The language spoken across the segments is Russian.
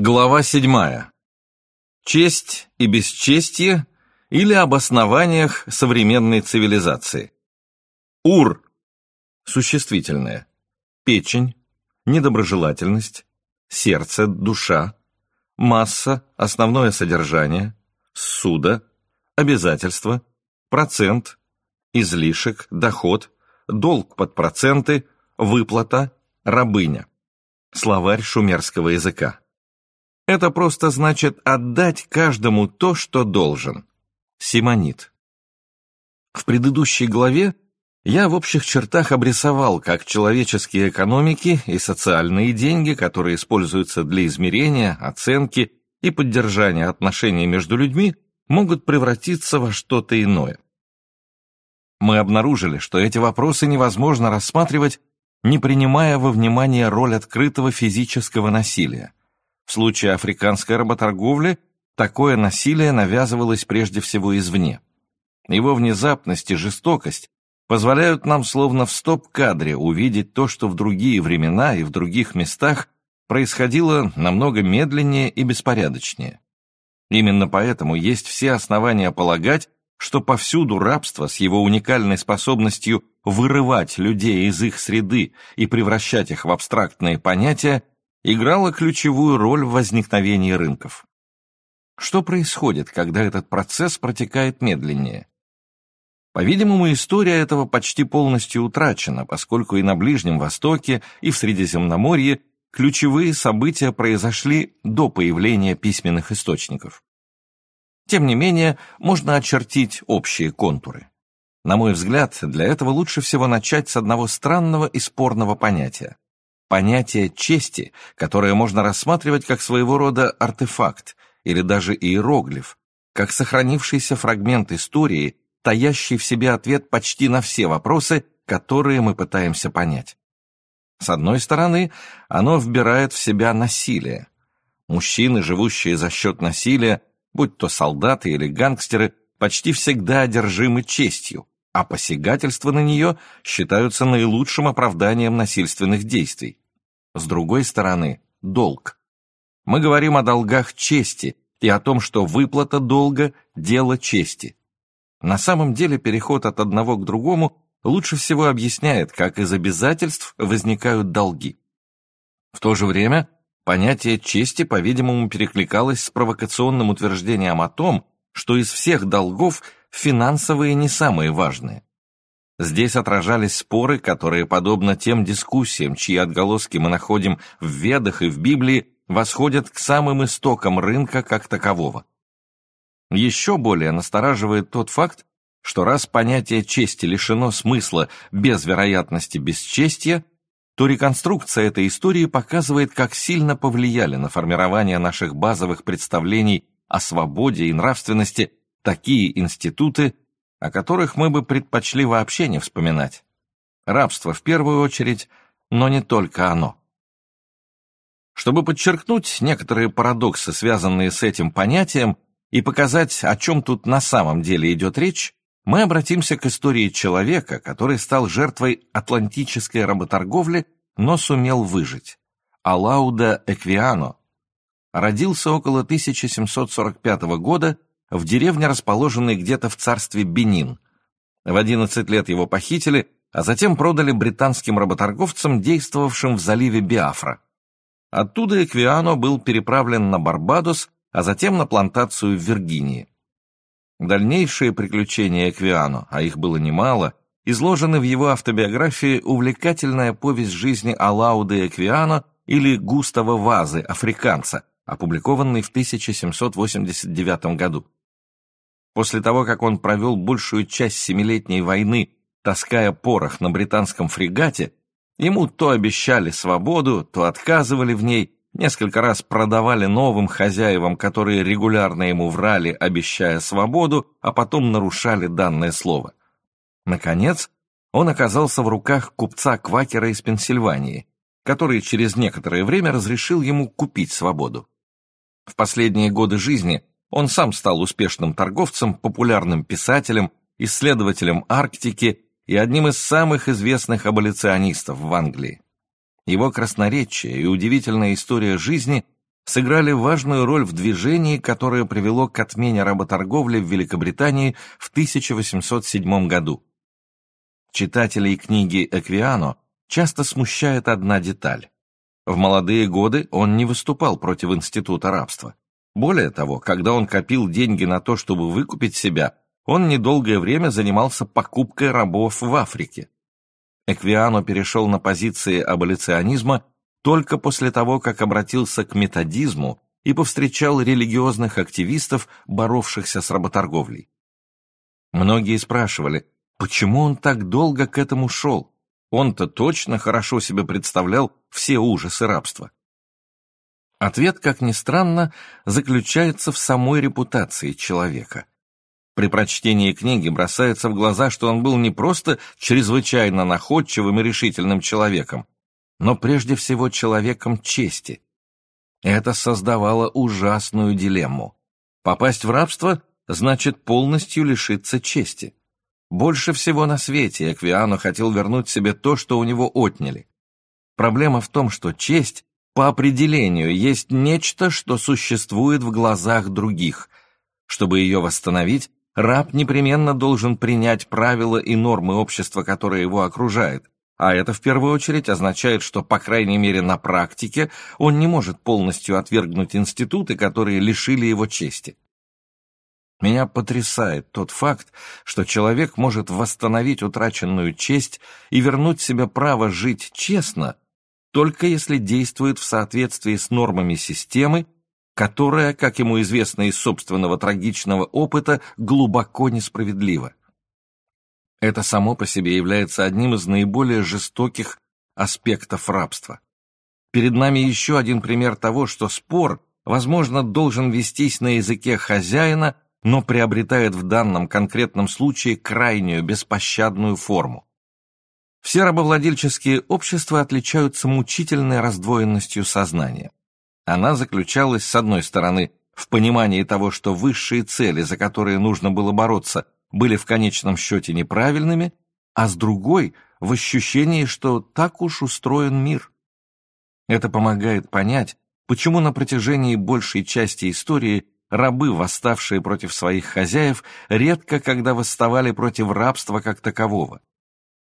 Глава седьмая. Честь и бесчестье или об основаниях современной цивилизации. Ур. Существительное. Печень, недоброжелательность, сердце, душа, масса, основное содержание, суда, обязательство, процент, излишек, доход, долг под проценты, выплата, рабыня. Словарь шумерского языка. Это просто значит отдать каждому то, что должен. Симонит. В предыдущей главе я в общих чертах обрисовал, как человеческие экономики и социальные деньги, которые используются для измерения, оценки и поддержания отношений между людьми, могут превратиться во что-то иное. Мы обнаружили, что эти вопросы невозможно рассматривать, не принимая во внимание роль открытого физического насилия. В случае африканской работорговли такое насилие навязывалось прежде всего извне. Его внезапность и жестокость позволяют нам словно в стоп-кадре увидеть то, что в другие времена и в других местах происходило намного медленнее и беспорядочнее. Именно поэтому есть все основания полагать, что повсюду рабство с его уникальной способностью вырывать людей из их среды и превращать их в абстрактные понятия играло ключевую роль в возникновении рынков. Что происходит, когда этот процесс протекает медленнее? По-видимому, история этого почти полностью утрачена, поскольку и на Ближнем Востоке, и в Средиземноморье ключевые события произошли до появления письменных источников. Тем не менее, можно очертить общие контуры. На мой взгляд, для этого лучше всего начать с одного странного и спорного понятия. Понятие чести, которое можно рассматривать как своего рода артефакт или даже иероглиф, как сохранившийся фрагмент истории, таящий в себе ответ почти на все вопросы, которые мы пытаемся понять. С одной стороны, оно вбирает в себя насилие. Мужчины, живущие за счет насилия, будь то солдаты или гангстеры, почти всегда одержимы честью, а посягательства на нее считаются наилучшим оправданием насильственных действий. С другой стороны, долг. Мы говорим о долгах чести и о том, что выплата долга – дело чести. На самом деле переход от одного к другому лучше всего объясняет, как из обязательств возникают долги. В то же время Понятие чести, по-видимому, перекликалось с провокационным утверждением о том, что из всех долгов финансовые не самые важные. Здесь отражались споры, которые, подобно тем дискуссиям, чьи отголоски мы находим в Ведах и в Библии, восходят к самым истокам рынка как такового. Еще более настораживает тот факт, что раз понятие чести лишено смысла без вероятности бесчестия, то реконструкция этой истории показывает, как сильно повлияли на формирование наших базовых представлений о свободе и нравственности такие институты, о которых мы бы предпочли вообще не вспоминать. Рабство в первую очередь, но не только оно. Чтобы подчеркнуть некоторые парадоксы, связанные с этим понятием, и показать, о чем тут на самом деле идет речь, мы обратимся к истории человека, который стал жертвой атлантической работорговли, но сумел выжить. Алауда Эквиано родился около 1745 года в деревне, расположенной где-то в царстве Бенин. В 11 лет его похитили, а затем продали британским работорговцам, действовавшим в заливе Биафра. Оттуда Эквиано был переправлен на Барбадос, а затем на плантацию в Виргинии. Дальнейшие приключения Эквиано, а их было немало, изложены в его автобиографии увлекательная повесть жизни Алауды Эквиано или Густава Вазы, африканца, опубликованный в 1789 году. После того, как он провел большую часть Семилетней войны, таская порох на британском фрегате, ему то обещали свободу, то отказывали в ней, несколько раз продавали новым хозяевам, которые регулярно ему врали, обещая свободу, а потом нарушали данное слово. Наконец, он оказался в руках купца-квакера из Пенсильвании, который через некоторое время разрешил ему купить свободу. В последние годы жизни он сам стал успешным торговцем, популярным писателем, исследователем Арктики и одним из самых известных аболиционистов в Англии. Его красноречие и удивительная история жизни сыграли важную роль в движении, которое привело к отмене работорговли в Великобритании в 1807 году. Читателей книги Эквиано часто смущает одна деталь. В молодые годы он не выступал против института рабства. Более того, когда он копил деньги на то, чтобы выкупить себя, он недолгое время занимался покупкой рабов в Африке. Эквиано перешел на позиции аболиционизма только после того, как обратился к методизму и повстречал религиозных активистов, боровшихся с работорговлей. Многие спрашивали, почему он так долго к этому шел? Он-то точно хорошо себе представлял все ужасы рабства. Ответ, как ни странно, заключается в самой репутации человека. При прочтении книги бросается в глаза, что он был не просто чрезвычайно находчивым и решительным человеком, но прежде всего человеком чести. Это создавало ужасную дилемму. Попасть в рабство значит полностью лишиться чести. Больше всего на свете Эквиано хотел вернуть себе то, что у него отняли. Проблема в том, что честь по определению есть нечто, что существует в глазах других. Чтобы ее восстановить, раб непременно должен принять правила и нормы общества, которое его окружает, а это в первую очередь означает, что, по крайней мере на практике, он не может полностью отвергнуть институты, которые лишили его чести. Меня потрясает тот факт, что человек может восстановить утраченную честь и вернуть себе право жить честно, только если действует в соответствии с нормами системы которая, как ему известно из собственного трагичного опыта, глубоко несправедлива. Это само по себе является одним из наиболее жестоких аспектов рабства. Перед нами еще один пример того, что спор, возможно, должен вестись на языке хозяина, но приобретает в данном конкретном случае крайнюю беспощадную форму. Все рабовладельческие общества отличаются мучительной раздвоенностью сознания. Она заключалась, с одной стороны, в понимании того, что высшие цели, за которые нужно было бороться, были в конечном счете неправильными, а с другой — в ощущении, что так уж устроен мир. Это помогает понять, почему на протяжении большей части истории рабы, восставшие против своих хозяев, редко когда восставали против рабства как такового.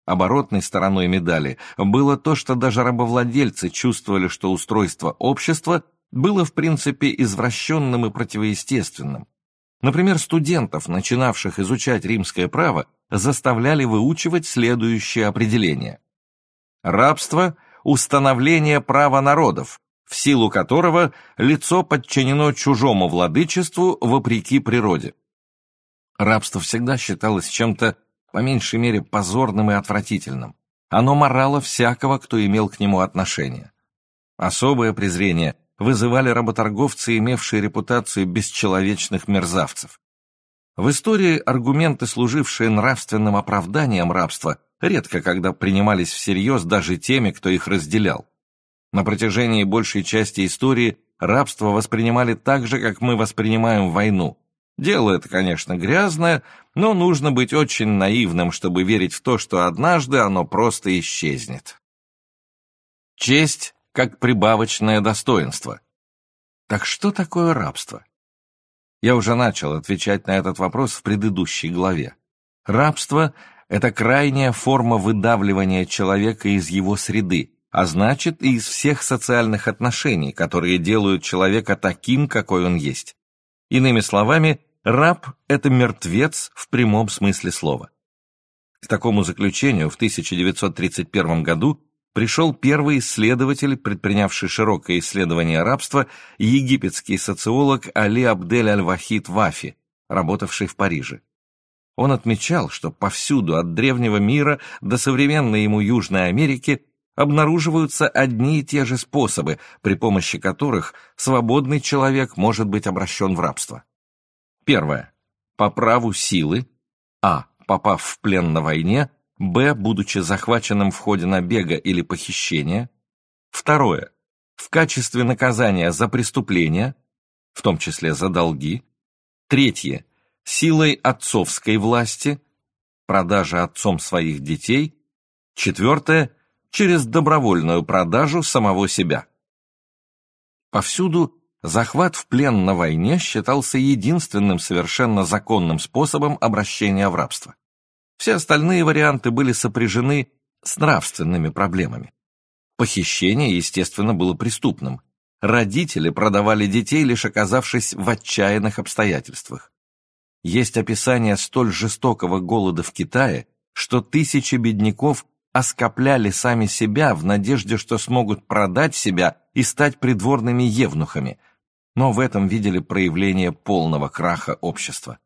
Оборотной стороной медали было то, что даже рабовладельцы чувствовали, что устройство общества было в принципе извращенным и противоестественным. Например, студентов, начинавших изучать римское право, заставляли выучивать следующее определение. Рабство – установление права народов, в силу которого лицо подчинено чужому владычеству вопреки природе. Рабство всегда считалось чем-то, по меньшей мере, позорным и отвратительным. Оно морало всякого, кто имел к нему отношение. Особое презрение вызывали работорговцы, имевшие репутацию бесчеловечных мерзавцев. В истории аргументы, служившие нравственным оправданием рабства, редко когда принимались всерьез даже теми, кто их разделял. На протяжении большей части истории рабство воспринимали так же, как мы воспринимаем войну. Дело это, конечно, грязное, но нужно быть очень наивным, чтобы верить в то, что однажды оно просто исчезнет. Честь как прибавочное достоинство. Так что такое рабство? Я уже начал отвечать на этот вопрос в предыдущей главе. Рабство – это крайняя форма выдавливания человека из его среды, а значит и из всех социальных отношений, которые делают человека таким, какой он есть. Иными словами, раб – это мертвец в прямом смысле слова. К такому заключению в 1931 году пришел первый исследователь, предпринявший широкое исследование рабства, египетский социолог Али Абдель Аль-Вахид Вафи, работавший в Париже. Он отмечал, что повсюду, от древнего мира до современной ему Южной Америки, обнаруживаются одни и те же способы, при помощи которых свободный человек может быть обращен в рабство. Первое. По праву силы. А. Попав в плен на войне, Б, будучи захваченным в ходе набега или похищения. Второе. В качестве наказания за преступления, в том числе за долги. Третье. Силой отцовской власти, продажа отцом своих детей. Четвертое. Через добровольную продажу самого себя. Повсюду захват в плен на войне считался единственным совершенно законным способом обращения в рабство. Все остальные варианты были сопряжены с нравственными проблемами. Похищение, естественно, было преступным. Родители продавали детей, лишь оказавшись в отчаянных обстоятельствах. Есть описание столь жестокого голода в Китае, что тысячи бедняков оскопляли сами себя в надежде, что смогут продать себя и стать придворными евнухами, но в этом видели проявление полного краха общества.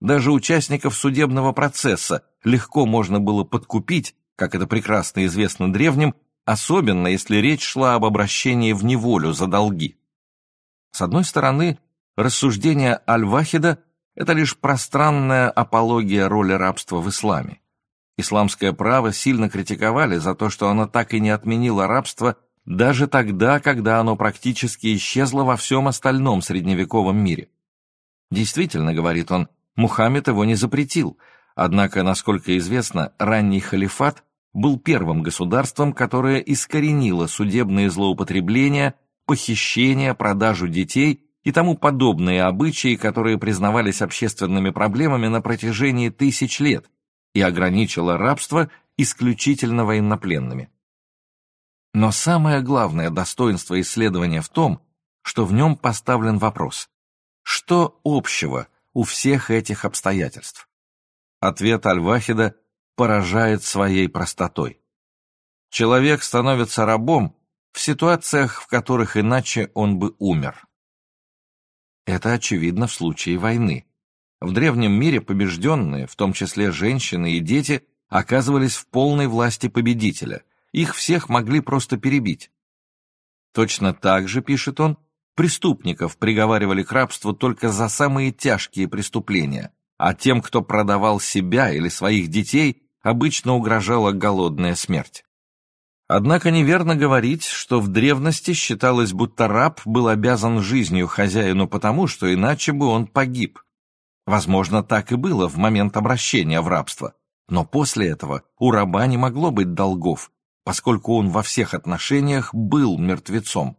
Даже участников судебного процесса легко можно было подкупить, как это прекрасно известно древним, особенно если речь шла об обращении в неволю за долги. С одной стороны, рассуждение Аль-Вахида – это лишь пространная апология роли рабства в исламе. Исламское право сильно критиковали за то, что оно так и не отменило рабство даже тогда, когда оно практически исчезло во всем остальном средневековом мире. Действительно, говорит он, Мухаммед его не запретил, однако, насколько известно, ранний халифат был первым государством, которое искоренило судебные злоупотребления, похищения, продажу детей и тому подобные обычаи, которые признавались общественными проблемами на протяжении тысяч лет, и ограничило рабство исключительно военнопленными. Но самое главное достоинство исследования в том, что в нем поставлен вопрос, что общего у всех этих обстоятельств? Ответ Аль-Вахида поражает своей простотой. Человек становится рабом в ситуациях, в которых иначе он бы умер. Это очевидно в случае войны. В древнем мире побежденные, в том числе женщины и дети, оказывались в полной власти победителя. Их всех могли просто перебить. Точно так же, пишет он, преступников приговаривали к рабству только за самые тяжкие преступления, а тем, кто продавал себя или своих детей, обычно угрожала голодная смерть. Однако неверно говорить, что в древности считалось, будто раб был обязан жизнью хозяину потому, что иначе бы он погиб. Возможно, так и было в момент обращения в рабство, но после этого у раба не могло быть долгов, поскольку он во всех отношениях был мертвецом.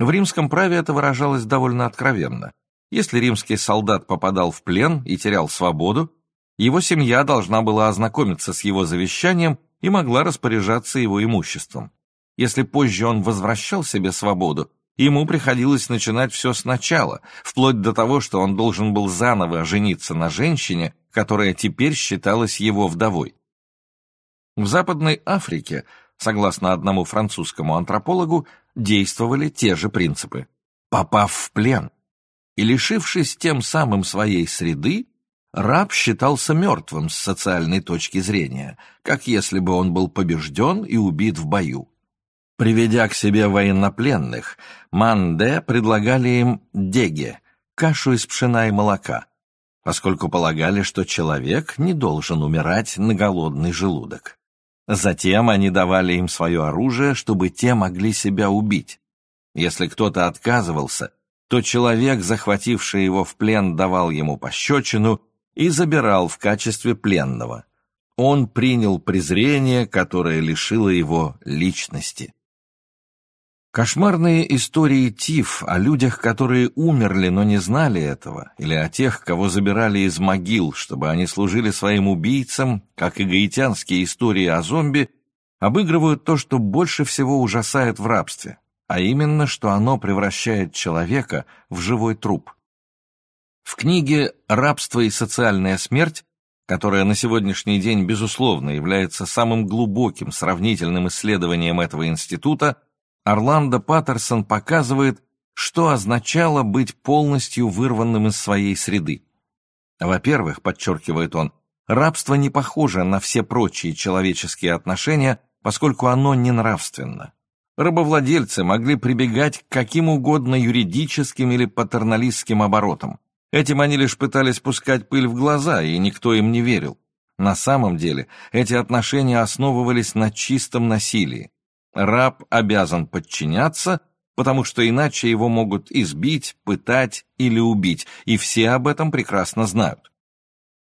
В римском праве это выражалось довольно откровенно. Если римский солдат попадал в плен и терял свободу, его семья должна была ознакомиться с его завещанием и могла распоряжаться его имуществом. Если позже он возвращал себе свободу, ему приходилось начинать все сначала, вплоть до того, что он должен был заново жениться на женщине, которая теперь считалась его вдовой. В Западной Африке, согласно одному французскому антропологу, действовали те же принципы. Попав в плен и лишившись тем самым своей среды, раб считался мертвым с социальной точки зрения, как если бы он был побежден и убит в бою. Приведя к себе военнопленных, Манде предлагали им деге, кашу из пшена и молока, поскольку полагали, что человек не должен умирать на голодный желудок. Затем они давали им свое оружие, чтобы те могли себя убить. Если кто-то отказывался, то человек, захвативший его в плен, давал ему пощечину и забирал в качестве пленного. Он принял презрение, которое лишило его личности. Кошмарные истории Тиф о людях, которые умерли, но не знали этого, или о тех, кого забирали из могил, чтобы они служили своим убийцам, как и гаитянские истории о зомби, обыгрывают то, что больше всего ужасает в рабстве, а именно, что оно превращает человека в живой труп. В книге «Рабство и социальная смерть», которая на сегодняшний день, безусловно, является самым глубоким сравнительным исследованием этого института, Орландо Паттерсон показывает, что означало быть полностью вырванным из своей среды. Во-первых, подчеркивает он, рабство не похоже на все прочие человеческие отношения, поскольку оно не нравственно. Рабовладельцы могли прибегать к каким угодно юридическим или патерналистским оборотам. Этим они лишь пытались пускать пыль в глаза, и никто им не верил. На самом деле эти отношения основывались на чистом насилии. Раб обязан подчиняться, потому что иначе его могут избить, пытать или убить, и все об этом прекрасно знают.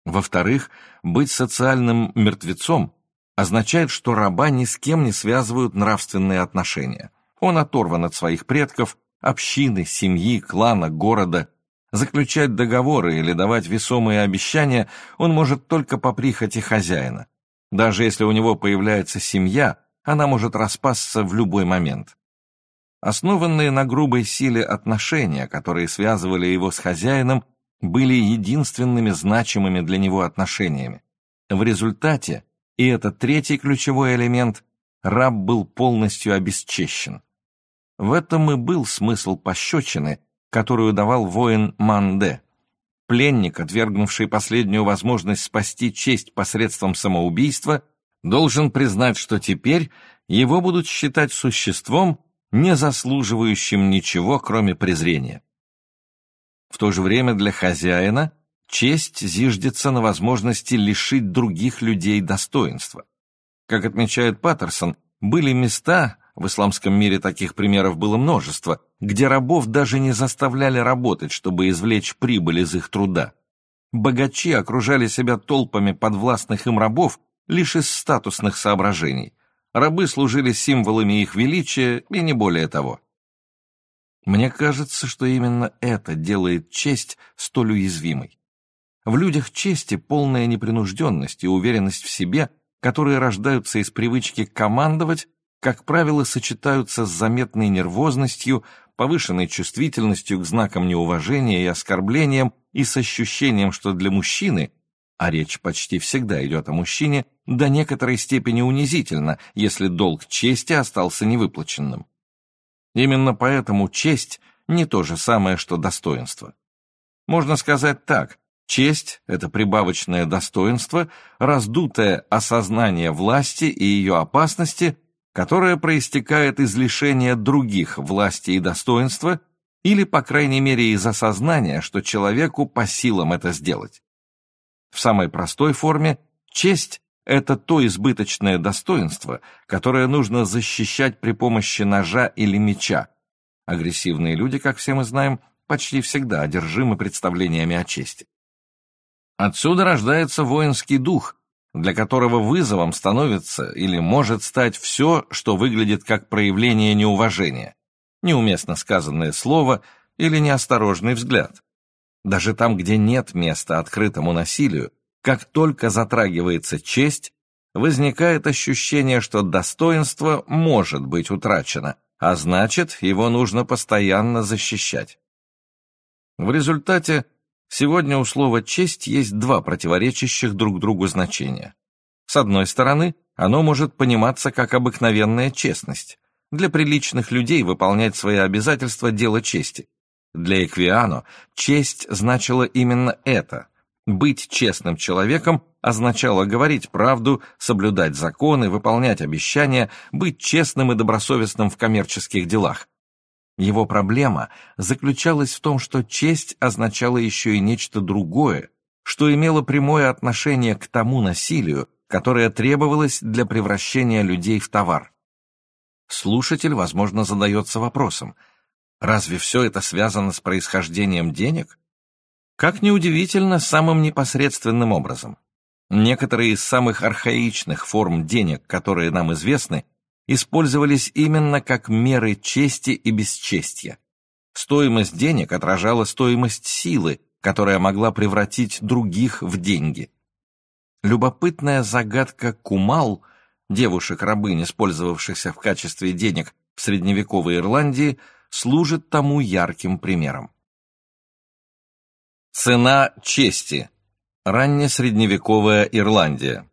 Во-вторых, быть социальным мертвецом означает, что раба ни с кем не связывают нравственные отношения. Он оторван от своих предков, общины, семьи, клана, города. Заключать договоры или давать весомые обещания он может только по прихоти хозяина. Даже если у него появляется семья, она может распасться в любой момент. Основанные на грубой силе отношения, которые связывали его с хозяином, были единственными значимыми для него отношениями. В результате, и это третий ключевой элемент, раб был полностью обесчещен. В этом и был смысл пощечины, которую давал воин Манде. Пленник, отвергнувший последнюю возможность спасти честь посредством самоубийства, должен признать, что теперь его будут считать существом, не заслуживающим ничего, кроме презрения. В то же время для хозяина честь зиждется на возможности лишить других людей достоинства. Как отмечает Паттерсон, были места, в исламском мире таких примеров было множество, где рабов даже не заставляли работать, чтобы извлечь прибыль из их труда. Богачи окружали себя толпами подвластных им рабов лишь из статусных соображений. Рабы служили символами их величия и не более того. Мне кажется, что именно это делает честь столь уязвимой. В людях чести полная непринужденность и уверенность в себе, которые рождаются из привычки командовать, как правило, сочетаются с заметной нервозностью, повышенной чувствительностью к знакам неуважения и оскорблениям и с ощущением, что для мужчины а речь почти всегда идет о мужчине, до некоторой степени унизительно, если долг чести остался невыплаченным. Именно поэтому честь не то же самое, что достоинство. Можно сказать так, честь — это прибавочное достоинство, раздутое осознание власти и ее опасности, которое проистекает из лишения других власти и достоинства, или, по крайней мере, из осознания, что человеку по силам это сделать. В самой простой форме честь – это то избыточное достоинство, которое нужно защищать при помощи ножа или меча. Агрессивные люди, как все мы знаем, почти всегда одержимы представлениями о чести. Отсюда рождается воинский дух, для которого вызовом становится или может стать все, что выглядит как проявление неуважения, неуместно сказанное слово или неосторожный взгляд. Даже там, где нет места открытому насилию, как только затрагивается честь, возникает ощущение, что достоинство может быть утрачено, а значит, его нужно постоянно защищать. В результате сегодня у слова «честь» есть два противоречащих друг другу значения. С одной стороны, оно может пониматься как обыкновенная честность. Для приличных людей выполнять свои обязательства – дело чести. Для Эквиано честь значила именно это. Быть честным человеком означало говорить правду, соблюдать законы, выполнять обещания, быть честным и добросовестным в коммерческих делах. Его проблема заключалась в том, что честь означала еще и нечто другое, что имело прямое отношение к тому насилию, которое требовалось для превращения людей в товар. Слушатель, возможно, задается вопросом – Разве все это связано с происхождением денег? Как неудивительно, самым непосредственным образом. Некоторые из самых архаичных форм денег, которые нам известны, использовались именно как меры чести и бесчестья. Стоимость денег отражала стоимость силы, которая могла превратить других в деньги. Любопытная загадка Кумал, девушек-рабынь, использовавшихся в качестве денег в средневековой Ирландии, служит тому ярким примером. Цена чести. Раннесредневековая Ирландия.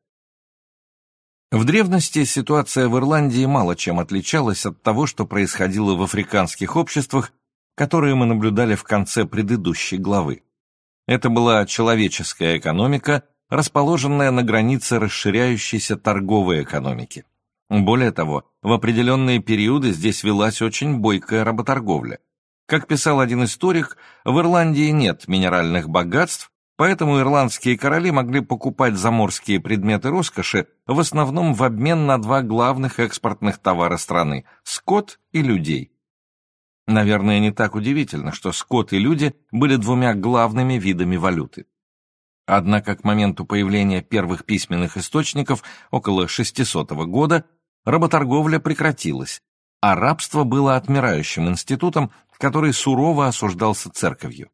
В древности ситуация в Ирландии мало чем отличалась от того, что происходило в африканских обществах, которые мы наблюдали в конце предыдущей главы. Это была человеческая экономика, расположенная на границе расширяющейся торговой экономики. Более того, в определенные периоды здесь велась очень бойкая работорговля. Как писал один историк, в Ирландии нет минеральных богатств, поэтому ирландские короли могли покупать заморские предметы роскоши в основном в обмен на два главных экспортных товара страны – скот и людей. Наверное, не так удивительно, что скот и люди были двумя главными видами валюты. Однако к моменту появления первых письменных источников около 600 года работорговля прекратилась, а рабство было отмирающим институтом, который сурово осуждался церковью.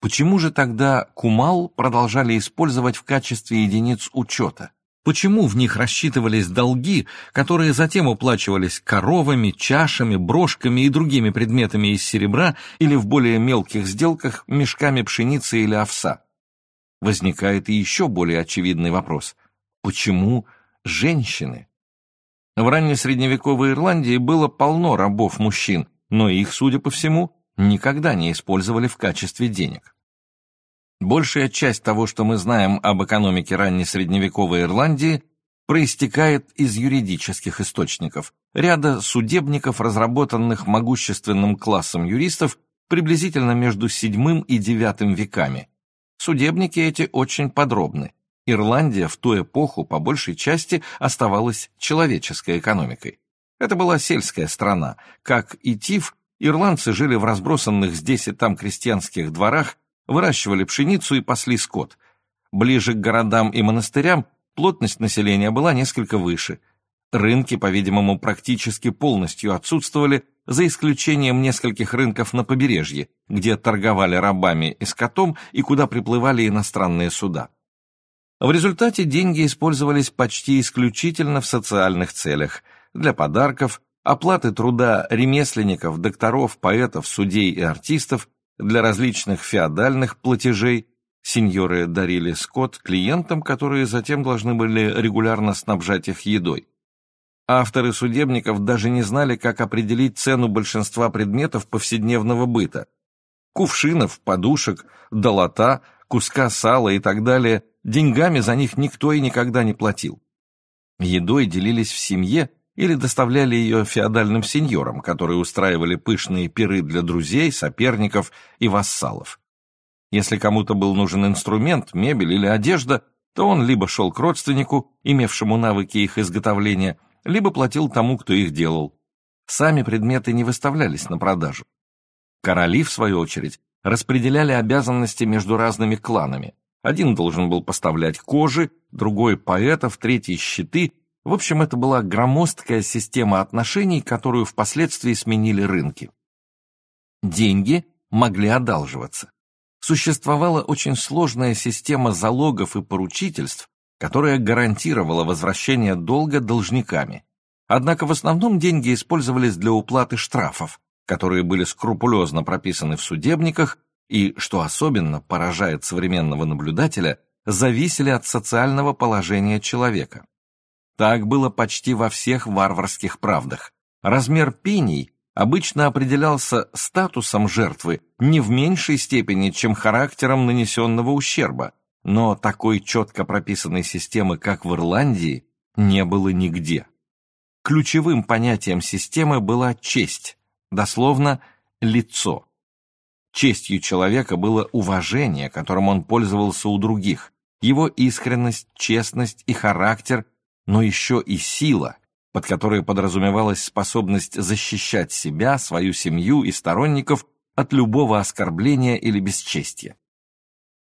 Почему же тогда кумал продолжали использовать в качестве единиц учета? Почему в них рассчитывались долги, которые затем уплачивались коровами, чашами, брошками и другими предметами из серебра или в более мелких сделках мешками пшеницы или овса? Возникает и еще более очевидный вопрос. Почему женщины? В раннесредневековой Ирландии было полно рабов-мужчин, но их, судя по всему, никогда не использовали в качестве денег. Большая часть того, что мы знаем об экономике раннесредневековой Ирландии, проистекает из юридических источников, ряда судебников, разработанных могущественным классом юристов приблизительно между VII и IX веками. Судебники эти очень подробны. Ирландия в ту эпоху по большей части оставалась человеческой экономикой. Это была сельская страна. Как и Тиф, ирландцы жили в разбросанных здесь и там крестьянских дворах, выращивали пшеницу и пасли скот. Ближе к городам и монастырям плотность населения была несколько выше. Рынки, по-видимому, практически полностью отсутствовали, за исключением нескольких рынков на побережье, где торговали рабами и скотом и куда приплывали иностранные суда. В результате деньги использовались почти исключительно в социальных целях, для подарков, оплаты труда ремесленников, докторов, поэтов, судей и артистов, для различных феодальных платежей. Сеньоры дарили скот клиентам, которые затем должны были регулярно снабжать их едой. Авторы судебников даже не знали, как определить цену большинства предметов повседневного быта. Кувшинов, подушек, долота, куска сала и так далее – Деньгами за них никто и никогда не платил. Едой делились в семье или доставляли ее феодальным сеньорам, которые устраивали пышные пиры для друзей, соперников и вассалов. Если кому-то был нужен инструмент, мебель или одежда, то он либо шел к родственнику, имевшему навыки их изготовления, либо платил тому, кто их делал. Сами предметы не выставлялись на продажу. Короли, в свою очередь, распределяли обязанности между разными кланами. Один должен был поставлять кожи, другой — поэтов, третий — щиты. В общем, это была громоздкая система отношений, которую впоследствии сменили рынки. Деньги могли одалживаться. Существовала очень сложная система залогов и поручительств, которая гарантировала возвращение долга должниками. Однако в основном деньги использовались для уплаты штрафов, которые были скрупулезно прописаны в судебниках и, что особенно поражает современного наблюдателя, зависели от социального положения человека. Так было почти во всех варварских правдах. Размер пений обычно определялся статусом жертвы не в меньшей степени, чем характером нанесенного ущерба, но такой четко прописанной системы, как в Ирландии, не было нигде. Ключевым понятием системы была честь, дословно «лицо». Честью человека было уважение, которым он пользовался у других, его искренность, честность и характер, но еще и сила, под которой подразумевалась способность защищать себя, свою семью и сторонников от любого оскорбления или бесчестия.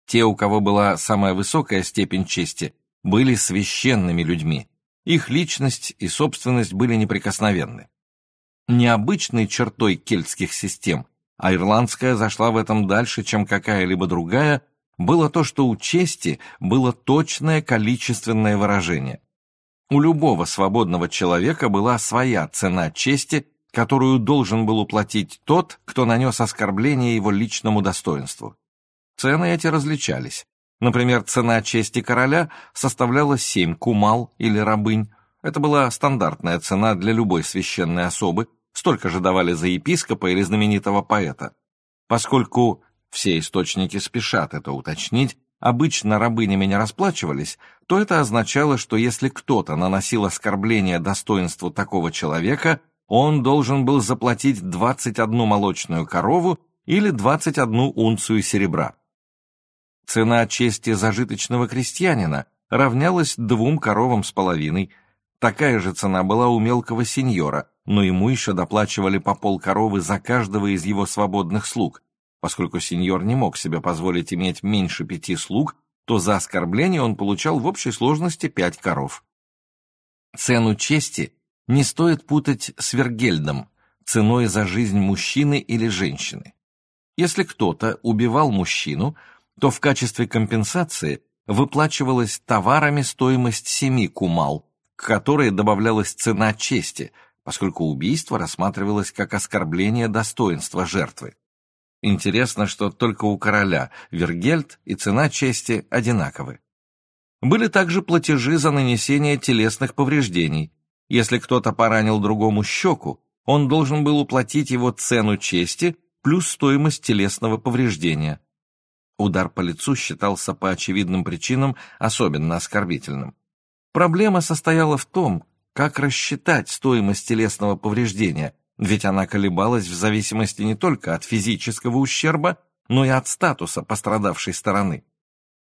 Те, у кого была самая высокая степень чести, были священными людьми, их личность и собственность были неприкосновенны. Необычной чертой кельтских систем а ирландская зашла в этом дальше, чем какая-либо другая, было то, что у чести было точное количественное выражение. У любого свободного человека была своя цена чести, которую должен был уплатить тот, кто нанес оскорбление его личному достоинству. Цены эти различались. Например, цена чести короля составляла семь кумал или рабынь. Это была стандартная цена для любой священной особы, Столько же давали за епископа или знаменитого поэта. Поскольку все источники спешат это уточнить, обычно рабынями не расплачивались, то это означало, что если кто-то наносил оскорбление достоинству такого человека, он должен был заплатить 21 молочную корову или 21 унцию серебра. Цена чести зажиточного крестьянина равнялась двум коровам с половиной. Такая же цена была у мелкого сеньора, но ему еще доплачивали по полкоровы за каждого из его свободных слуг. Поскольку сеньор не мог себе позволить иметь меньше пяти слуг, то за оскорбление он получал в общей сложности пять коров. Цену чести не стоит путать с вергельдом, ценой за жизнь мужчины или женщины. Если кто-то убивал мужчину, то в качестве компенсации выплачивалась товарами стоимость семи кумал, к которой добавлялась цена чести, поскольку убийство рассматривалось как оскорбление достоинства жертвы. Интересно, что только у короля Вергельд и цена чести одинаковы. Были также платежи за нанесение телесных повреждений. Если кто-то поранил другому щеку, он должен был уплатить его цену чести плюс стоимость телесного повреждения. Удар по лицу считался по очевидным причинам особенно оскорбительным. Проблема состояла в том, как рассчитать стоимость телесного повреждения, ведь она колебалась в зависимости не только от физического ущерба, но и от статуса пострадавшей стороны.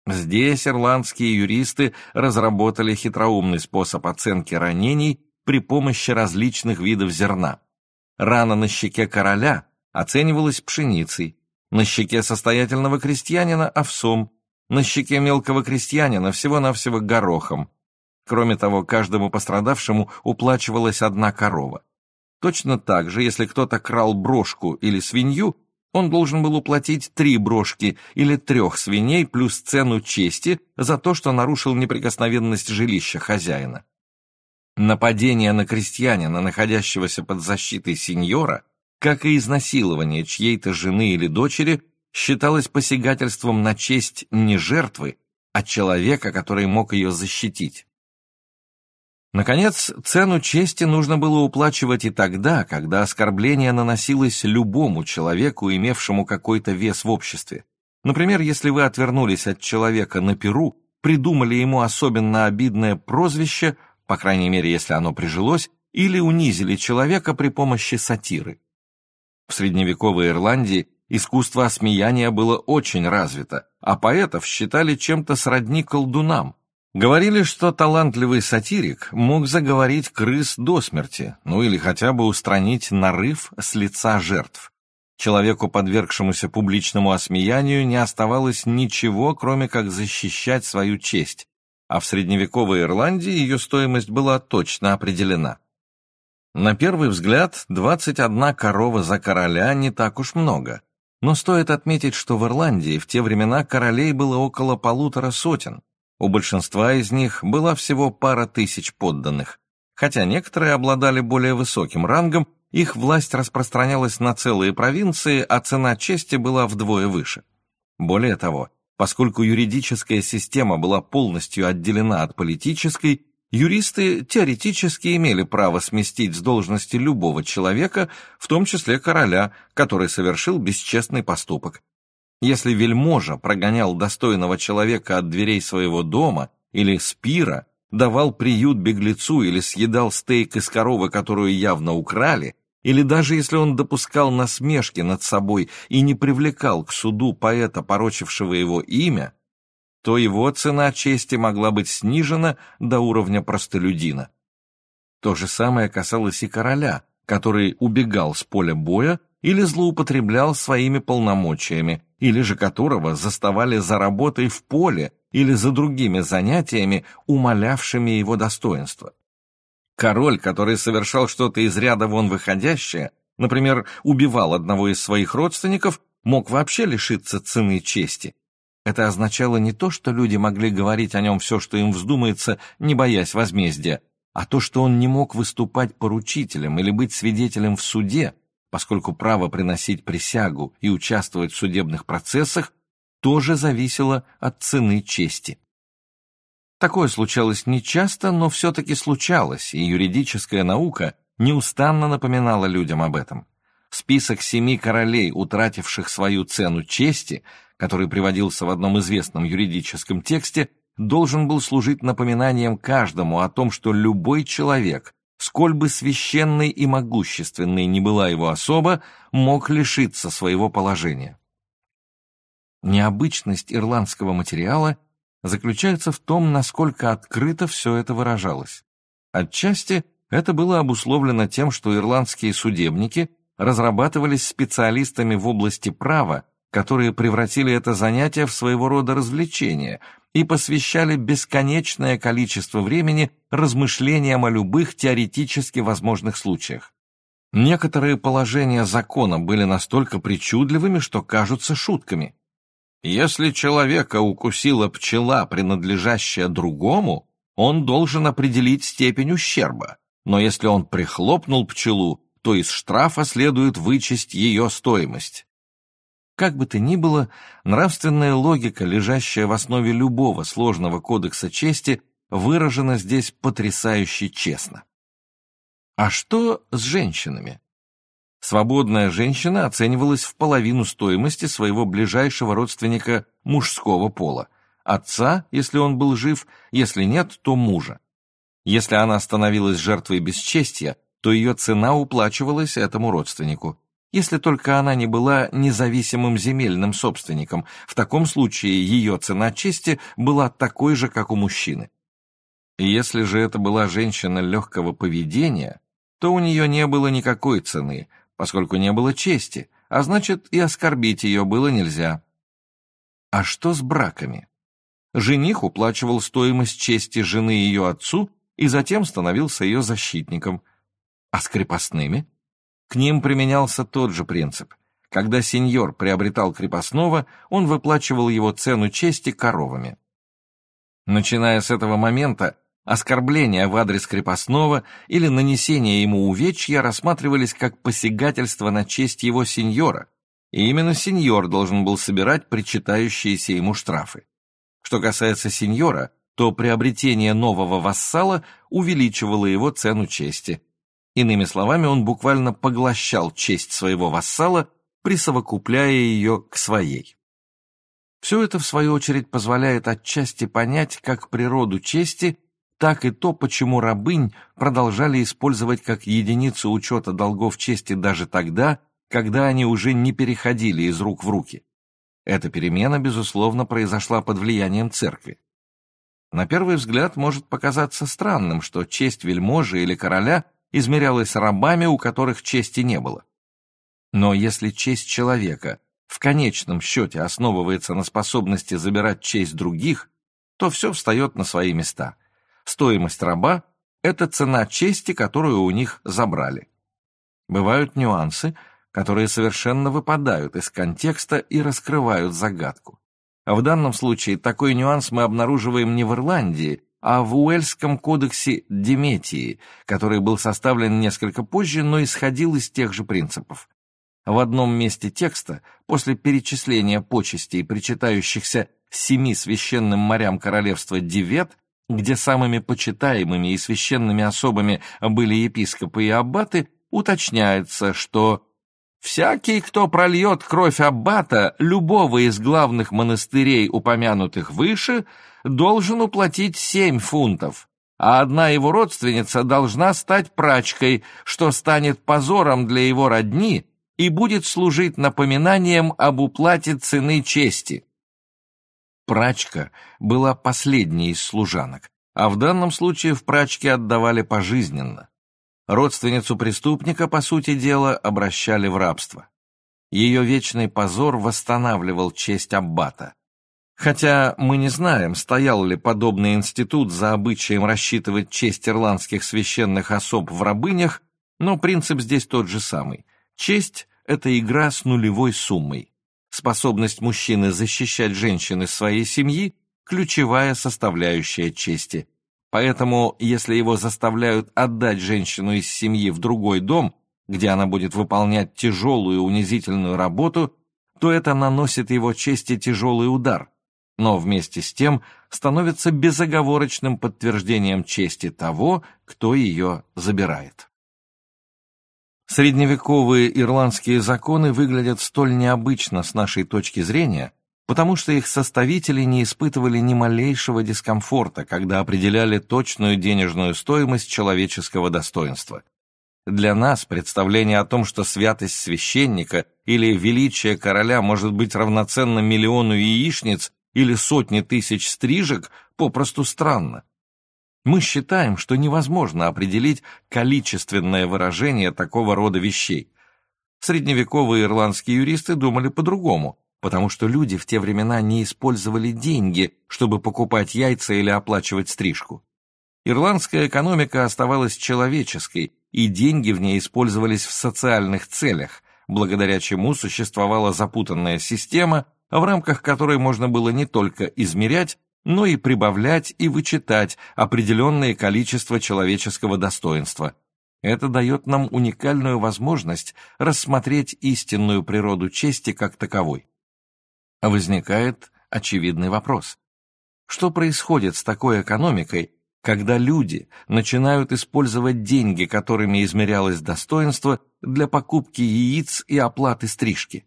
Здесь ирландские юристы разработали хитроумный способ оценки ранений при помощи различных видов зерна. Рана на щеке короля оценивалась пшеницей, на щеке состоятельного крестьянина – овсом, на щеке мелкого крестьянина всего-навсего горохом. Кроме того, каждому пострадавшему уплачивалась одна корова. Точно так же, если кто-то крал брошку или свинью, он должен был уплатить три брошки или трех свиней плюс цену чести за то, что нарушил неприкосновенность жилища хозяина. Нападение на крестьянина, находящегося под защитой сеньора, как и изнасилование чьей-то жены или дочери, считалось посягательством на честь не жертвы, а человека, который мог ее защитить. Наконец, цену чести нужно было уплачивать и тогда, когда оскорбление наносилось любому человеку, имевшему какой-то вес в обществе. Например, если вы отвернулись от человека на перу, придумали ему особенно обидное прозвище, по крайней мере, если оно прижилось, или унизили человека при помощи сатиры. В средневековой Ирландии искусство осмеяния было очень развито, а поэтов считали чем-то сродни колдунам, Говорили, что талантливый сатирик мог заговорить крыс до смерти, ну или хотя бы устранить нарыв с лица жертв. Человеку, подвергшемуся публичному осмеянию, не оставалось ничего, кроме как защищать свою честь, а в средневековой Ирландии ее стоимость была точно определена. На первый взгляд, 21 корова за короля не так уж много, но стоит отметить, что в Ирландии в те времена королей было около полутора сотен, у большинства из них была всего пара тысяч подданных. Хотя некоторые обладали более высоким рангом, их власть распространялась на целые провинции, а цена чести была вдвое выше. Более того, поскольку юридическая система была полностью отделена от политической, юристы теоретически имели право сместить с должности любого человека, в том числе короля, который совершил бесчестный поступок, если вельможа прогонял достойного человека от дверей своего дома или спира, давал приют беглецу или съедал стейк из коровы, которую явно украли, или даже если он допускал насмешки над собой и не привлекал к суду поэта, порочившего его имя, то его цена чести могла быть снижена до уровня простолюдина. То же самое касалось и короля, который убегал с поля боя или злоупотреблял своими полномочиями, или же которого заставали за работой в поле или за другими занятиями, умалявшими его достоинство. Король, который совершал что-то из ряда вон выходящее, например, убивал одного из своих родственников, мог вообще лишиться цены чести. Это означало не то, что люди могли говорить о нем все, что им вздумается, не боясь возмездия, а то, что он не мог выступать поручителем или быть свидетелем в суде, поскольку право приносить присягу и участвовать в судебных процессах тоже зависело от цены чести. Такое случалось нечасто, но все-таки случалось, и юридическая наука неустанно напоминала людям об этом. Список семи королей, утративших свою цену чести, который приводился в одном известном юридическом тексте, должен был служить напоминанием каждому о том, что любой человек, сколь бы священной и могущественной ни была его особа, мог лишиться своего положения. Необычность ирландского материала заключается в том, насколько открыто все это выражалось. Отчасти это было обусловлено тем, что ирландские судебники разрабатывались специалистами в области права, которые превратили это занятие в своего рода развлечение – и посвящали бесконечное количество времени размышлениям о любых теоретически возможных случаях. Некоторые положения закона были настолько причудливыми, что кажутся шутками. Если человека укусила пчела, принадлежащая другому, он должен определить степень ущерба, но если он прихлопнул пчелу, то из штрафа следует вычесть ее стоимость. Как бы то ни было, нравственная логика, лежащая в основе любого сложного кодекса чести, выражена здесь потрясающе честно. А что с женщинами? Свободная женщина оценивалась в половину стоимости своего ближайшего родственника мужского пола, отца, если он был жив, если нет, то мужа. Если она становилась жертвой бесчестия, то ее цена уплачивалась этому родственнику. Если только она не была независимым земельным собственником, в таком случае ее цена чести была такой же, как у мужчины. Если же это была женщина легкого поведения, то у нее не было никакой цены, поскольку не было чести, а значит и оскорбить ее было нельзя. А что с браками? Жених уплачивал стоимость чести жены ее отцу и затем становился ее защитником – а с крепостными? К ним применялся тот же принцип. Когда сеньор приобретал крепостного, он выплачивал его цену чести коровами. Начиная с этого момента, оскорбления в адрес крепостного или нанесение ему увечья рассматривались как посягательство на честь его сеньора, и именно сеньор должен был собирать причитающиеся ему штрафы. Что касается сеньора, то приобретение нового вассала увеличивало его цену чести – Иными словами, он буквально поглощал честь своего вассала, присовокупляя ее к своей. Все это, в свою очередь, позволяет отчасти понять как природу чести, так и то, почему рабынь продолжали использовать как единицу учета долгов чести даже тогда, когда они уже не переходили из рук в руки. Эта перемена, безусловно, произошла под влиянием церкви. На первый взгляд может показаться странным, что честь вельможи или короля измерялась рабами, у которых чести не было. Но если честь человека в конечном счете основывается на способности забирать честь других, то все встает на свои места. Стоимость раба – это цена чести, которую у них забрали. Бывают нюансы, которые совершенно выпадают из контекста и раскрывают загадку. В данном случае такой нюанс мы обнаруживаем не в Ирландии, а в Уэльском кодексе Деметии, который был составлен несколько позже, но исходил из тех же принципов. В одном месте текста, после перечисления почестей, причитающихся семи священным морям королевства Девет, где самыми почитаемыми и священными особами были епископы и аббаты, уточняется, что «всякий, кто прольет кровь аббата любого из главных монастырей, упомянутых выше, должен уплатить семь фунтов, а одна его родственница должна стать прачкой, что станет позором для его родни и будет служить напоминанием об уплате цены чести. Прачка была последней из служанок, а в данном случае в прачке отдавали пожизненно. Родственницу преступника, по сути дела, обращали в рабство. Ее вечный позор восстанавливал честь аббата. Хотя мы не знаем, стоял ли подобный институт за обычаем рассчитывать честь ирландских священных особ в рабынях, но принцип здесь тот же самый. Честь – это игра с нулевой суммой. Способность мужчины защищать женщин из своей семьи – ключевая составляющая чести. Поэтому, если его заставляют отдать женщину из семьи в другой дом, где она будет выполнять тяжелую унизительную работу, то это наносит его чести тяжелый удар – но вместе с тем становится безоговорочным подтверждением чести того, кто ее забирает. Средневековые ирландские законы выглядят столь необычно с нашей точки зрения, потому что их составители не испытывали ни малейшего дискомфорта, когда определяли точную денежную стоимость человеческого достоинства. Для нас представление о том, что святость священника или величие короля может быть равноценно миллиону яичниц, или сотни тысяч стрижек попросту странно. Мы считаем, что невозможно определить количественное выражение такого рода вещей. Средневековые ирландские юристы думали по-другому, потому что люди в те времена не использовали деньги, чтобы покупать яйца или оплачивать стрижку. Ирландская экономика оставалась человеческой, и деньги в ней использовались в социальных целях, благодаря чему существовала запутанная система, в рамках которой можно было не только измерять, но и прибавлять и вычитать определенное количество человеческого достоинства. Это дает нам уникальную возможность рассмотреть истинную природу чести как таковой. Возникает очевидный вопрос. Что происходит с такой экономикой, когда люди начинают использовать деньги, которыми измерялось достоинство, для покупки яиц и оплаты стрижки?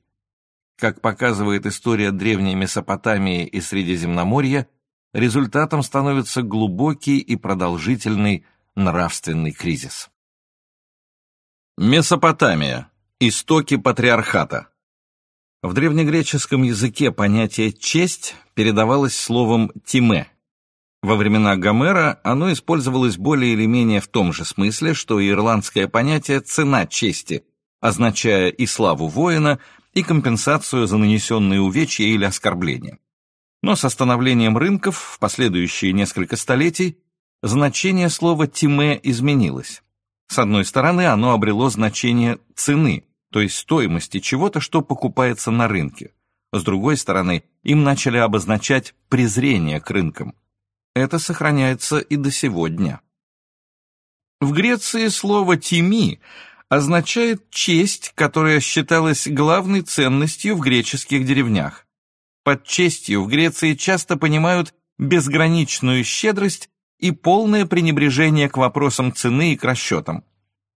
Как показывает история древней Месопотамии и Средиземноморья, результатом становится глубокий и продолжительный нравственный кризис. Месопотамия. Истоки патриархата. В древнегреческом языке понятие «честь» передавалось словом «тиме». Во времена Гомера оно использовалось более или менее в том же смысле, что и ирландское понятие «цена чести», означая и славу воина, и компенсацию за нанесенные увечья или оскорбления. Но с становлением рынков в последующие несколько столетий значение слова «тиме» изменилось. С одной стороны, оно обрело значение цены, то есть стоимости чего-то, что покупается на рынке. С другой стороны, им начали обозначать презрение к рынкам. Это сохраняется и до сегодня. В Греции слово «тими» означает честь, которая считалась главной ценностью в греческих деревнях. Под честью в Греции часто понимают безграничную щедрость и полное пренебрежение к вопросам цены и к расчетам.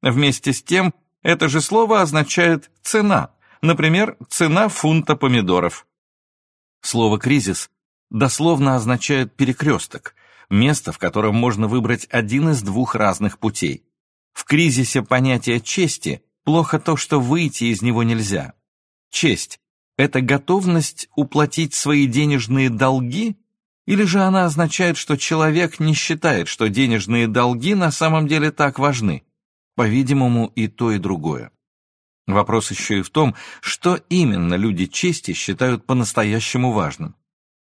Вместе с тем, это же слово означает «цена», например, «цена фунта помидоров». Слово «кризис» дословно означает «перекресток», место, в котором можно выбрать один из двух разных путей. В кризисе понятия чести плохо то, что выйти из него нельзя. Честь – это готовность уплатить свои денежные долги, или же она означает, что человек не считает, что денежные долги на самом деле так важны? По-видимому, и то, и другое. Вопрос еще и в том, что именно люди чести считают по-настоящему важным.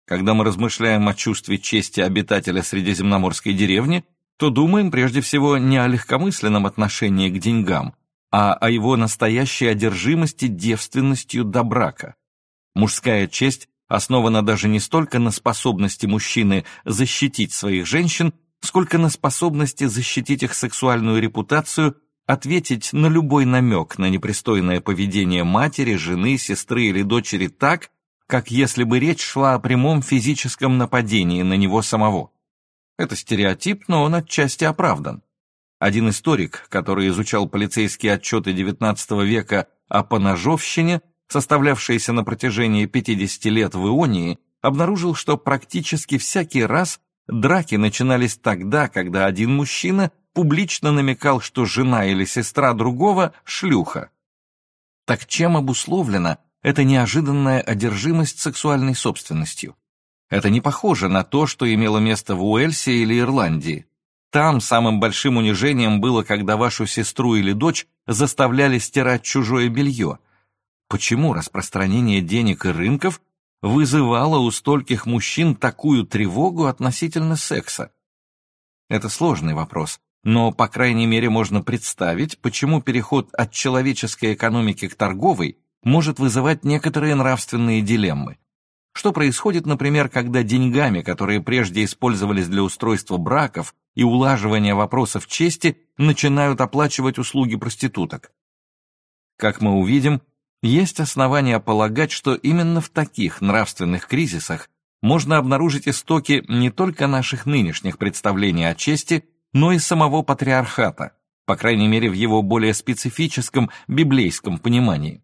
Когда мы размышляем о чувстве чести обитателя средиземноморской деревни, то думаем прежде всего не о легкомысленном отношении к деньгам, а о его настоящей одержимости девственностью до брака. Мужская честь основана даже не столько на способности мужчины защитить своих женщин, сколько на способности защитить их сексуальную репутацию, ответить на любой намек на непристойное поведение матери, жены, сестры или дочери так, как если бы речь шла о прямом физическом нападении на него самого. Это стереотип, но он отчасти оправдан. Один историк, который изучал полицейские отчеты XIX века о поножовщине, составлявшиеся на протяжении 50 лет в Ионии, обнаружил, что практически всякий раз драки начинались тогда, когда один мужчина публично намекал, что жена или сестра другого – шлюха. Так чем обусловлена эта неожиданная одержимость сексуальной собственностью? Это не похоже на то, что имело место в Уэльсе или Ирландии. Там самым большим унижением было, когда вашу сестру или дочь заставляли стирать чужое белье. Почему распространение денег и рынков вызывало у стольких мужчин такую тревогу относительно секса? Это сложный вопрос, но, по крайней мере, можно представить, почему переход от человеческой экономики к торговой может вызывать некоторые нравственные дилеммы. Что происходит, например, когда деньгами, которые прежде использовались для устройства браков и улаживания вопросов чести, начинают оплачивать услуги проституток? Как мы увидим, есть основания полагать, что именно в таких нравственных кризисах можно обнаружить истоки не только наших нынешних представлений о чести, но и самого патриархата, по крайней мере в его более специфическом библейском понимании.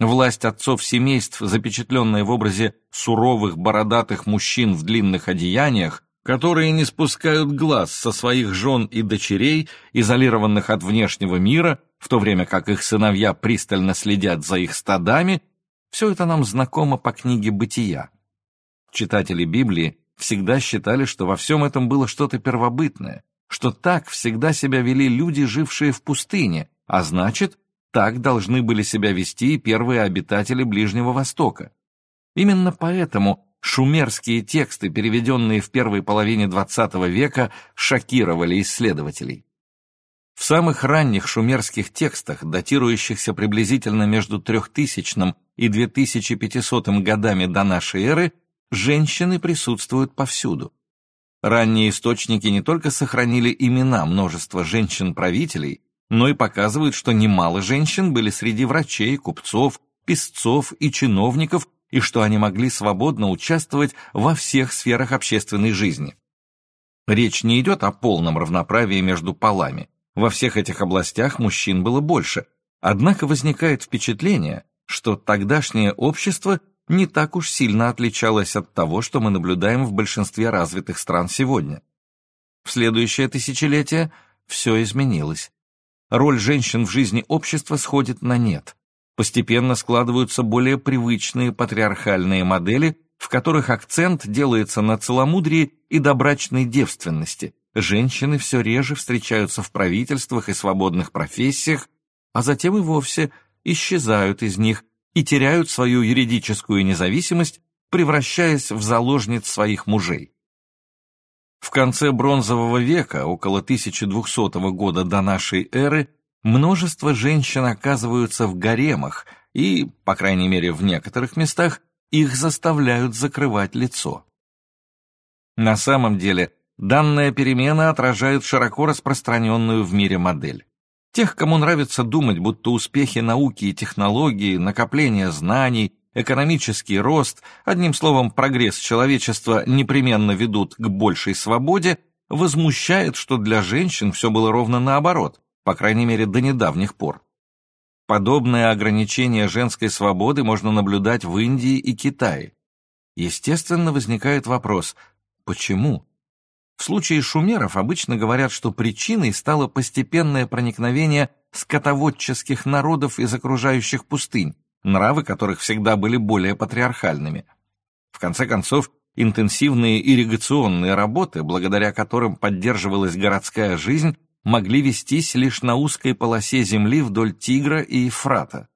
Власть отцов семейств, запечатленная в образе суровых бородатых мужчин в длинных одеяниях, которые не спускают глаз со своих жен и дочерей, изолированных от внешнего мира, в то время как их сыновья пристально следят за их стадами, все это нам знакомо по книге «Бытия». Читатели Библии всегда считали, что во всем этом было что-то первобытное, что так всегда себя вели люди, жившие в пустыне, а значит, так должны были себя вести первые обитатели Ближнего Востока. Именно поэтому шумерские тексты, переведенные в первой половине XX века, шокировали исследователей. В самых ранних шумерских текстах, датирующихся приблизительно между 3000 и 2500 годами до нашей эры, женщины присутствуют повсюду. Ранние источники не только сохранили имена множества женщин-правителей, но и показывают, что немало женщин были среди врачей, купцов, писцов и чиновников, и что они могли свободно участвовать во всех сферах общественной жизни. Речь не идет о полном равноправии между полами. Во всех этих областях мужчин было больше. Однако возникает впечатление, что тогдашнее общество не так уж сильно отличалось от того, что мы наблюдаем в большинстве развитых стран сегодня. В следующее тысячелетие все изменилось. Роль женщин в жизни общества сходит на нет. Постепенно складываются более привычные патриархальные модели, в которых акцент делается на целомудрии и добрачной девственности. Женщины все реже встречаются в правительствах и свободных профессиях, а затем и вовсе исчезают из них и теряют свою юридическую независимость, превращаясь в заложниц своих мужей. В конце бронзового века, около 1200 года до нашей эры, множество женщин оказываются в гаремах и, по крайней мере в некоторых местах, их заставляют закрывать лицо. На самом деле, данная перемена отражает широко распространенную в мире модель. Тех, кому нравится думать, будто успехи науки и технологии, накопление знаний, экономический рост, одним словом, прогресс человечества непременно ведут к большей свободе, возмущает, что для женщин все было ровно наоборот, по крайней мере до недавних пор. Подобное ограничение женской свободы можно наблюдать в Индии и Китае. Естественно, возникает вопрос, почему? В случае шумеров обычно говорят, что причиной стало постепенное проникновение скотоводческих народов из окружающих пустынь, нравы которых всегда были более патриархальными. В конце концов, интенсивные ирригационные работы, благодаря которым поддерживалась городская жизнь, могли вестись лишь на узкой полосе земли вдоль Тигра и Ефрата.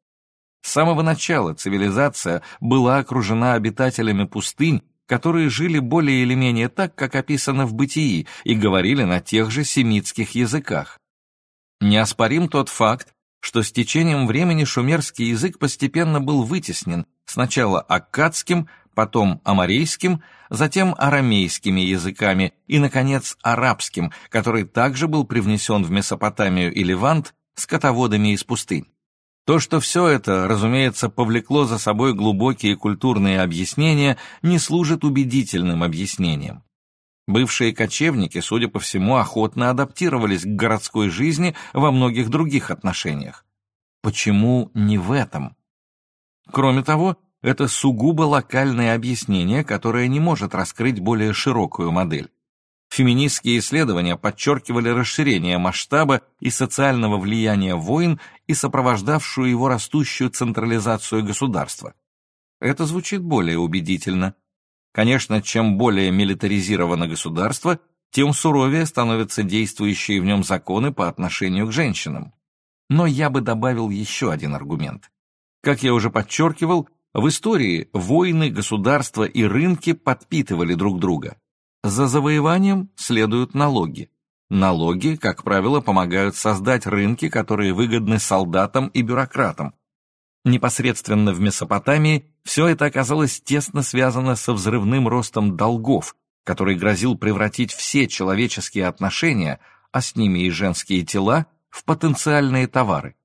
С самого начала цивилизация была окружена обитателями пустынь, которые жили более или менее так, как описано в бытии, и говорили на тех же семитских языках. Неоспорим тот факт, что с течением времени шумерский язык постепенно был вытеснен сначала аккадским, потом амарейским, затем арамейскими языками и, наконец, арабским, который также был привнесен в Месопотамию и Левант скотоводами из пустынь. То, что все это, разумеется, повлекло за собой глубокие культурные объяснения, не служит убедительным объяснением. Бывшие кочевники, судя по всему, охотно адаптировались к городской жизни во многих других отношениях. Почему не в этом? Кроме того, это сугубо локальное объяснение, которое не может раскрыть более широкую модель. Феминистские исследования подчеркивали расширение масштаба и социального влияния войн и сопровождавшую его растущую централизацию государства. Это звучит более убедительно. Конечно, чем более милитаризировано государство, тем суровее становятся действующие в нем законы по отношению к женщинам. Но я бы добавил еще один аргумент. Как я уже подчеркивал, в истории войны, государства и рынки подпитывали друг друга. За завоеванием следуют налоги. Налоги, как правило, помогают создать рынки, которые выгодны солдатам и бюрократам. Непосредственно в Месопотамии все это оказалось тесно связано со взрывным ростом долгов, который грозил превратить все человеческие отношения, а с ними и женские тела, в потенциальные товары.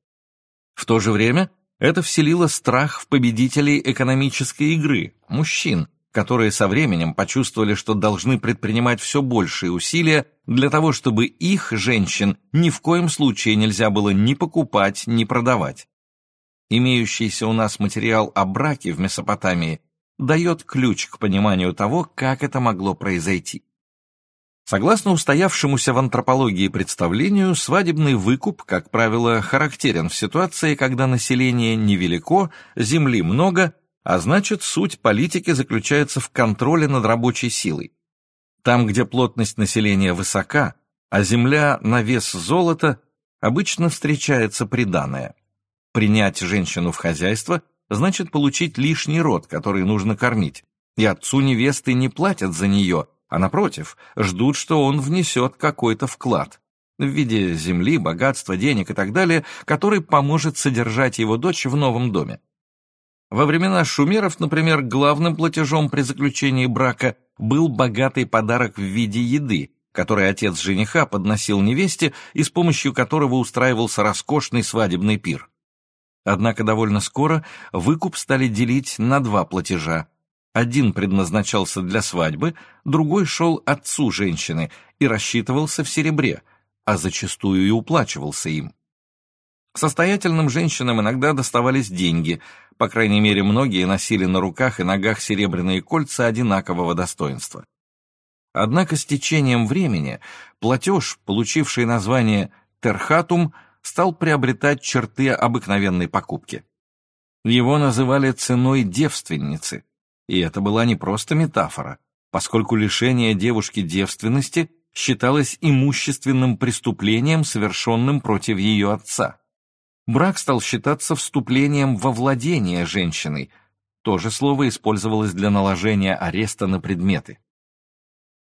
В то же время это вселило страх в победителей экономической игры, мужчин, которые со временем почувствовали, что должны предпринимать все большие усилия для того, чтобы их, женщин, ни в коем случае нельзя было ни покупать, ни продавать. Имеющийся у нас материал о браке в Месопотамии дает ключ к пониманию того, как это могло произойти. Согласно устоявшемуся в антропологии представлению, свадебный выкуп, как правило, характерен в ситуации, когда население невелико, земли много, а значит, суть политики заключается в контроле над рабочей силой. Там, где плотность населения высока, а земля на вес золота, обычно встречается приданое. Принять женщину в хозяйство значит получить лишний род, который нужно кормить, и отцу невесты не платят за нее, а напротив, ждут, что он внесет какой-то вклад. в виде земли, богатства, денег и так далее, который поможет содержать его дочь в новом доме. Во времена шумеров, например, главным платежом при заключении брака был богатый подарок в виде еды, который отец жениха подносил невесте и с помощью которого устраивался роскошный свадебный пир. Однако довольно скоро выкуп стали делить на два платежа. Один предназначался для свадьбы, другой шел отцу женщины и рассчитывался в серебре, а зачастую и уплачивался им. Состоятельным женщинам иногда доставались деньги, по крайней мере, многие носили на руках и ногах серебряные кольца одинакового достоинства. Однако с течением времени платеж, получивший название «терхатум», стал приобретать черты обыкновенной покупки. Его называли ценой девственницы, и это была не просто метафора, поскольку лишение девушки девственности считалось имущественным преступлением, совершенным против ее отца. Брак стал считаться вступлением во владение женщиной. То же слово использовалось для наложения ареста на предметы.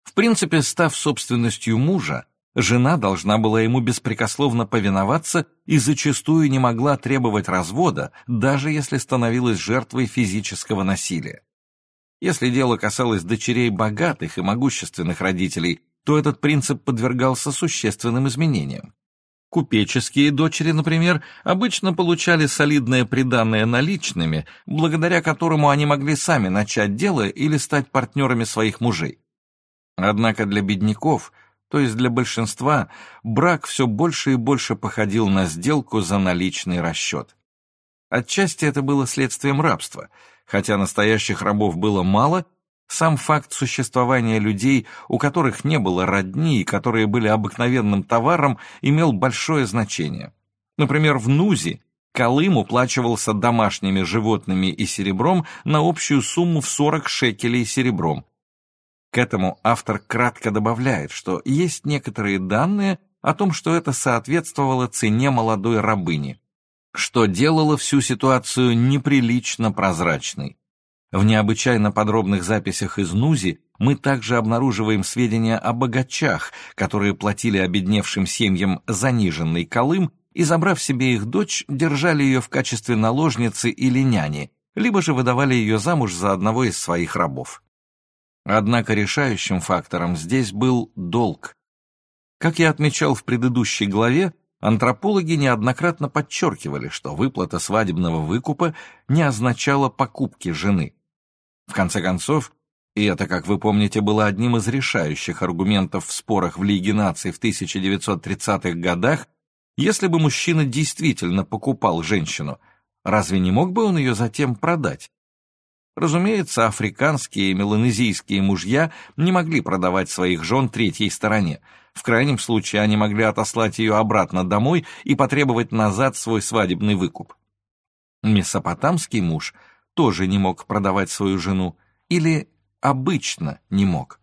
В принципе, став собственностью мужа, жена должна была ему беспрекословно повиноваться и зачастую не могла требовать развода, даже если становилась жертвой физического насилия. Если дело касалось дочерей богатых и могущественных родителей, то этот принцип подвергался существенным изменениям. Купеческие дочери, например, обычно получали солидное приданное наличными, благодаря которому они могли сами начать дело или стать партнерами своих мужей. Однако для бедняков, то есть для большинства, брак все больше и больше походил на сделку за наличный расчет. Отчасти это было следствием рабства, хотя настоящих рабов было мало, сам факт существования людей, у которых не было родни и которые были обыкновенным товаром, имел большое значение. Например, в Нузе Колым уплачивался домашними животными и серебром на общую сумму в 40 шекелей серебром. К этому автор кратко добавляет, что есть некоторые данные о том, что это соответствовало цене молодой рабыни, что делало всю ситуацию неприлично прозрачной. В необычайно подробных записях из Нузи мы также обнаруживаем сведения о богачах, которые платили обедневшим семьям заниженный колым и, забрав себе их дочь, держали ее в качестве наложницы или няни, либо же выдавали ее замуж за одного из своих рабов. Однако решающим фактором здесь был долг. Как я отмечал в предыдущей главе, антропологи неоднократно подчеркивали, что выплата свадебного выкупа не означала покупки жены. В конце концов, и это, как вы помните, было одним из решающих аргументов в спорах в Лиге наций в 1930-х годах, если бы мужчина действительно покупал женщину, разве не мог бы он ее затем продать? Разумеется, африканские и меланезийские мужья не могли продавать своих жен третьей стороне. В крайнем случае они могли отослать ее обратно домой и потребовать назад свой свадебный выкуп. Месопотамский муж тоже не мог продавать свою жену, или обычно не мог.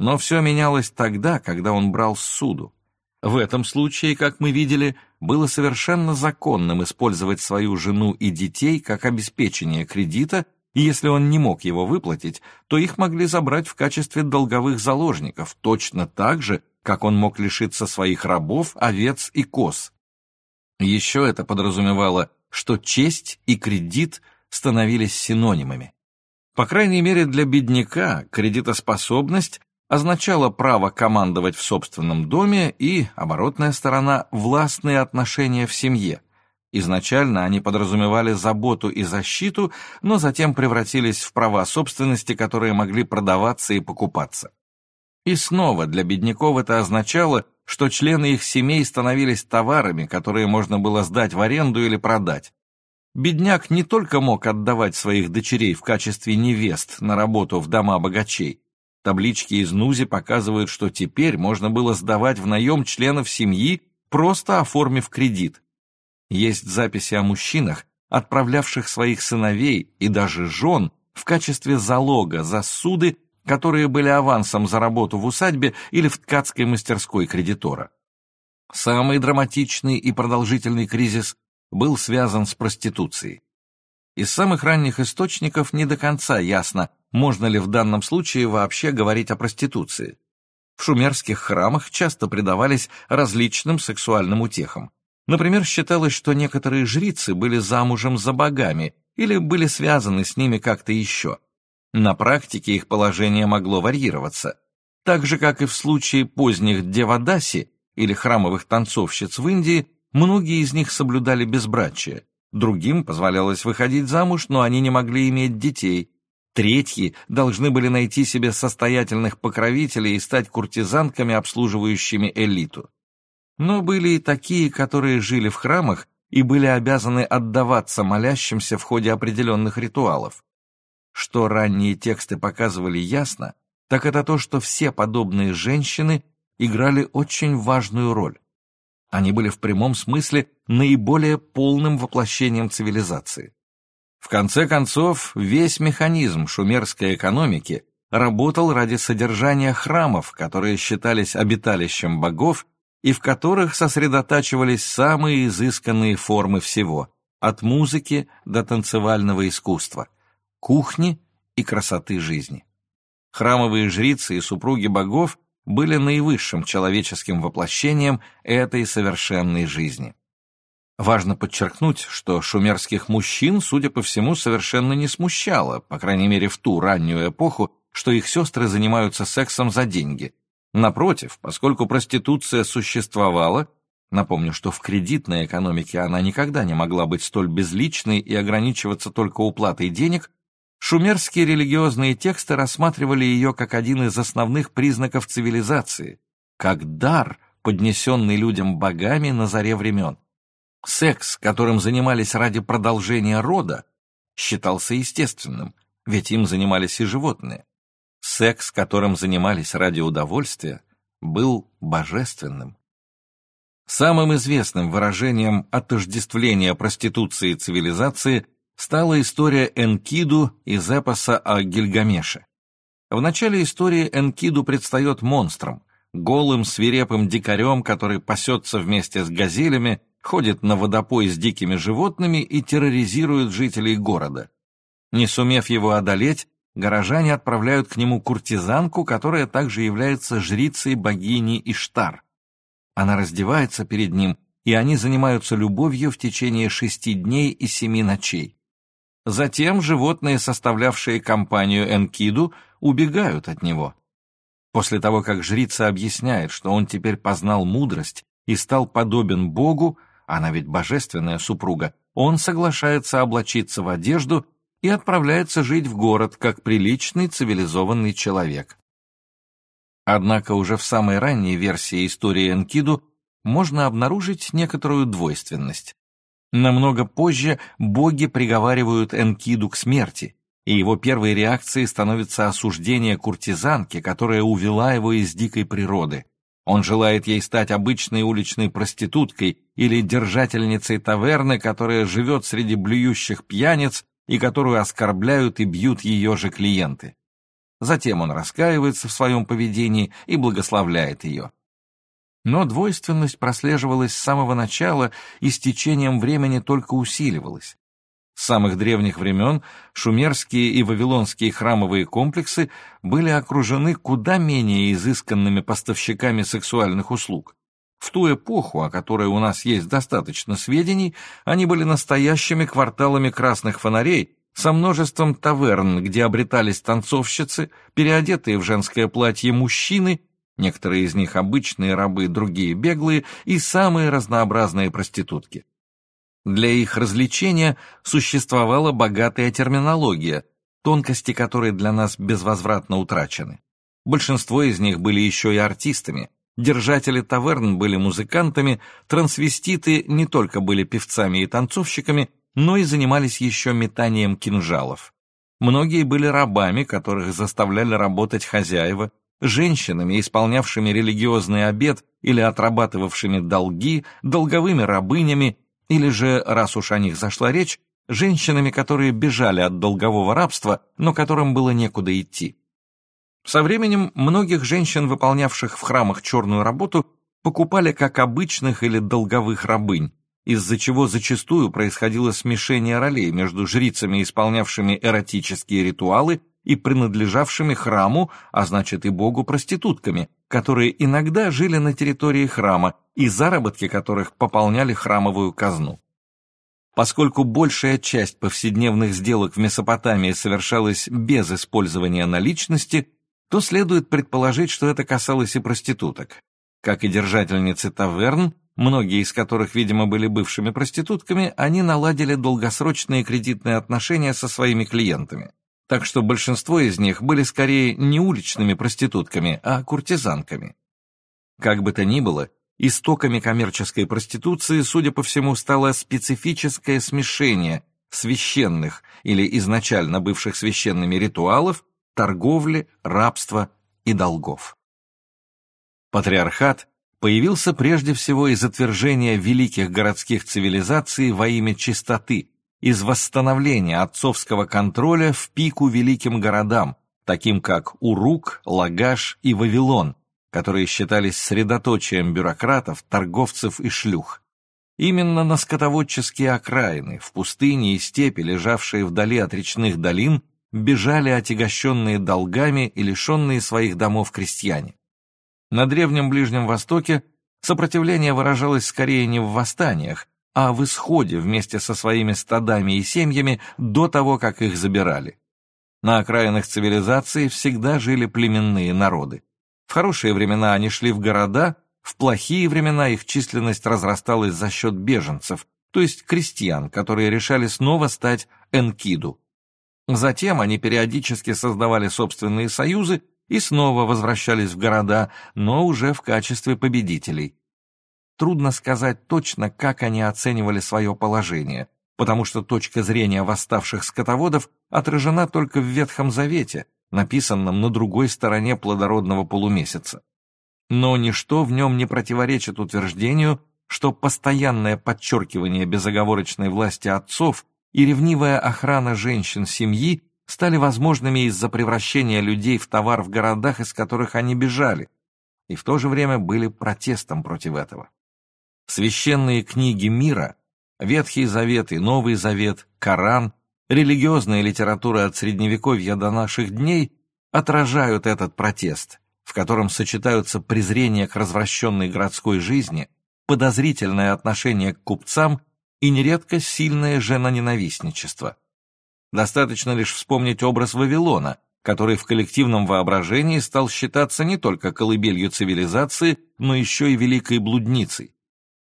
Но все менялось тогда, когда он брал суду. В этом случае, как мы видели, было совершенно законным использовать свою жену и детей как обеспечение кредита и если он не мог его выплатить, то их могли забрать в качестве долговых заложников, точно так же, как он мог лишиться своих рабов, овец и коз. Еще это подразумевало, что честь и кредит становились синонимами. По крайней мере, для бедняка кредитоспособность означала право командовать в собственном доме и, оборотная сторона, властные отношения в семье. Изначально они подразумевали заботу и защиту, но затем превратились в права собственности, которые могли продаваться и покупаться. И снова для бедняков это означало, что члены их семей становились товарами, которые можно было сдать в аренду или продать. Бедняк не только мог отдавать своих дочерей в качестве невест на работу в дома богачей. Таблички из НУЗИ показывают, что теперь можно было сдавать в наем членов семьи, просто оформив кредит. Есть записи о мужчинах, отправлявших своих сыновей и даже жен в качестве залога за суды, которые были авансом за работу в усадьбе или в ткацкой мастерской кредитора. Самый драматичный и продолжительный кризис был связан с проституцией. Из самых ранних источников не до конца ясно, можно ли в данном случае вообще говорить о проституции. в шумерских храмах часто предавались различным сексуальным утехам. Например, считалось, что некоторые жрицы были замужем за богами или были связаны с ними как-то еще. На практике их положение могло варьироваться. Так же, как и в случае поздних девадаси или храмовых танцовщиц в Индии, многие из них соблюдали безбрачие. Другим позволялось выходить замуж, но они не могли иметь детей. Третьи должны были найти себе состоятельных покровителей и стать куртизанками, обслуживающими элиту. Но были и такие, которые жили в храмах и были обязаны отдаваться молящимся в ходе определенных ритуалов. Что ранние тексты показывали ясно, так это то, что все подобные женщины играли очень важную роль. Они были в прямом смысле наиболее полным воплощением цивилизации. В конце концов, весь механизм шумерской экономики работал ради содержания храмов, которые считались обиталищем богов и в которых сосредотачивались самые изысканные формы всего, от музыки до танцевального искусства, кухни и красоты жизни. Храмовые жрицы и супруги богов были наивысшим человеческим воплощением этой совершенной жизни. Важно подчеркнуть, что шумерских мужчин, судя по всему, совершенно не смущало, по крайней мере в ту раннюю эпоху, что их сестры занимаются сексом за деньги. Напротив, поскольку проституция существовала, напомню, что в кредитной экономике она никогда не могла быть столь безличной и ограничиваться только уплатой денег, Шумерские религиозные тексты рассматривали ее как один из основных признаков цивилизации, как дар, поднесенный людям богами на заре времен. Секс, которым занимались ради продолжения рода, считался естественным, ведь им занимались и животные. Секс, которым занимались ради удовольствия, был божественным. Самым известным выражением отождествления проституции и цивилизации стала история Энкиду из эпоса о Гильгамеше. В начале истории Энкиду предстает монстром, голым свирепым дикарем, который пасется вместе с газелями, ходит на водопой с дикими животными и терроризирует жителей города. Не сумев его одолеть, горожане отправляют к нему куртизанку, которая также является жрицей богини Иштар. Она раздевается перед ним, и они занимаются любовью в течение шести дней и семи ночей. Затем животные, составлявшие компанию Энкиду, убегают от него. После того, как жрица объясняет, что он теперь познал мудрость и стал подобен Богу, она ведь божественная супруга, он соглашается облачиться в одежду и отправляется жить в город как приличный цивилизованный человек. Однако уже в самой ранней версии истории Энкиду можно обнаружить некоторую двойственность. Намного позже боги приговаривают Энкиду к смерти, и его первой реакцией становится осуждение куртизанки, которая увела его из дикой природы. Он желает ей стать обычной уличной проституткой или держательницей таверны, которая живет среди блюющих пьяниц и которую оскорбляют и бьют ее же клиенты. Затем он раскаивается в своем поведении и благословляет ее. Но двойственность прослеживалась с самого начала и с течением времени только усиливалась. С самых древних времен шумерские и вавилонские храмовые комплексы были окружены куда менее изысканными поставщиками сексуальных услуг. В ту эпоху, о которой у нас есть достаточно сведений, они были настоящими кварталами красных фонарей со множеством таверн, где обретались танцовщицы, переодетые в женское платье мужчины Некоторые из них обычные рабы, другие беглые и самые разнообразные проститутки. Для их развлечения существовала богатая терминология, тонкости которой для нас безвозвратно утрачены. Большинство из них были еще и артистами. Держатели таверн были музыкантами, трансвеститы не только были певцами и танцовщиками, но и занимались еще метанием кинжалов. Многие были рабами, которых заставляли работать хозяева, женщинами, исполнявшими религиозный обет или отрабатывавшими долги, долговыми рабынями, или же, раз уж о них зашла речь, женщинами, которые бежали от долгового рабства, но которым было некуда идти. Со временем многих женщин, выполнявших в храмах черную работу, покупали как обычных или долговых рабынь, из-за чего зачастую происходило смешение ролей между жрицами, исполнявшими эротические ритуалы, и принадлежавшими храму, а значит и богу проститутками, которые иногда жили на территории храма и заработки которых пополняли храмовую казну. Поскольку большая часть повседневных сделок в Месопотамии совершалась без использования наличности, то следует предположить, что это касалось и проституток. Как и держательницы таверн, многие из которых, видимо, были бывшими проститутками, они наладили долгосрочные кредитные отношения со своими клиентами. Так что большинство из них были скорее не уличными проститутками, а куртизанками. Как бы то ни было, истоками коммерческой проституции, судя по всему, стало специфическое смешение священных или изначально бывших священными ритуалов, торговли, рабства и долгов. Патриархат появился прежде всего из отвержения великих городских цивилизаций во имя чистоты, из восстановления отцовского контроля в пику великим городам, таким как Урук, Лагаш и Вавилон, которые считались средоточием бюрократов, торговцев и шлюх. Именно на скотоводческие окраины, в пустыне и степи, лежавшие вдали от речных долин, бежали отягощенные долгами и лишенные своих домов крестьяне. На Древнем Ближнем Востоке сопротивление выражалось скорее не в восстаниях, а в исходе вместе со своими стадами и семьями до того, как их забирали. На окраинах цивилизации всегда жили племенные народы. В хорошие времена они шли в города, в плохие времена их численность разрасталась за счет беженцев, то есть крестьян, которые решали снова стать энкиду. Затем они периодически создавали собственные союзы и снова возвращались в города, но уже в качестве победителей. Трудно сказать точно, как они оценивали свое положение, потому что точка зрения восставших скотоводов отражена только в Ветхом Завете, написанном на другой стороне плодородного полумесяца. Но ничто в нем не противоречит утверждению, что постоянное подчеркивание безоговорочной власти отцов и ревнивая охрана женщин семьи стали возможными из-за превращения людей в товар в городах, из которых они бежали, и в то же время были протестом против этого. Священные книги мира, Ветхий Завет и Новый Завет, Коран, религиозная литература от Средневековья до наших дней отражают этот протест, в котором сочетаются презрение к развращенной городской жизни, подозрительное отношение к купцам и нередко сильное женоненавистничество. Достаточно лишь вспомнить образ Вавилона, который в коллективном воображении стал считаться не только колыбелью цивилизации, но еще и великой блудницей.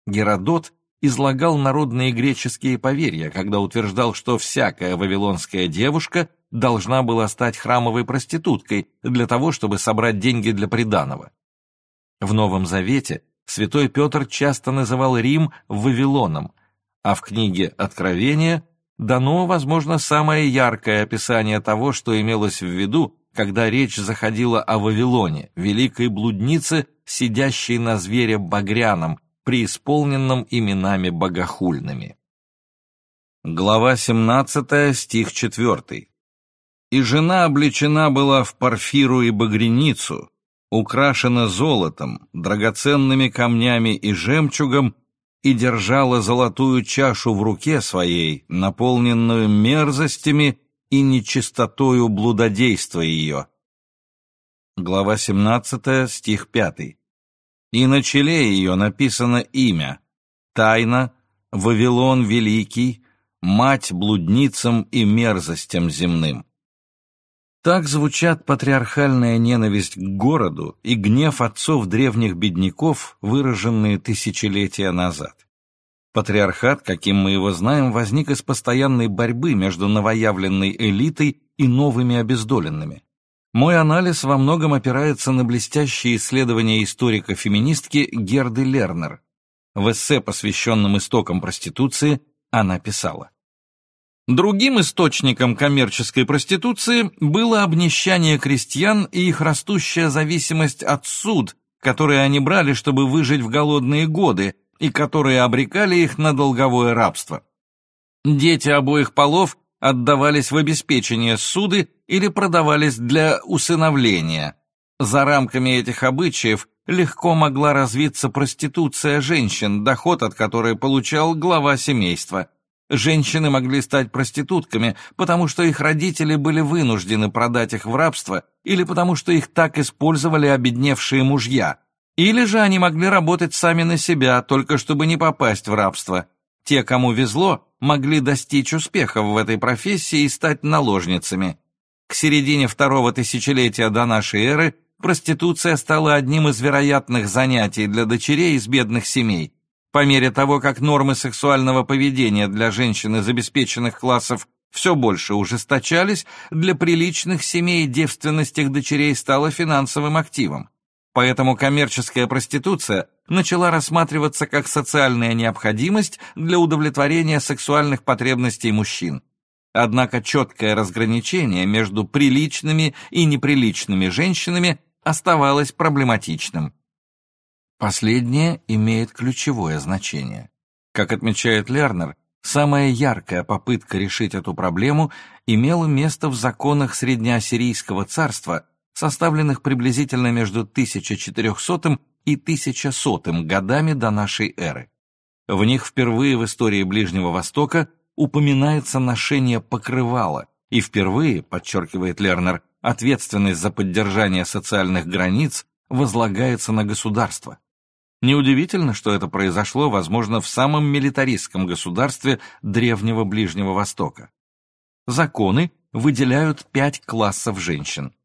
Геродот излагал народные греческие поверья, когда утверждал, что всякая вавилонская девушка должна была стать храмовой проституткой для того, чтобы собрать деньги для приданого. В Новом Завете святой Петр часто называл Рим Вавилоном, а в книге «Откровение» дано, возможно, самое яркое описание того, что имелось в виду, когда речь заходила о Вавилоне, великой блуднице, сидящей на звере багряном, преисполненном именами богохульными. Глава 17, стих 4. «И жена облечена была в парфиру и багряницу, украшена золотом, драгоценными камнями и жемчугом, и держала золотую чашу в руке своей, наполненную мерзостями и нечистотою блудодейства ее». Глава 17, стих 5. «И на челе ее написано имя, тайна, Вавилон Великий, мать блудницам и мерзостям земным». Так звучат патриархальная ненависть к городу и гнев отцов древних бедняков, выраженные тысячелетия назад. Патриархат, каким мы его знаем, возник из постоянной борьбы между новоявленной элитой и новыми обездоленными. Мой анализ во многом опирается на блестящие исследования историка-феминистки Герды Лернер. В эссе, посвященном истокам проституции, она писала. Другим источником коммерческой проституции было обнищание крестьян и их растущая зависимость от суд, которые они брали, чтобы выжить в голодные годы, и которые обрекали их на долговое рабство. Дети обоих полов отдавались в обеспечение суды или продавались для усыновления. За рамками этих обычаев легко могла развиться проституция женщин, доход от которой получал глава семейства – Женщины могли стать проститутками, потому что их родители были вынуждены продать их в рабство или потому что их так использовали обедневшие мужья. Или же они могли работать сами на себя, только чтобы не попасть в рабство. Те, кому везло, могли достичь успехов в этой профессии и стать наложницами. К середине второго тысячелетия до нашей эры проституция стала одним из вероятных занятий для дочерей из бедных семей. По мере того, как нормы сексуального поведения для женщин из обеспеченных классов все больше ужесточались, для приличных семей девственность их дочерей стала финансовым активом. Поэтому коммерческая проституция начала рассматриваться как социальная необходимость для удовлетворения сексуальных потребностей мужчин. Однако четкое разграничение между приличными и неприличными женщинами оставалось проблематичным. Последнее имеет ключевое значение. Как отмечает Лернер, самая яркая попытка решить эту проблему имела место в законах Среднеассирийского царства, составленных приблизительно между 1400 и 1100 годами до нашей эры. В них впервые в истории Ближнего Востока упоминается ношение покрывала, и впервые, подчеркивает Лернер, ответственность за поддержание социальных границ возлагается на государство. Неудивительно, что это произошло, возможно, в самом милитаристском государстве Древнего Ближнего Востока. Законы выделяют пять классов женщин.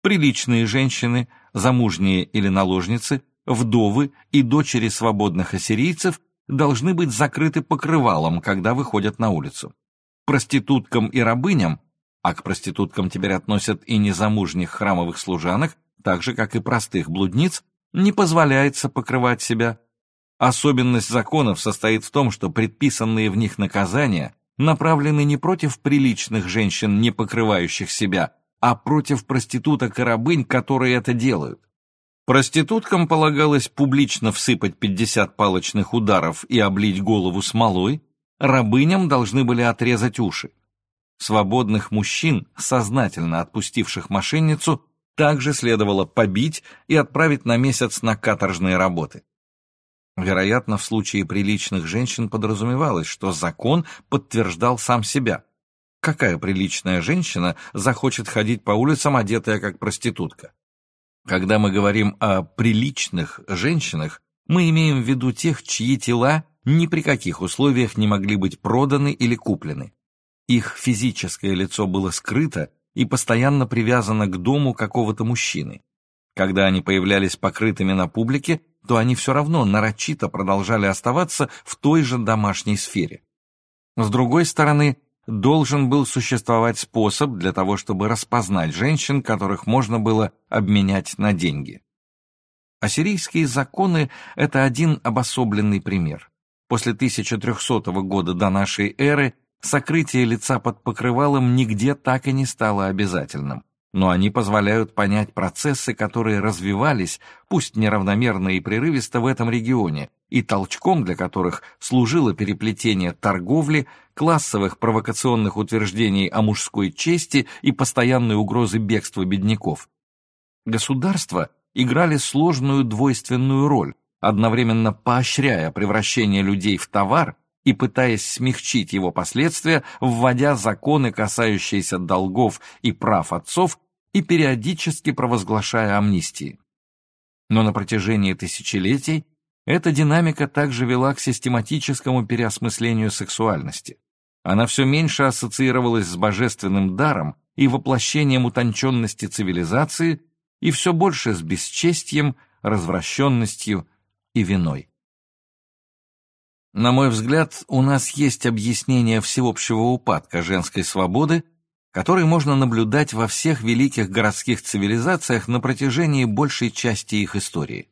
Приличные женщины, замужние или наложницы, вдовы и дочери свободных ассирийцев должны быть закрыты покрывалом, когда выходят на улицу. Проституткам и рабыням, а к проституткам теперь относят и незамужних храмовых служанок, так же, как и простых блудниц, не позволяется покрывать себя. Особенность законов состоит в том, что предписанные в них наказания направлены не против приличных женщин, не покрывающих себя, а против проституток и рабынь, которые это делают. Проституткам полагалось публично всыпать 50 палочных ударов и облить голову смолой, рабыням должны были отрезать уши. Свободных мужчин, сознательно отпустивших мошенницу, также следовало побить и отправить на месяц на каторжные работы. Вероятно, в случае приличных женщин подразумевалось, что закон подтверждал сам себя. Какая приличная женщина захочет ходить по улицам, одетая как проститутка? Когда мы говорим о приличных женщинах, мы имеем в виду тех, чьи тела ни при каких условиях не могли быть проданы или куплены. Их физическое лицо было скрыто и постоянно привязана к дому какого-то мужчины. Когда они появлялись покрытыми на публике, то они все равно нарочито продолжали оставаться в той же домашней сфере. С другой стороны, должен был существовать способ для того, чтобы распознать женщин, которых можно было обменять на деньги. Ассирийские законы – это один обособленный пример. После 1300 года до нашей эры сокрытие лица под покрывалом нигде так и не стало обязательным, но они позволяют понять процессы, которые развивались, пусть неравномерно и прерывисто в этом регионе, и толчком для которых служило переплетение торговли, классовых провокационных утверждений о мужской чести и постоянной угрозы бегства бедняков. Государства играли сложную двойственную роль, одновременно поощряя превращение людей в товар и пытаясь смягчить его последствия, вводя законы, касающиеся долгов и прав отцов, и периодически провозглашая амнистии. Но на протяжении тысячелетий эта динамика также вела к систематическому переосмыслению сексуальности. Она все меньше ассоциировалась с божественным даром и воплощением утонченности цивилизации, и все больше с бесчестьем, развращенностью и виной. На мой взгляд, у нас есть объяснение всеобщего упадка женской свободы, который можно наблюдать во всех великих городских цивилизациях на протяжении большей части их истории.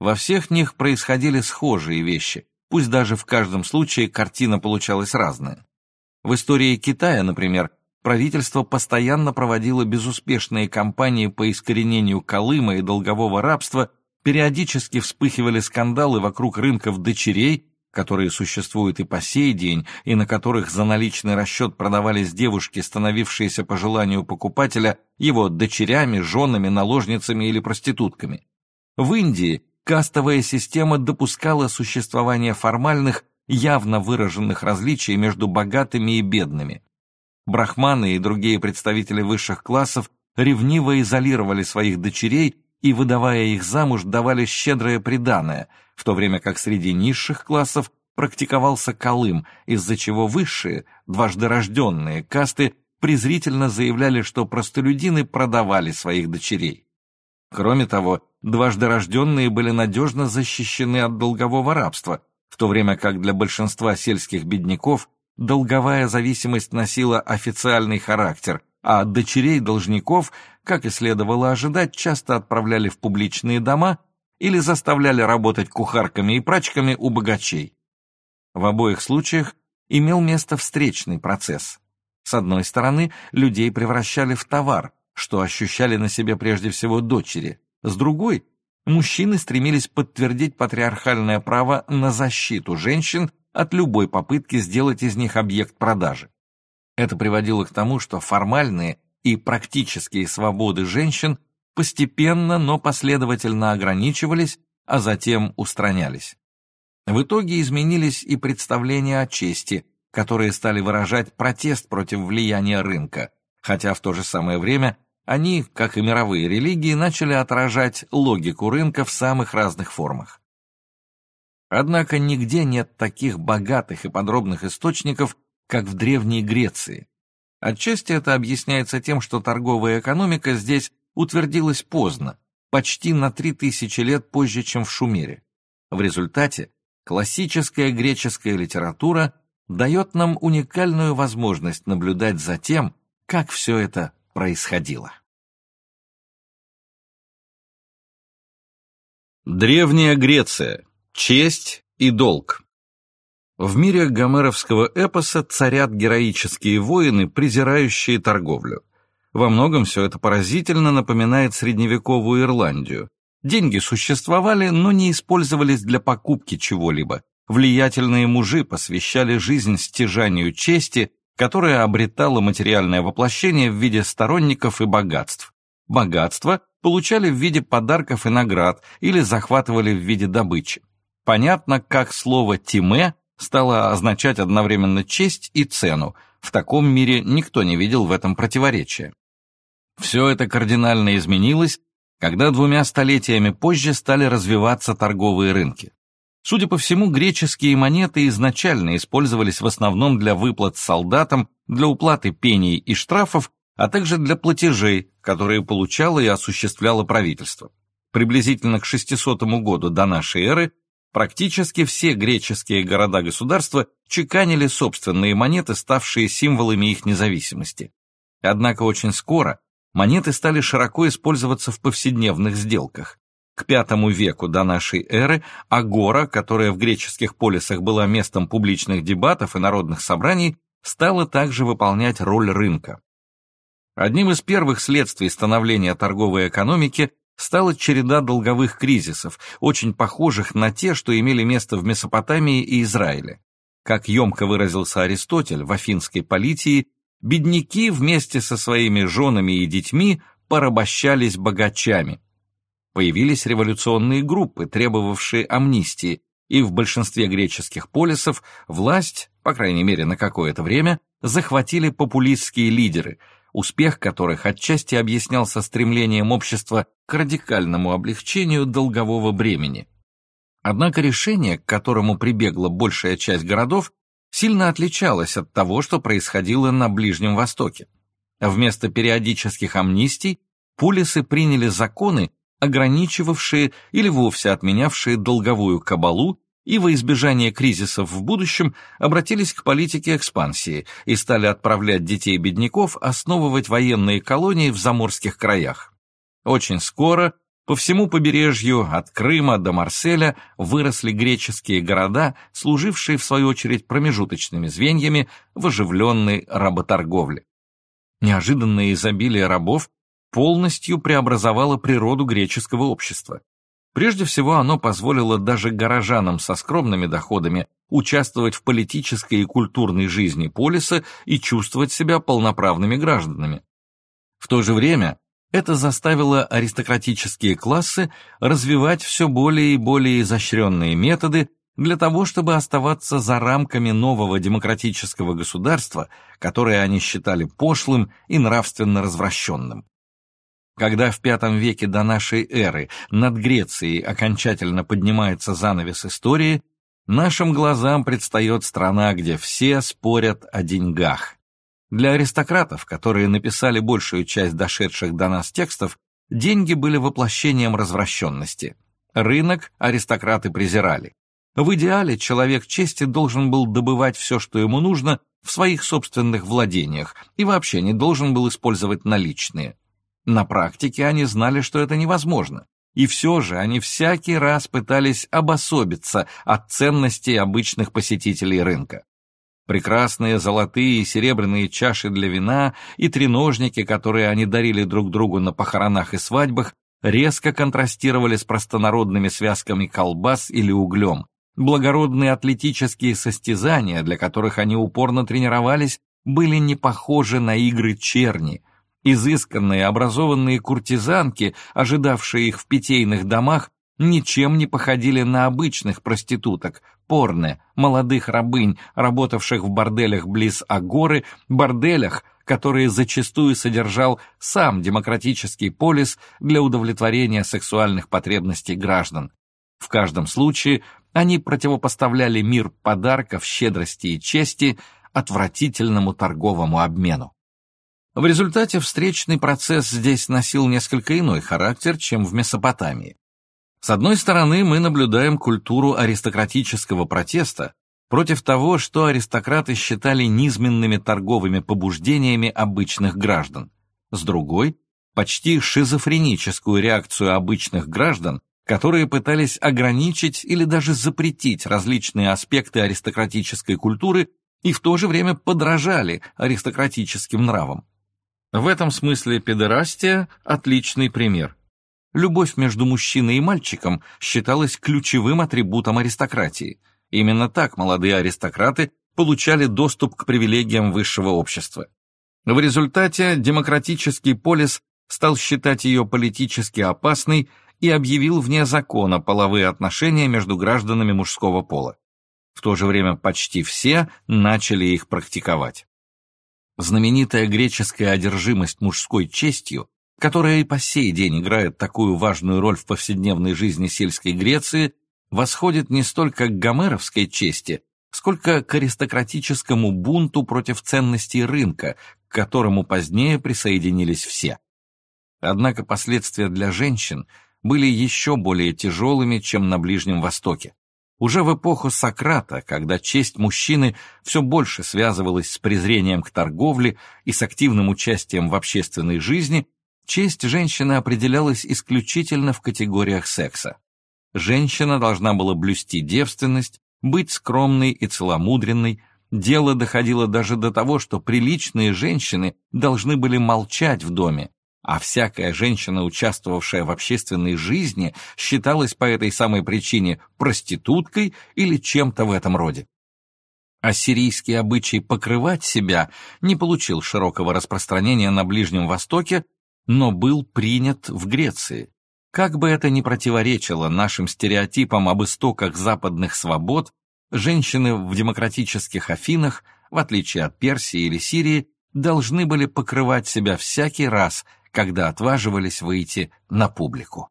Во всех них происходили схожие вещи, пусть даже в каждом случае картина получалась разная. В истории Китая, например, правительство постоянно проводило безуспешные кампании по искоренению Колыма и долгового рабства, периодически вспыхивали скандалы вокруг рынков дочерей, которые существуют и по сей день, и на которых за наличный расчет продавались девушки, становившиеся по желанию покупателя его дочерями, женами, наложницами или проститутками. В Индии кастовая система допускала существование формальных, явно выраженных различий между богатыми и бедными. Брахманы и другие представители высших классов ревниво изолировали своих дочерей и, выдавая их замуж, давали щедрое приданое, в то время как среди низших классов практиковался колым, из-за чего высшие, дважды рожденные касты презрительно заявляли, что простолюдины продавали своих дочерей. Кроме того, дважды рожденные были надежно защищены от долгового рабства, в то время как для большинства сельских бедняков долговая зависимость носила официальный характер, а дочерей должников, как и следовало ожидать, часто отправляли в публичные дома или заставляли работать кухарками и прачками у богачей. В обоих случаях имел место встречный процесс. С одной стороны, людей превращали в товар, что ощущали на себе прежде всего дочери. С другой, мужчины стремились подтвердить патриархальное право на защиту женщин от любой попытки сделать из них объект продажи. Это приводило к тому, что формальные и практические свободы женщин постепенно, но последовательно ограничивались, а затем устранялись. В итоге изменились и представления о чести, которые стали выражать протест против влияния рынка, хотя в то же самое время они, как и мировые религии, начали отражать логику рынка в самых разных формах. Однако нигде нет таких богатых и подробных источников, как в Древней Греции. Отчасти это объясняется тем, что торговая экономика здесь утвердилась поздно, почти на 3000 лет позже, чем в Шумере. В результате классическая греческая литература дает нам уникальную возможность наблюдать за тем, как все это происходило. Древняя Греция. Честь и долг. В мире гомеровского эпоса царят героические воины, презирающие торговлю. Во многом все это поразительно напоминает средневековую Ирландию. Деньги существовали, но не использовались для покупки чего-либо. Влиятельные мужи посвящали жизнь стяжанию чести, которая обретала материальное воплощение в виде сторонников и богатств. Богатство получали в виде подарков и наград или захватывали в виде добычи. Понятно, как слово «тиме» стало означать одновременно честь и цену. В таком мире никто не видел в этом противоречия. Все это кардинально изменилось, когда двумя столетиями позже стали развиваться торговые рынки. Судя по всему, греческие монеты изначально использовались в основном для выплат солдатам, для уплаты пений и штрафов, а также для платежей, которые получало и осуществляло правительство. Приблизительно к 600 году до нашей эры Практически все греческие города-государства чеканили собственные монеты, ставшие символами их независимости. Однако очень скоро монеты стали широко использоваться в повседневных сделках. К V веку до нашей эры агора, которая в греческих полисах была местом публичных дебатов и народных собраний, стала также выполнять роль рынка. Одним из первых следствий становления торговой экономики стала череда долговых кризисов, очень похожих на те, что имели место в Месопотамии и Израиле. Как емко выразился Аристотель в афинской политии, бедняки вместе со своими женами и детьми порабощались богачами. Появились революционные группы, требовавшие амнистии, и в большинстве греческих полисов власть, по крайней мере на какое-то время, захватили популистские лидеры – успех которых отчасти объяснялся стремлением общества к радикальному облегчению долгового бремени. Однако решение, к которому прибегла большая часть городов, сильно отличалось от того, что происходило на Ближнем Востоке. Вместо периодических амнистий пулисы приняли законы, ограничивавшие или вовсе отменявшие долговую кабалу и во избежание кризисов в будущем обратились к политике экспансии и стали отправлять детей бедняков основывать военные колонии в заморских краях. Очень скоро по всему побережью от Крыма до Марселя выросли греческие города, служившие в свою очередь промежуточными звеньями в оживленной работорговле. Неожиданное изобилие рабов полностью преобразовало природу греческого общества. Прежде всего, оно позволило даже горожанам со скромными доходами участвовать в политической и культурной жизни полиса и чувствовать себя полноправными гражданами. В то же время это заставило аристократические классы развивать все более и более изощренные методы, для того, чтобы оставаться за рамками нового демократического государства, которое они считали пошлым и нравственно развращенным. Когда в V веке до нашей эры над Грецией окончательно поднимается занавес истории, нашим глазам предстает страна, где все спорят о деньгах. Для аристократов, которые написали большую часть дошедших до нас текстов, деньги были воплощением развращенности. Рынок аристократы презирали. В идеале человек чести должен был добывать все, что ему нужно, в своих собственных владениях и вообще не должен был использовать наличные. На практике они знали, что это невозможно, и все же они всякий раз пытались обособиться от ценностей обычных посетителей рынка. Прекрасные золотые и серебряные чаши для вина и треножники, которые они дарили друг другу на похоронах и свадьбах, резко контрастировали с простонародными связками колбас или углем. Благородные атлетические состязания, для которых они упорно тренировались, были не похожи на игры черни. Изысканные образованные куртизанки, ожидавшие их в питейных домах, ничем не походили на обычных проституток, порне, молодых рабынь, работавших в борделях близ Агоры, борделях, которые зачастую содержал сам демократический полис для удовлетворения сексуальных потребностей граждан. В каждом случае они противопоставляли мир подарков, щедрости и чести отвратительному торговому обмену. В результате встречный процесс здесь носил несколько иной характер, чем в Месопотамии. С одной стороны, мы наблюдаем культуру аристократического протеста против того, что аристократы считали низменными торговыми побуждениями обычных граждан. С другой, почти шизофреническую реакцию обычных граждан, которые пытались ограничить или даже запретить различные аспекты аристократической культуры и в то же время подражали аристократическим нравам. В этом смысле педерастия – отличный пример. Любовь между мужчиной и мальчиком считалась ключевым атрибутом аристократии. Именно так молодые аристократы получали доступ к привилегиям высшего общества. В результате демократический полис стал считать ее политически опасной и объявил вне закона половые отношения между гражданами мужского пола. В то же время почти все начали их практиковать. Знаменитая греческая одержимость мужской честью, которая и по сей день играет такую важную роль в повседневной жизни сельской Греции, восходит не столько к гомеровской чести, сколько к аристократическому бунту против ценностей рынка, к которому позднее присоединились все. Однако последствия для женщин были еще более тяжелыми, чем на Ближнем Востоке. Уже в эпоху Сократа, когда честь мужчины все больше связывалась с презрением к торговле и с активным участием в общественной жизни, честь женщины определялась исключительно в категориях секса. Женщина должна была блюсти девственность, быть скромной и целомудренной, дело доходило даже до того, что приличные женщины должны были молчать в доме, а всякая женщина, участвовавшая в общественной жизни, считалась по этой самой причине проституткой или чем-то в этом роде. Ассирийский обычай покрывать себя не получил широкого распространения на Ближнем Востоке, но был принят в Греции. Как бы это ни противоречило нашим стереотипам об истоках западных свобод, женщины в демократических Афинах, в отличие от Персии или Сирии, должны были покрывать себя всякий раз, когда отваживались выйти на публику.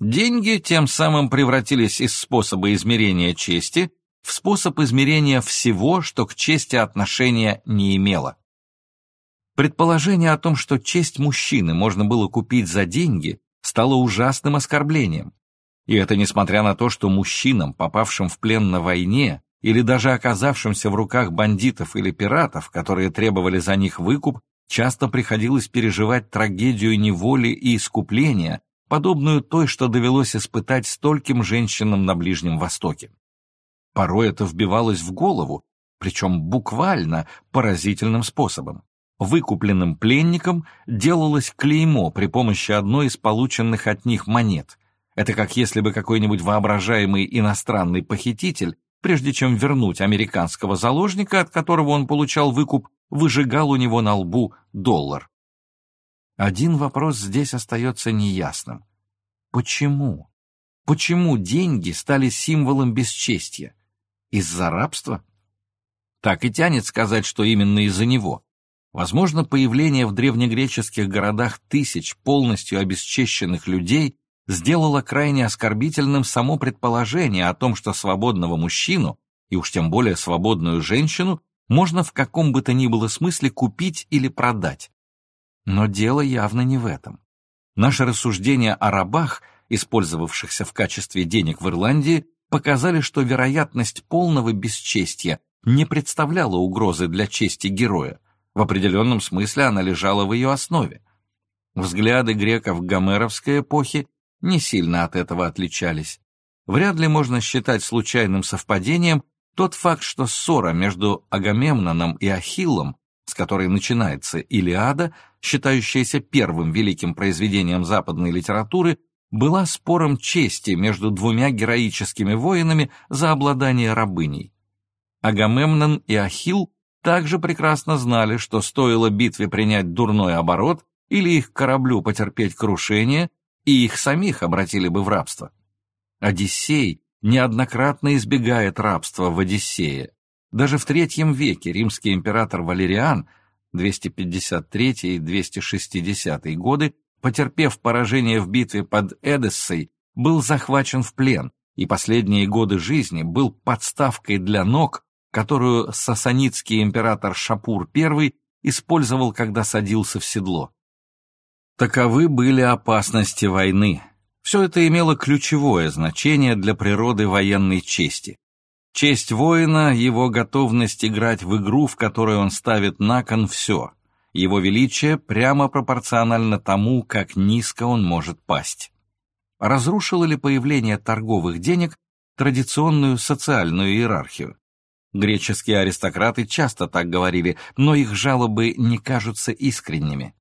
Деньги тем самым превратились из способа измерения чести в способ измерения всего, что к чести отношения не имело. Предположение о том, что честь мужчины можно было купить за деньги, стало ужасным оскорблением. И это несмотря на то, что мужчинам, попавшим в плен на войне, или даже оказавшимся в руках бандитов или пиратов, которые требовали за них выкуп, часто приходилось переживать трагедию неволи и искупления, подобную той, что довелось испытать стольким женщинам на Ближнем Востоке. Порой это вбивалось в голову, причем буквально поразительным способом. Выкупленным пленникам делалось клеймо при помощи одной из полученных от них монет. Это как если бы какой-нибудь воображаемый иностранный похититель, прежде чем вернуть американского заложника, от которого он получал выкуп, выжигал у него на лбу доллар. Один вопрос здесь остается неясным. Почему? Почему деньги стали символом бесчестья? Из-за рабства? Так и тянет сказать, что именно из-за него. Возможно, появление в древнегреческих городах тысяч полностью обесчещенных людей сделало крайне оскорбительным само предположение о том, что свободного мужчину, и уж тем более свободную женщину, можно в каком бы то ни было смысле купить или продать. Но дело явно не в этом. Наши рассуждения о рабах – использовавшихся в качестве денег в Ирландии, показали, что вероятность полного бесчестия не представляла угрозы для чести героя. В определенном смысле она лежала в ее основе. Взгляды греков гомеровской эпохи не сильно от этого отличались. Вряд ли можно считать случайным совпадением тот факт, что ссора между Агамемноном и Ахиллом, с которой начинается Илиада, считающаяся первым великим произведением западной литературы, была спором чести между двумя героическими воинами за обладание рабыней. Агамемнон и Ахилл также прекрасно знали, что стоило битве принять дурной оборот или их кораблю потерпеть крушение, и их самих обратили бы в рабство. Одиссей неоднократно избегает рабства в Одиссее. Даже в третьем веке римский император Валериан 253 и 260 годы потерпев поражение в битве под Эдессой, был захвачен в плен и последние годы жизни был подставкой для ног, которую сасанидский император Шапур I использовал, когда садился в седло. Таковы были опасности войны. Все это имело ключевое значение для природы военной чести. Честь воина — его готовность играть в игру, в которой он ставит на кон все — его величие прямо пропорционально тому, как низко он может пасть. Разрушило ли появление торговых денег традиционную социальную иерархию? Греческие аристократы часто так говорили, но их жалобы не кажутся искренними.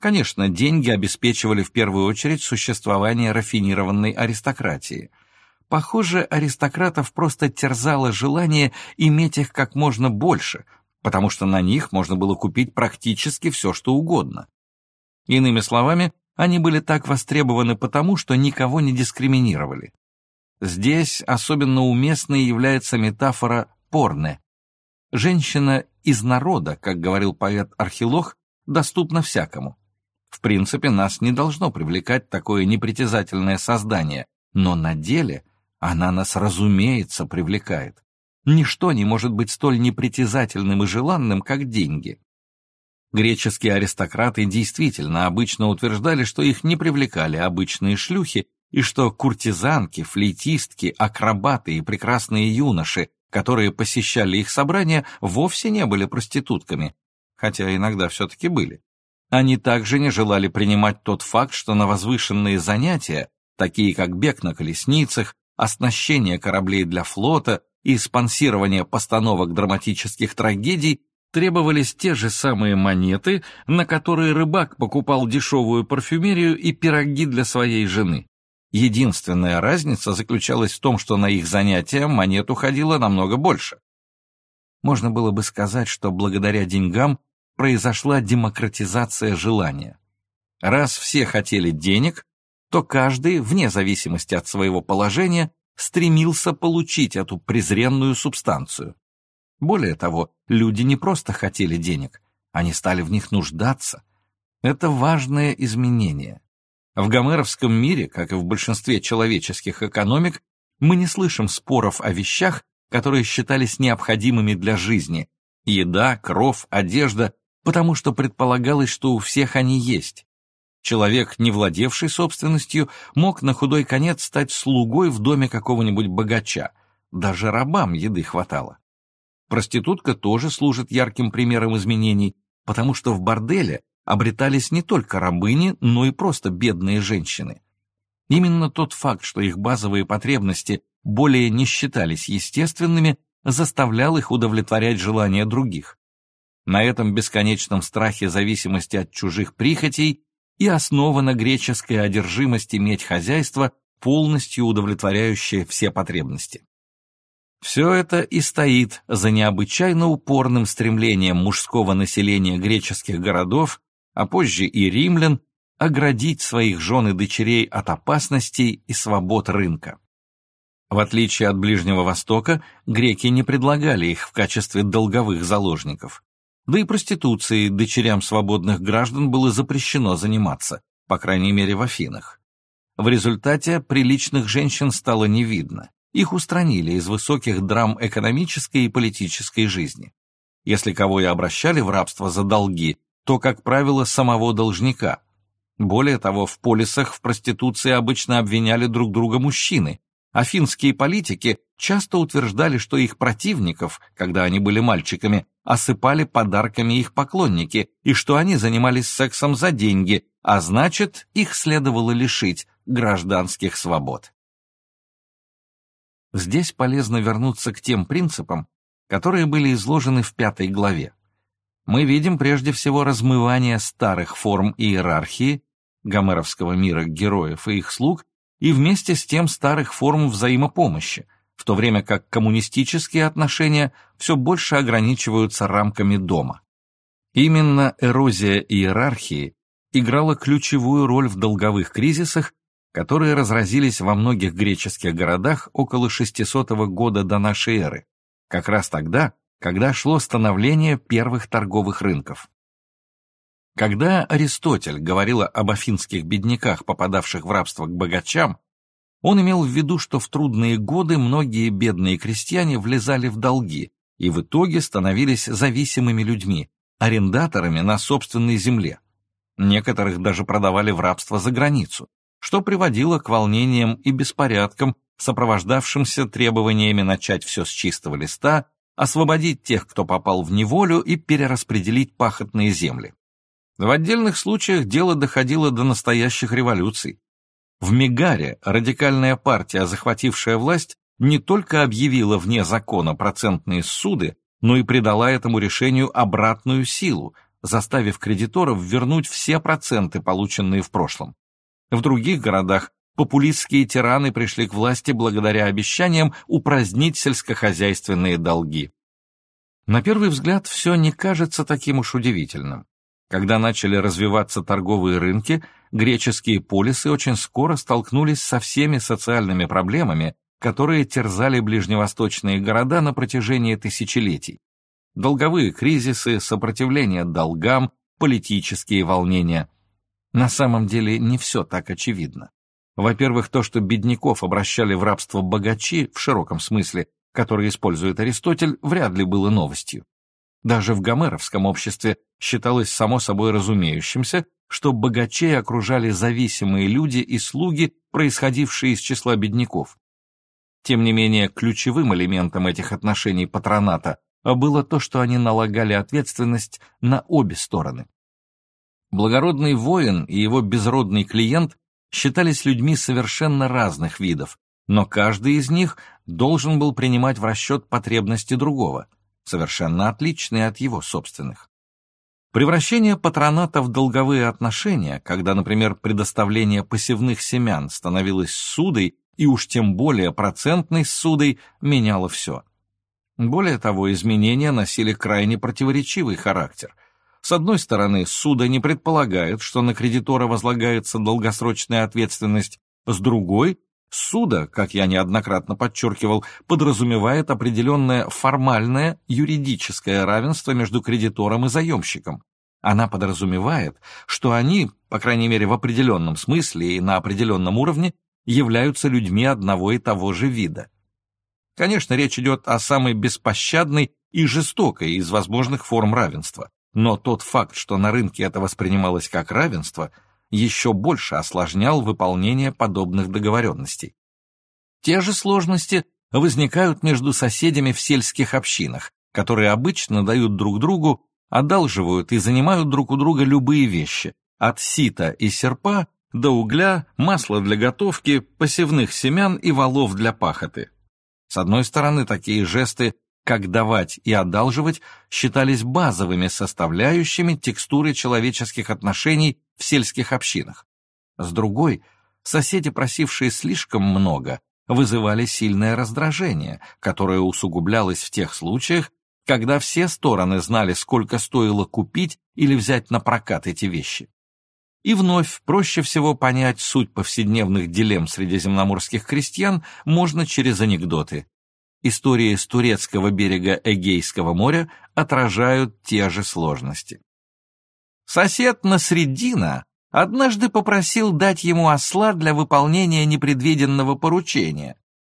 Конечно, деньги обеспечивали в первую очередь существование рафинированной аристократии. Похоже, аристократов просто терзало желание иметь их как можно больше, потому что на них можно было купить практически все, что угодно. Иными словами, они были так востребованы потому, что никого не дискриминировали. Здесь особенно уместной является метафора «порне». Женщина из народа, как говорил поэт Архилох, доступна всякому. В принципе, нас не должно привлекать такое непритязательное создание, но на деле она нас, разумеется, привлекает. Ничто не может быть столь непритязательным и желанным, как деньги. Греческие аристократы действительно обычно утверждали, что их не привлекали обычные шлюхи, и что куртизанки, флейтистки, акробаты и прекрасные юноши, которые посещали их собрания, вовсе не были проститутками, хотя иногда все-таки были. Они также не желали принимать тот факт, что на возвышенные занятия, такие как бег на колесницах, оснащение кораблей для флота, и спонсирования постановок драматических трагедий требовались те же самые монеты, на которые рыбак покупал дешевую парфюмерию и пироги для своей жены. Единственная разница заключалась в том, что на их занятия монет уходило намного больше. Можно было бы сказать, что благодаря деньгам произошла демократизация желания. Раз все хотели денег, то каждый, вне зависимости от своего положения, стремился получить эту презренную субстанцию. Более того, люди не просто хотели денег, они стали в них нуждаться. Это важное изменение. В гомеровском мире, как и в большинстве человеческих экономик, мы не слышим споров о вещах, которые считались необходимыми для жизни. Еда, кров, одежда, потому что предполагалось, что у всех они есть. Человек, не владевший собственностью, мог на худой конец стать слугой в доме какого-нибудь богача. Даже рабам еды хватало. Проститутка тоже служит ярким примером изменений, потому что в борделе обретались не только рабыни, но и просто бедные женщины. Именно тот факт, что их базовые потребности более не считались естественными, заставлял их удовлетворять желания других. На этом бесконечном страхе зависимости от чужих прихотей и основана греческая одержимость иметь хозяйство, полностью удовлетворяющее все потребности. Все это и стоит за необычайно упорным стремлением мужского населения греческих городов, а позже и римлян, оградить своих жен и дочерей от опасностей и свобод рынка. В отличие от Ближнего Востока, греки не предлагали их в качестве долговых заложников. Да и проституцией дочерям свободных граждан было запрещено заниматься, по крайней мере в Афинах. В результате приличных женщин стало не видно. Их устранили из высоких драм экономической и политической жизни. Если кого и обращали в рабство за долги, то, как правило, самого должника. Более того, в полисах в проституции обычно обвиняли друг друга мужчины, Афинские политики часто утверждали, что их противников, когда они были мальчиками, осыпали подарками их поклонники, и что они занимались сексом за деньги, а значит, их следовало лишить гражданских свобод. Здесь полезно вернуться к тем принципам, которые были изложены в пятой главе. Мы видим прежде всего размывание старых форм иерархии, гомеровского мира героев и их слуг, и вместе с тем старых форм взаимопомощи, в то время как коммунистические отношения все больше ограничиваются рамками дома. Именно эрозия иерархии играла ключевую роль в долговых кризисах, которые разразились во многих греческих городах около 600 года до нашей эры, как раз тогда, когда шло становление первых торговых рынков. Когда Аристотель говорил об афинских бедняках, попадавших в рабство к богачам, он имел в виду, что в трудные годы многие бедные крестьяне влезали в долги и в итоге становились зависимыми людьми, арендаторами на собственной земле. Некоторых даже продавали в рабство за границу, что приводило к волнениям и беспорядкам, сопровождавшимся требованиями начать все с чистого листа, освободить тех, кто попал в неволю, и перераспределить пахотные земли. В отдельных случаях дело доходило до настоящих революций. В Мегаре радикальная партия, захватившая власть, не только объявила вне закона процентные суды, но и придала этому решению обратную силу, заставив кредиторов вернуть все проценты, полученные в прошлом. В других городах популистские тираны пришли к власти благодаря обещаниям упразднить сельскохозяйственные долги. На первый взгляд все не кажется таким уж удивительным. Когда начали развиваться торговые рынки, греческие полисы очень скоро столкнулись со всеми социальными проблемами, которые терзали ближневосточные города на протяжении тысячелетий. Долговые кризисы, сопротивление долгам, политические волнения. На самом деле не все так очевидно. Во-первых, то, что бедняков обращали в рабство богачи, в широком смысле, который использует Аристотель, вряд ли было новостью. Даже в гомеровском обществе считалось само собой разумеющимся, что богачей окружали зависимые люди и слуги, происходившие из числа бедняков. Тем не менее, ключевым элементом этих отношений патроната было то, что они налагали ответственность на обе стороны. Благородный воин и его безродный клиент считались людьми совершенно разных видов, но каждый из них должен был принимать в расчет потребности другого – совершенно отличные от его собственных. Превращение патроната в долговые отношения, когда, например, предоставление посевных семян становилось судой и уж тем более процентной судой, меняло все. Более того, изменения носили крайне противоречивый характер. С одной стороны, суда не предполагает, что на кредитора возлагается долгосрочная ответственность, с другой Суда, как я неоднократно подчеркивал, подразумевает определенное формальное юридическое равенство между кредитором и заемщиком. Она подразумевает, что они, по крайней мере в определенном смысле и на определенном уровне, являются людьми одного и того же вида. Конечно, речь идет о самой беспощадной и жестокой из возможных форм равенства, но тот факт, что на рынке это воспринималось как равенство – еще больше осложнял выполнение подобных договоренностей. Те же сложности возникают между соседями в сельских общинах, которые обычно дают друг другу, одалживают и занимают друг у друга любые вещи, от сита и серпа до угля, масла для готовки, посевных семян и валов для пахоты. С одной стороны, такие жесты, как давать и одалживать, считались базовыми составляющими текстуры человеческих отношений в сельских общинах. С другой, соседи, просившие слишком много, вызывали сильное раздражение, которое усугублялось в тех случаях, когда все стороны знали, сколько стоило купить или взять на прокат эти вещи. И вновь проще всего понять суть повседневных дилемм средиземноморских крестьян можно через анекдоты. Истории с турецкого берега Эгейского моря отражают те же сложности. Сосед Насреддина однажды попросил дать ему осла для выполнения непредвиденного поручения.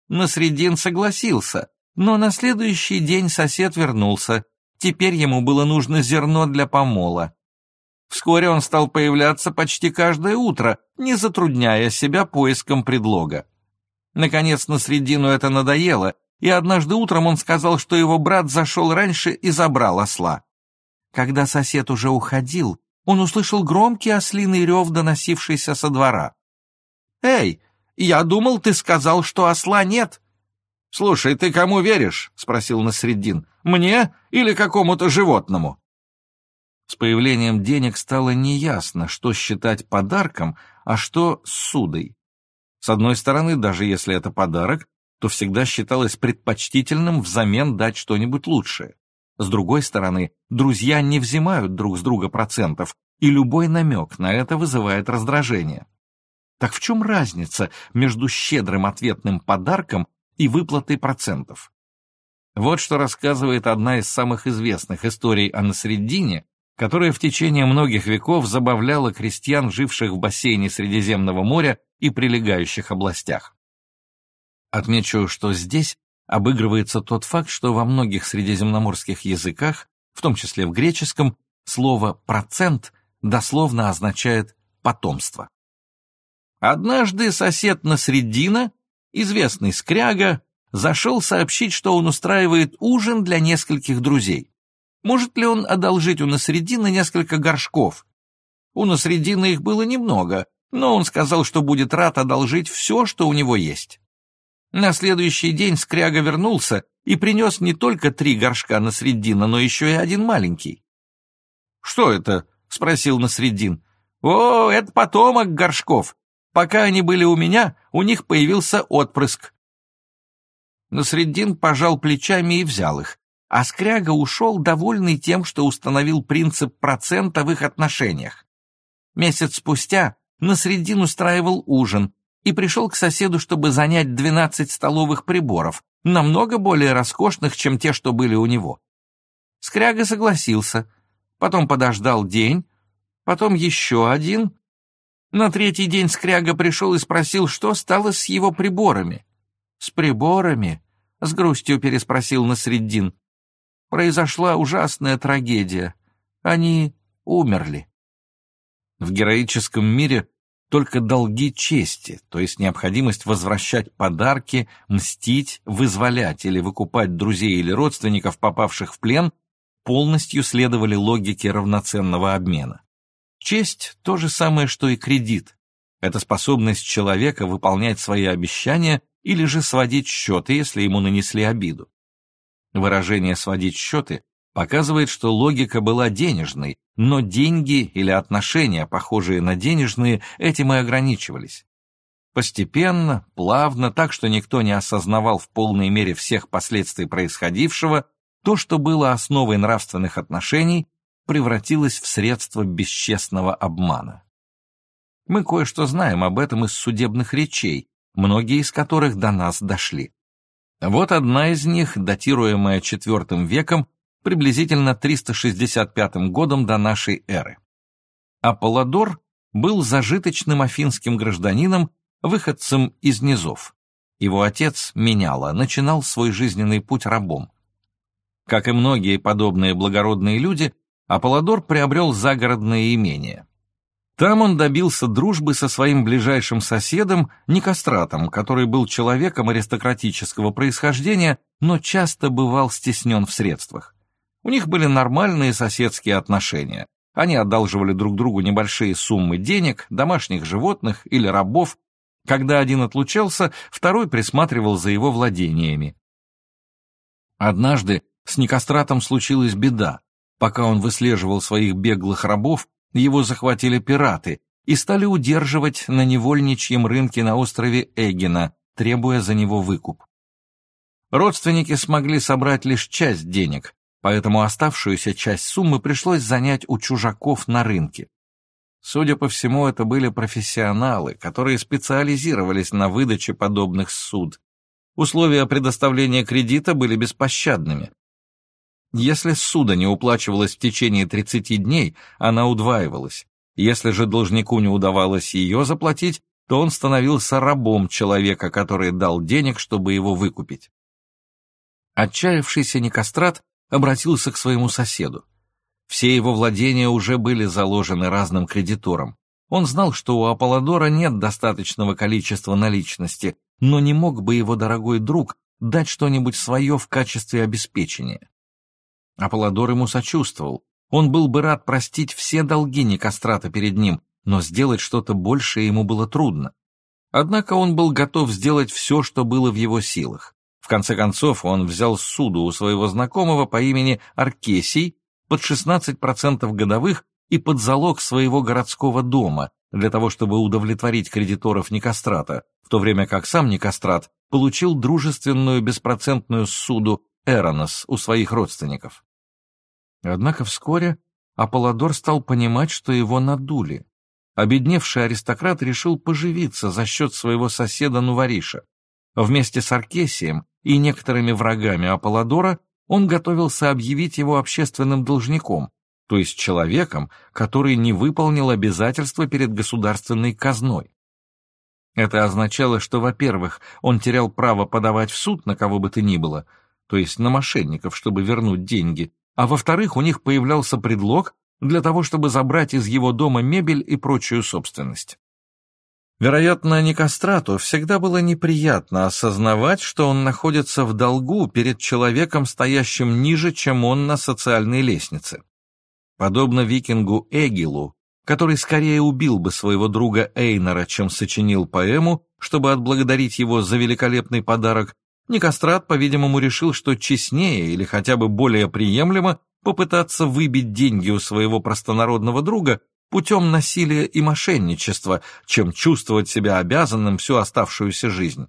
Насреддин согласился, но на следующий день сосед вернулся. Теперь ему было нужно зерно для помола. Вскоре он стал появляться почти каждое утро, не затрудняя себя поиском предлога. Наконец, на средину это надоело, и однажды утром он сказал, что его брат зашел раньше и забрал осла. Когда сосед уже уходил, он услышал громкий ослиный рев, доносившийся со двора. «Эй, я думал, ты сказал, что осла нет». «Слушай, ты кому веришь?» — спросил Насреддин. «Мне или какому-то животному?» С появлением денег стало неясно, что считать подарком, а что судой. С одной стороны, даже если это подарок, то всегда считалось предпочтительным взамен дать что-нибудь лучшее. С другой стороны, друзья не взимают друг с друга процентов, и любой намек на это вызывает раздражение. Так в чем разница между щедрым ответным подарком и выплатой процентов? Вот что рассказывает одна из самых известных историй о Насреддине, которая в течение многих веков забавляла крестьян, живших в бассейне Средиземного моря и прилегающих областях. Отмечу, что здесь обыгрывается тот факт, что во многих средиземноморских языках, в том числе в греческом, слово «процент» дословно означает «потомство». Однажды сосед Насреддина, известный скряга, зашел сообщить, что он устраивает ужин для нескольких друзей. Может ли он одолжить у Насреддина несколько горшков? У Насреддина их было немного, но он сказал, что будет рад одолжить все, что у него есть. На следующий день Скряга вернулся и принес не только три горшка Насреддина, но еще и один маленький. «Что это?» — спросил Насреддин. «О, это потомок горшков. Пока они были у меня, у них появился отпрыск». Насреддин пожал плечами и взял их, а Скряга ушел, довольный тем, что установил принцип процента в их отношениях. Месяц спустя Насреддин устраивал ужин и пришел к соседу, чтобы занять 12 столовых приборов, намного более роскошных, чем те, что были у него. Скряга согласился, потом подождал день, потом еще один. На третий день Скряга пришел и спросил, что стало с его приборами. «С приборами?» — с грустью переспросил Насреддин произошла ужасная трагедия. Они умерли. В героическом мире только долги чести, то есть необходимость возвращать подарки, мстить, вызволять или выкупать друзей или родственников, попавших в плен, полностью следовали логике равноценного обмена. Честь – то же самое, что и кредит. Это способность человека выполнять свои обещания или же сводить счеты, если ему нанесли обиду. Выражение «сводить счеты» показывает, что логика была денежной, но деньги или отношения, похожие на денежные, этим и ограничивались. Постепенно, плавно, так что никто не осознавал в полной мере всех последствий происходившего, то, что было основой нравственных отношений, превратилось в средство бесчестного обмана. Мы кое-что знаем об этом из судебных речей, многие из которых до нас дошли. Вот одна из них, датируемая IV веком, приблизительно 365 годом до нашей эры. Аполлодор был зажиточным афинским гражданином, выходцем из низов. Его отец, Меняла, начинал свой жизненный путь рабом. Как и многие подобные благородные люди, Аполлодор приобрел загородное имение. Там он добился дружбы со своим ближайшим соседом Никостратом, который был человеком аристократического происхождения, но часто бывал стеснен в средствах. У них были нормальные соседские отношения. Они одалживали друг другу небольшие суммы денег, домашних животных или рабов. Когда один отлучался, второй присматривал за его владениями. Однажды с Никостратом случилась беда. Пока он выслеживал своих беглых рабов, его захватили пираты и стали удерживать на невольничьем рынке на острове Эгина, требуя за него выкуп. Родственники смогли собрать лишь часть денег, поэтому оставшуюся часть суммы пришлось занять у чужаков на рынке. Судя по всему, это были профессионалы, которые специализировались на выдаче подобных суд. Условия предоставления кредита были беспощадными. Если суда не уплачивалась в течение 30 дней, она удваивалась. Если же должнику не удавалось ее заплатить, то он становился рабом человека, который дал денег, чтобы его выкупить. Отчаявшийся Никострат обратился к своему соседу. Все его владения уже были заложены разным кредиторам. Он знал, что у Аполлодора нет достаточного количества наличности, но не мог бы его дорогой друг дать что-нибудь свое в качестве обеспечения. Аполлодор ему сочувствовал. Он был бы рад простить все долги Никострата перед ним, но сделать что-то большее ему было трудно. Однако он был готов сделать все, что было в его силах. В конце концов, он взял суду у своего знакомого по имени Аркесий под 16% годовых и под залог своего городского дома, для того, чтобы удовлетворить кредиторов Никострата, в то время как сам Никострат получил дружественную беспроцентную суду Эронос у своих родственников. Однако вскоре Аполлодор стал понимать, что его надули. Обедневший аристократ решил поживиться за счет своего соседа Нувариша. Вместе с Аркесием и некоторыми врагами Аполлодора он готовился объявить его общественным должником, то есть человеком, который не выполнил обязательства перед государственной казной. Это означало, что, во-первых, он терял право подавать в суд на кого бы то ни было, то есть на мошенников, чтобы вернуть деньги, а во-вторых, у них появлялся предлог для того, чтобы забрать из его дома мебель и прочую собственность. Вероятно, Никострату всегда было неприятно осознавать, что он находится в долгу перед человеком, стоящим ниже, чем он на социальной лестнице. Подобно викингу Эгилу, который скорее убил бы своего друга Эйнора, чем сочинил поэму, чтобы отблагодарить его за великолепный подарок, Никострат, по-видимому, решил, что честнее или хотя бы более приемлемо попытаться выбить деньги у своего простонародного друга путем насилия и мошенничества, чем чувствовать себя обязанным всю оставшуюся жизнь.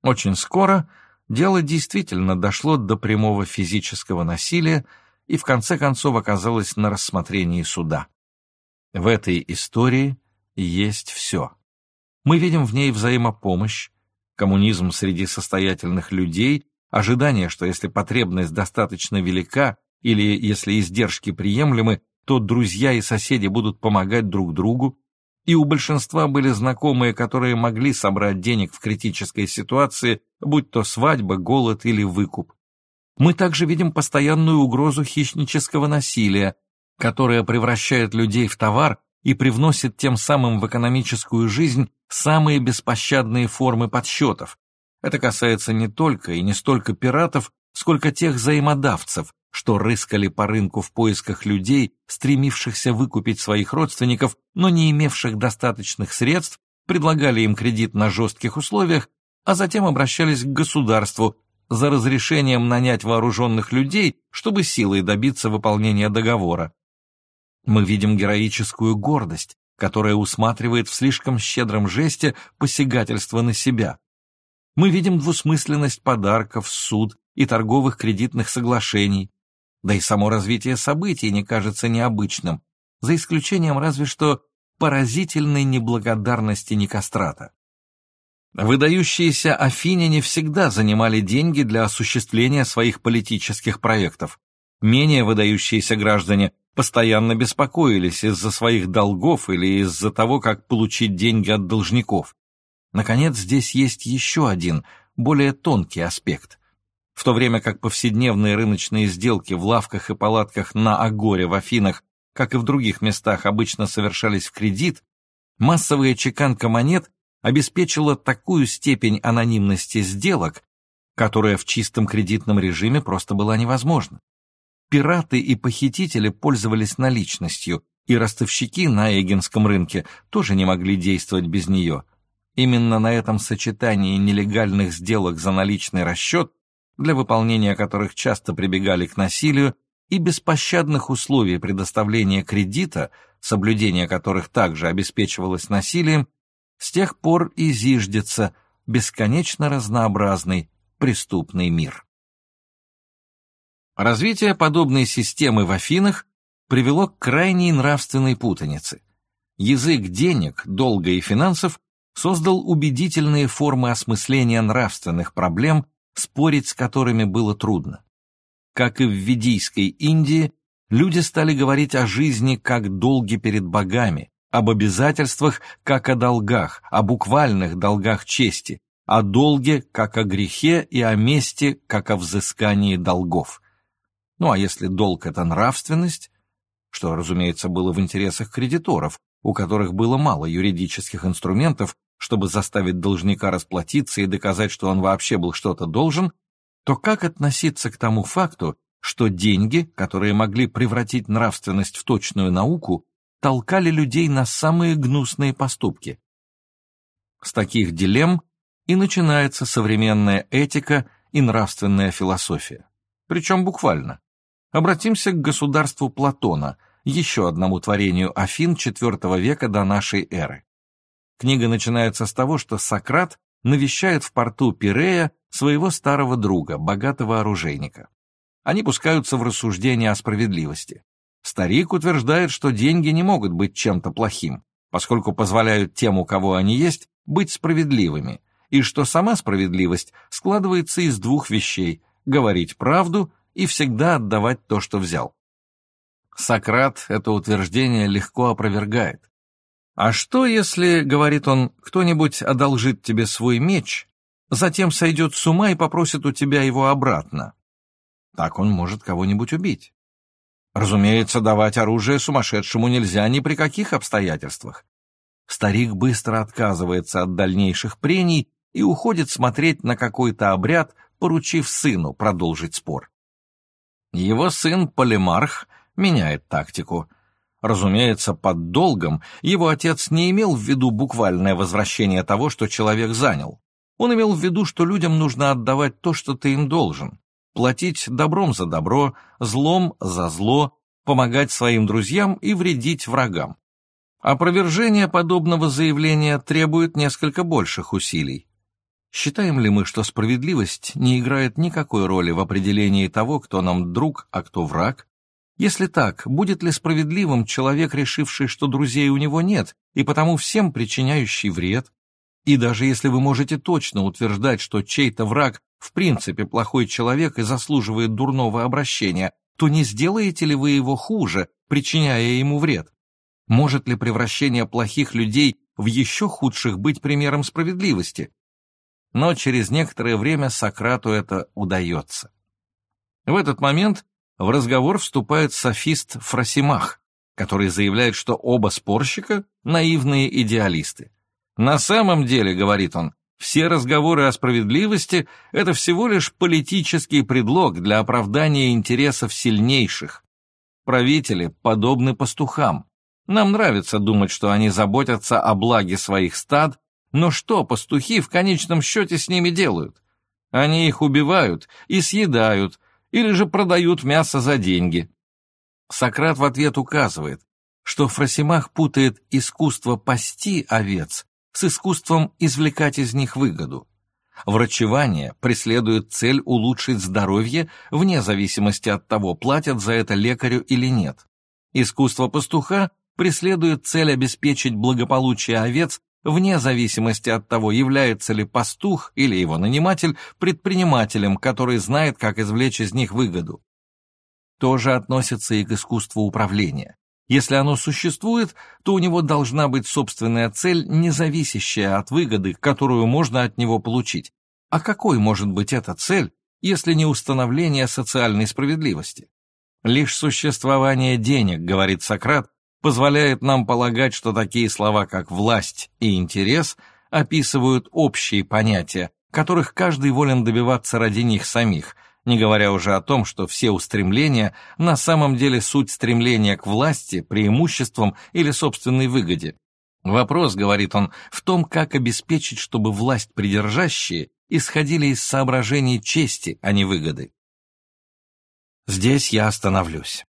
Очень скоро дело действительно дошло до прямого физического насилия и в конце концов оказалось на рассмотрении суда. В этой истории есть все. Мы видим в ней взаимопомощь, коммунизм среди состоятельных людей, ожидание, что если потребность достаточно велика или если издержки приемлемы, то друзья и соседи будут помогать друг другу, и у большинства были знакомые, которые могли собрать денег в критической ситуации, будь то свадьба, голод или выкуп. Мы также видим постоянную угрозу хищнического насилия, которое превращает людей в товар и привносит тем самым в экономическую жизнь самые беспощадные формы подсчетов. Это касается не только и не столько пиратов, сколько тех взаимодавцев, что рыскали по рынку в поисках людей, стремившихся выкупить своих родственников, но не имевших достаточных средств, предлагали им кредит на жестких условиях, а затем обращались к государству за разрешением нанять вооруженных людей, чтобы силой добиться выполнения договора. Мы видим героическую гордость, которая усматривает в слишком щедром жесте посягательство на себя. Мы видим двусмысленность подарков, суд и торговых кредитных соглашений, да и само развитие событий не кажется необычным, за исключением разве что поразительной неблагодарности Никострата. Выдающиеся афиняне всегда занимали деньги для осуществления своих политических проектов. Менее выдающиеся граждане постоянно беспокоились из-за своих долгов или из-за того, как получить деньги от должников. Наконец, здесь есть еще один, более тонкий аспект в то время как повседневные рыночные сделки в лавках и палатках на Агоре в Афинах, как и в других местах, обычно совершались в кредит, массовая чеканка монет обеспечила такую степень анонимности сделок, которая в чистом кредитном режиме просто была невозможна. Пираты и похитители пользовались наличностью, и ростовщики на Эгинском рынке тоже не могли действовать без нее. Именно на этом сочетании нелегальных сделок за наличный расчет для выполнения которых часто прибегали к насилию, и беспощадных условий предоставления кредита, соблюдение которых также обеспечивалось насилием, с тех пор и зиждется бесконечно разнообразный преступный мир. Развитие подобной системы в Афинах привело к крайней нравственной путанице. Язык денег, долга и финансов создал убедительные формы осмысления нравственных проблем, спорить с которыми было трудно. Как и в ведийской Индии, люди стали говорить о жизни как долге перед богами, об обязательствах как о долгах, о буквальных долгах чести, о долге как о грехе и о мести как о взыскании долгов. Ну а если долг — это нравственность, что, разумеется, было в интересах кредиторов, у которых было мало юридических инструментов, чтобы заставить должника расплатиться и доказать, что он вообще был что-то должен, то как относиться к тому факту, что деньги, которые могли превратить нравственность в точную науку, толкали людей на самые гнусные поступки? С таких дилемм и начинается современная этика и нравственная философия. Причем буквально. Обратимся к государству Платона, еще одному творению Афин IV века до нашей эры. Книга начинается с того, что Сократ навещает в порту Пирея своего старого друга, богатого оружейника. Они пускаются в рассуждения о справедливости. Старик утверждает, что деньги не могут быть чем-то плохим, поскольку позволяют тем, у кого они есть, быть справедливыми, и что сама справедливость складывается из двух вещей – говорить правду и всегда отдавать то, что взял. Сократ это утверждение легко опровергает. «А что, если, — говорит он, — кто-нибудь одолжит тебе свой меч, затем сойдет с ума и попросит у тебя его обратно? Так он может кого-нибудь убить. Разумеется, давать оружие сумасшедшему нельзя ни при каких обстоятельствах. Старик быстро отказывается от дальнейших прений и уходит смотреть на какой-то обряд, поручив сыну продолжить спор. Его сын Полимарх меняет тактику. Разумеется, под долгом его отец не имел в виду буквальное возвращение того, что человек занял. Он имел в виду, что людям нужно отдавать то, что ты им должен, платить добром за добро, злом за зло, помогать своим друзьям и вредить врагам. Опровержение подобного заявления требует несколько больших усилий. Считаем ли мы, что справедливость не играет никакой роли в определении того, кто нам друг, а кто враг? Если так, будет ли справедливым человек, решивший, что друзей у него нет, и потому всем причиняющий вред? И даже если вы можете точно утверждать, что чей-то враг в принципе плохой человек и заслуживает дурного обращения, то не сделаете ли вы его хуже, причиняя ему вред? Может ли превращение плохих людей в еще худших быть примером справедливости? но через некоторое время Сократу это удается. В этот момент в разговор вступает софист Фросимах, который заявляет, что оба спорщика — наивные идеалисты. На самом деле, говорит он, все разговоры о справедливости — это всего лишь политический предлог для оправдания интересов сильнейших. Правители подобны пастухам. Нам нравится думать, что они заботятся о благе своих стад но что пастухи в конечном счете с ними делают? Они их убивают и съедают, или же продают мясо за деньги. Сократ в ответ указывает, что Фросимах путает искусство пасти овец с искусством извлекать из них выгоду. Врачевание преследует цель улучшить здоровье вне зависимости от того, платят за это лекарю или нет. Искусство пастуха преследует цель обеспечить благополучие овец вне зависимости от того, является ли пастух или его наниматель предпринимателем, который знает, как извлечь из них выгоду. То же относится и к искусству управления. Если оно существует, то у него должна быть собственная цель, не зависящая от выгоды, которую можно от него получить. А какой может быть эта цель, если не установление социальной справедливости? Лишь существование денег, говорит Сократ, позволяет нам полагать, что такие слова, как «власть» и «интерес» описывают общие понятия, которых каждый волен добиваться ради них самих, не говоря уже о том, что все устремления на самом деле суть стремления к власти, преимуществам или собственной выгоде. Вопрос, говорит он, в том, как обеспечить, чтобы власть придержащие исходили из соображений чести, а не выгоды. Здесь я остановлюсь.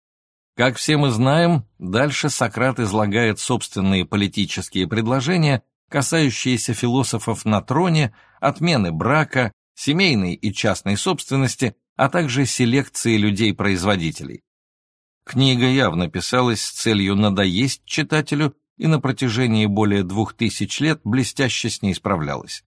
Как все мы знаем, дальше Сократ излагает собственные политические предложения, касающиеся философов на троне, отмены брака, семейной и частной собственности, а также селекции людей-производителей. Книга явно писалась с целью надоесть читателю и на протяжении более двух тысяч лет блестяще с ней справлялась.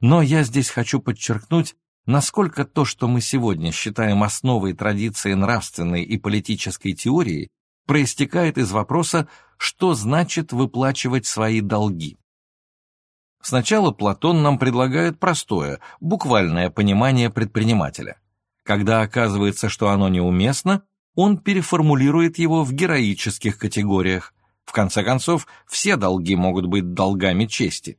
Но я здесь хочу подчеркнуть, насколько то, что мы сегодня считаем основой традиции нравственной и политической теории, проистекает из вопроса, что значит выплачивать свои долги. Сначала Платон нам предлагает простое, буквальное понимание предпринимателя. Когда оказывается, что оно неуместно, он переформулирует его в героических категориях. В конце концов, все долги могут быть долгами чести.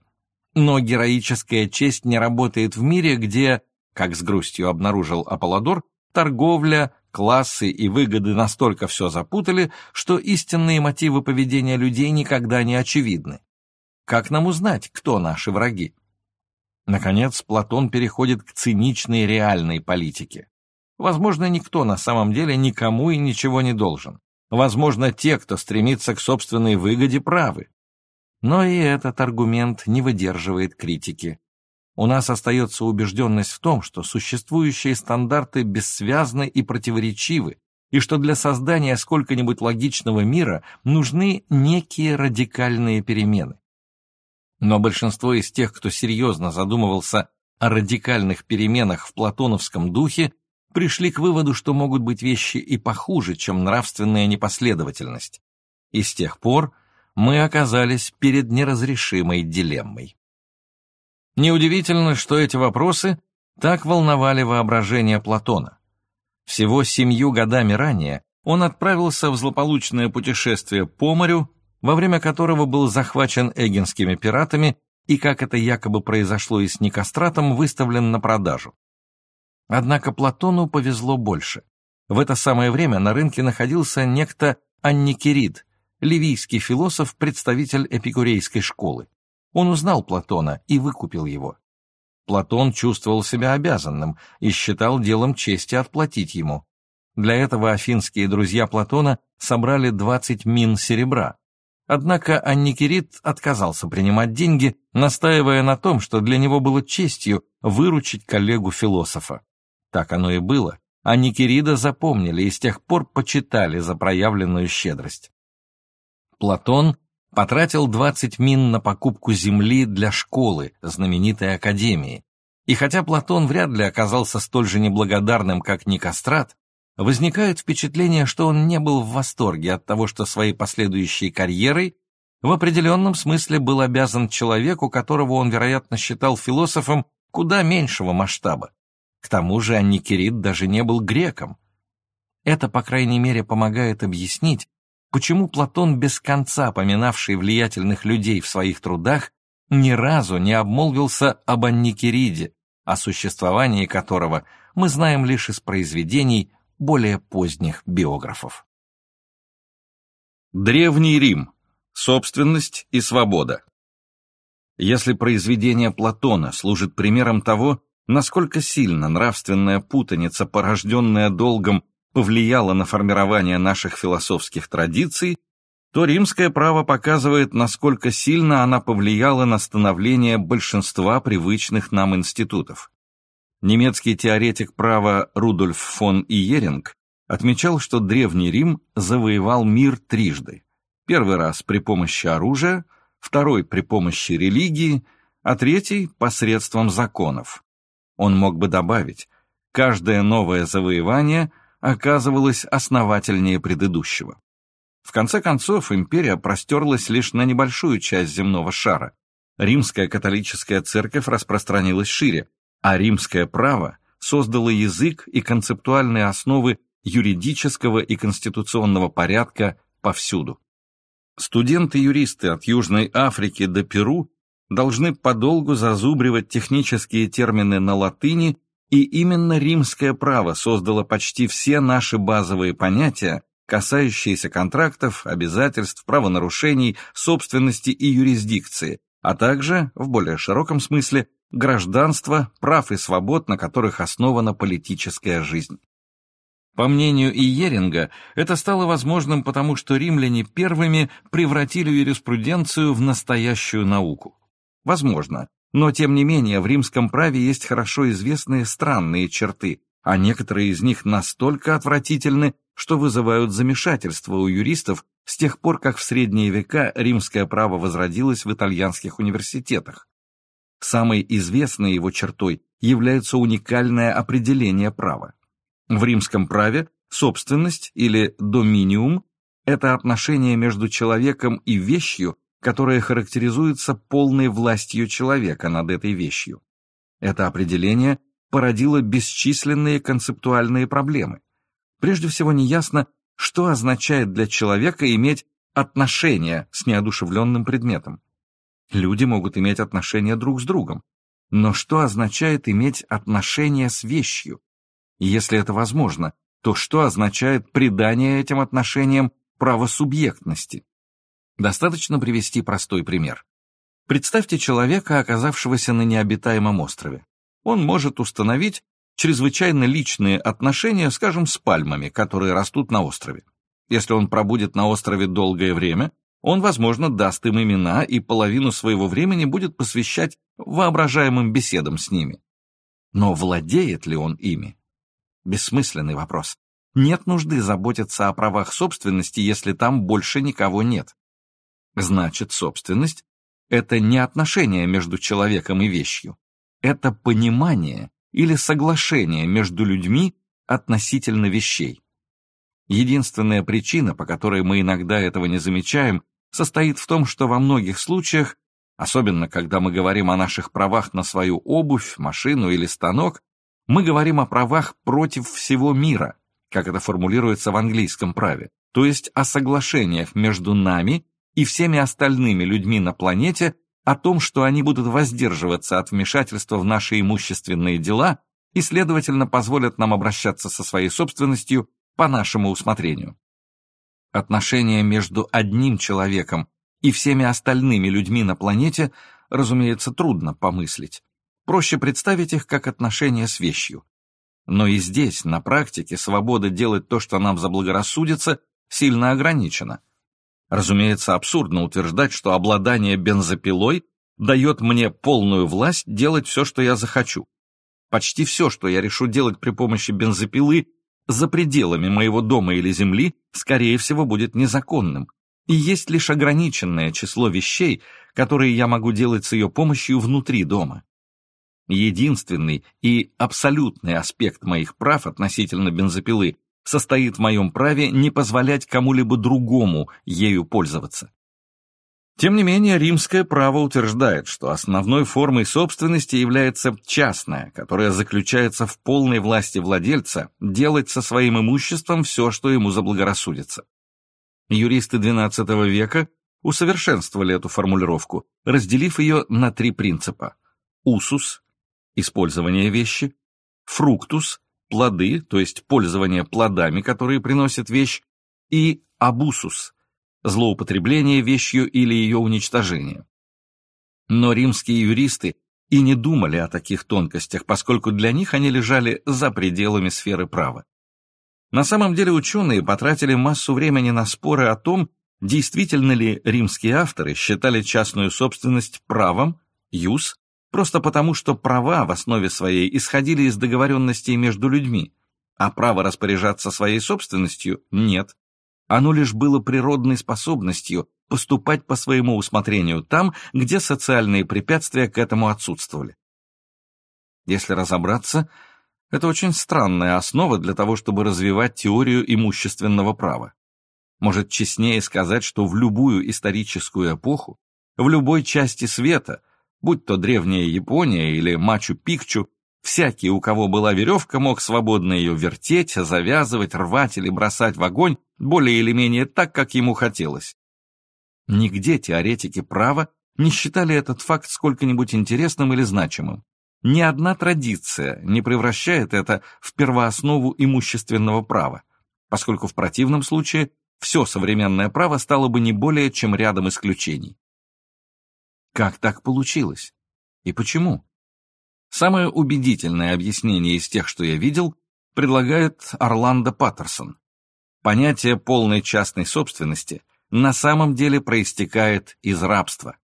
Но героическая честь не работает в мире, где, как с грустью обнаружил Аполлодор, торговля, классы и выгоды настолько все запутали, что истинные мотивы поведения людей никогда не очевидны. Как нам узнать, кто наши враги? Наконец, Платон переходит к циничной реальной политике. Возможно, никто на самом деле никому и ничего не должен. Возможно, те, кто стремится к собственной выгоде, правы. Но и этот аргумент не выдерживает критики. У нас остается убежденность в том, что существующие стандарты бессвязны и противоречивы, и что для создания сколько-нибудь логичного мира нужны некие радикальные перемены. Но большинство из тех, кто серьезно задумывался о радикальных переменах в платоновском духе, пришли к выводу, что могут быть вещи и похуже, чем нравственная непоследовательность. И с тех пор мы оказались перед неразрешимой дилеммой. Неудивительно, что эти вопросы так волновали воображение Платона. Всего семью годами ранее он отправился в злополучное путешествие по морю, во время которого был захвачен эгинскими пиратами и, как это якобы произошло и с Никостратом, выставлен на продажу. Однако Платону повезло больше. В это самое время на рынке находился некто Анникерид, ливийский философ, представитель эпикурейской школы. Он узнал Платона и выкупил его. Платон чувствовал себя обязанным и считал делом чести отплатить ему. Для этого афинские друзья Платона собрали 20 мин серебра. Однако Анникерит отказался принимать деньги, настаивая на том, что для него было честью выручить коллегу-философа. Так оно и было. Анникерида запомнили и с тех пор почитали за проявленную щедрость. Платон потратил 20 мин на покупку земли для школы, знаменитой академии. И хотя Платон вряд ли оказался столь же неблагодарным, как Никострат, возникает впечатление, что он не был в восторге от того, что своей последующей карьерой в определенном смысле был обязан человеку, которого он, вероятно, считал философом куда меньшего масштаба. К тому же Анникерит даже не был греком. Это, по крайней мере, помогает объяснить, почему Платон, без конца поминавший влиятельных людей в своих трудах, ни разу не обмолвился об Анникериде, о существовании которого мы знаем лишь из произведений более поздних биографов. Древний Рим. Собственность и свобода. Если произведение Платона служит примером того, насколько сильно нравственная путаница, порожденная долгом повлияла на формирование наших философских традиций, то римское право показывает, насколько сильно она повлияла на становление большинства привычных нам институтов. Немецкий теоретик права Рудольф фон Иеринг отмечал, что Древний Рим завоевал мир трижды. Первый раз при помощи оружия, второй при помощи религии, а третий посредством законов. Он мог бы добавить, каждое новое завоевание оказывалось основательнее предыдущего. В конце концов, империя простерлась лишь на небольшую часть земного шара. Римская католическая церковь распространилась шире, а римское право создало язык и концептуальные основы юридического и конституционного порядка повсюду. Студенты-юристы от Южной Африки до Перу должны подолгу зазубривать технические термины на латыни и именно римское право создало почти все наши базовые понятия, касающиеся контрактов, обязательств, правонарушений, собственности и юрисдикции, а также, в более широком смысле, гражданства, прав и свобод, на которых основана политическая жизнь. По мнению Иеринга, это стало возможным потому, что римляне первыми превратили юриспруденцию в настоящую науку. Возможно, но, тем не менее, в римском праве есть хорошо известные странные черты, а некоторые из них настолько отвратительны, что вызывают замешательство у юристов, с тех пор, как в средние века римское право возродилось в итальянских университетах. Самой известной его чертой является уникальное определение права. В римском праве собственность или доминиум – это отношение между человеком и вещью, которое характеризуется полной властью человека над этой вещью. Это определение породило бесчисленные концептуальные проблемы. Прежде всего неясно, что означает для человека иметь отношения с неодушевленным предметом. Люди могут иметь отношения друг с другом, но что означает иметь отношения с вещью? Если это возможно, то что означает придание этим отношениям правосубъектности? Достаточно привести простой пример. Представьте человека, оказавшегося на необитаемом острове. Он может установить чрезвычайно личные отношения, скажем, с пальмами, которые растут на острове. Если он пробудет на острове долгое время, он, возможно, даст им имена и половину своего времени будет посвящать воображаемым беседам с ними. Но владеет ли он ими? Бессмысленный вопрос. Нет нужды заботиться о правах собственности, если там больше никого нет. Значит, собственность — это не отношение между человеком и вещью. Это понимание или соглашение между людьми относительно вещей. Единственная причина, по которой мы иногда этого не замечаем, состоит в том, что во многих случаях, особенно когда мы говорим о наших правах на свою обувь, машину или станок, мы говорим о правах против всего мира, как это формулируется в английском праве, то есть о соглашениях между нами и всеми остальными людьми на планете о том, что они будут воздерживаться от вмешательства в наши имущественные дела и, следовательно, позволят нам обращаться со своей собственностью по нашему усмотрению. Отношения между одним человеком и всеми остальными людьми на планете, разумеется, трудно помыслить. Проще представить их как отношения с вещью. Но и здесь, на практике, свобода делать то, что нам заблагорассудится, сильно ограничена. Разумеется, абсурдно утверждать, что обладание бензопилой дает мне полную власть делать все, что я захочу. Почти все, что я решу делать при помощи бензопилы, за пределами моего дома или земли, скорее всего, будет незаконным. И есть лишь ограниченное число вещей, которые я могу делать с ее помощью внутри дома. Единственный и абсолютный аспект моих прав относительно бензопилы состоит в моем праве не позволять кому-либо другому ею пользоваться. Тем не менее, римское право утверждает, что основной формой собственности является частная, которая заключается в полной власти владельца делать со своим имуществом все, что ему заблагорассудится. Юристы XII века усовершенствовали эту формулировку, разделив ее на три принципа. Усус – использование вещи, фруктус – плоды, то есть пользование плодами, которые приносит вещь, и абусус – злоупотребление вещью или ее уничтожение. Но римские юристы и не думали о таких тонкостях, поскольку для них они лежали за пределами сферы права. На самом деле ученые потратили массу времени на споры о том, действительно ли римские авторы считали частную собственность правом, юс, просто потому, что права в основе своей исходили из договоренностей между людьми, а право распоряжаться своей собственностью нет. Оно лишь было природной способностью поступать по своему усмотрению там, где социальные препятствия к этому отсутствовали. Если разобраться, это очень странная основа для того, чтобы развивать теорию имущественного права. Может, честнее сказать, что в любую историческую эпоху, в любой части света, будь то древняя Япония или Мачу-Пикчу, Всякий, у кого была веревка, мог свободно ее вертеть, завязывать, рвать или бросать в огонь, более или менее так, как ему хотелось. Нигде теоретики права не считали этот факт сколько-нибудь интересным или значимым. Ни одна традиция не превращает это в первооснову имущественного права, поскольку в противном случае все современное право стало бы не более чем рядом исключений. Как так получилось? И почему? Самое убедительное объяснение из тех, что я видел, предлагает Орландо Паттерсон. Понятие полной частной собственности на самом деле проистекает из рабства.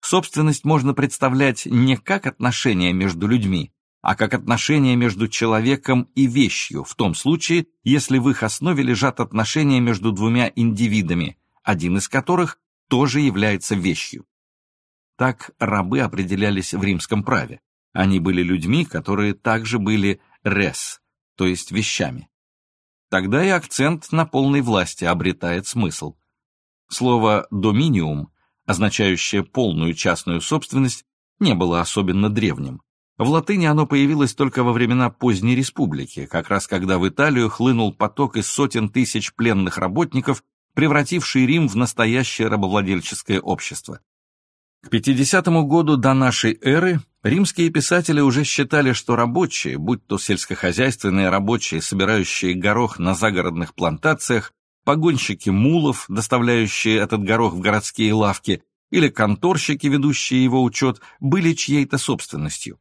Собственность можно представлять не как отношение между людьми, а как отношение между человеком и вещью, в том случае, если в их основе лежат отношения между двумя индивидами, один из которых тоже является вещью. Так рабы определялись в римском праве. Они были людьми, которые также были рес, то есть вещами. Тогда и акцент на полной власти обретает смысл. Слово «доминиум», означающее полную частную собственность, не было особенно древним. В латыни оно появилось только во времена поздней республики, как раз когда в Италию хлынул поток из сотен тысяч пленных работников, превративший Рим в настоящее рабовладельческое общество. К 50 году до нашей эры римские писатели уже считали, что рабочие, будь то сельскохозяйственные рабочие, собирающие горох на загородных плантациях, погонщики мулов, доставляющие этот горох в городские лавки, или конторщики, ведущие его учет, были чьей-то собственностью.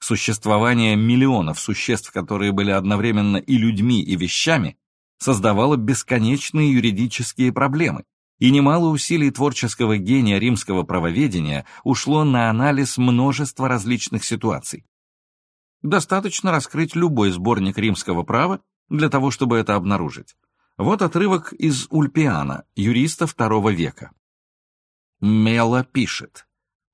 Существование миллионов существ, которые были одновременно и людьми, и вещами, создавало бесконечные юридические проблемы, и немало усилий творческого гения римского правоведения ушло на анализ множества различных ситуаций. Достаточно раскрыть любой сборник римского права для того, чтобы это обнаружить. Вот отрывок из Ульпиана, юриста II века. Мела пишет,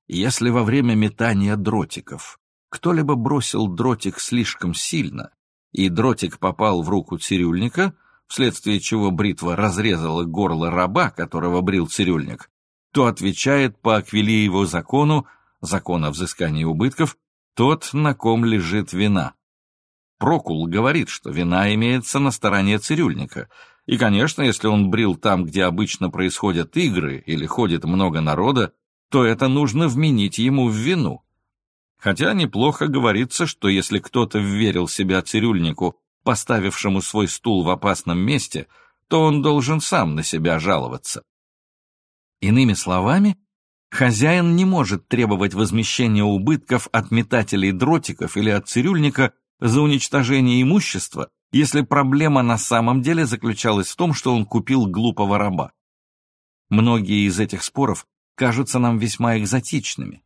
если во время метания дротиков кто-либо бросил дротик слишком сильно, и дротик попал в руку цирюльника, вследствие чего бритва разрезала горло раба, которого брил цирюльник, то отвечает по Аквилиеву закону, закон о взыскании убытков, тот, на ком лежит вина. Прокул говорит, что вина имеется на стороне цирюльника, и, конечно, если он брил там, где обычно происходят игры или ходит много народа, то это нужно вменить ему в вину. Хотя неплохо говорится, что если кто-то вверил себя цирюльнику поставившему свой стул в опасном месте, то он должен сам на себя жаловаться. Иными словами, хозяин не может требовать возмещения убытков от метателей дротиков или от цирюльника за уничтожение имущества, если проблема на самом деле заключалась в том, что он купил глупого раба. Многие из этих споров кажутся нам весьма экзотичными.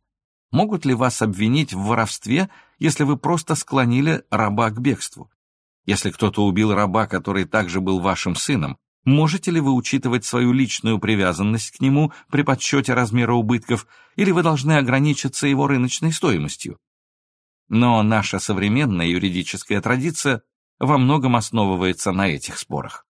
Могут ли вас обвинить в воровстве, если вы просто склонили раба к бегству? Если кто-то убил раба, который также был вашим сыном, можете ли вы учитывать свою личную привязанность к нему при подсчете размера убытков, или вы должны ограничиться его рыночной стоимостью? Но наша современная юридическая традиция во многом основывается на этих спорах.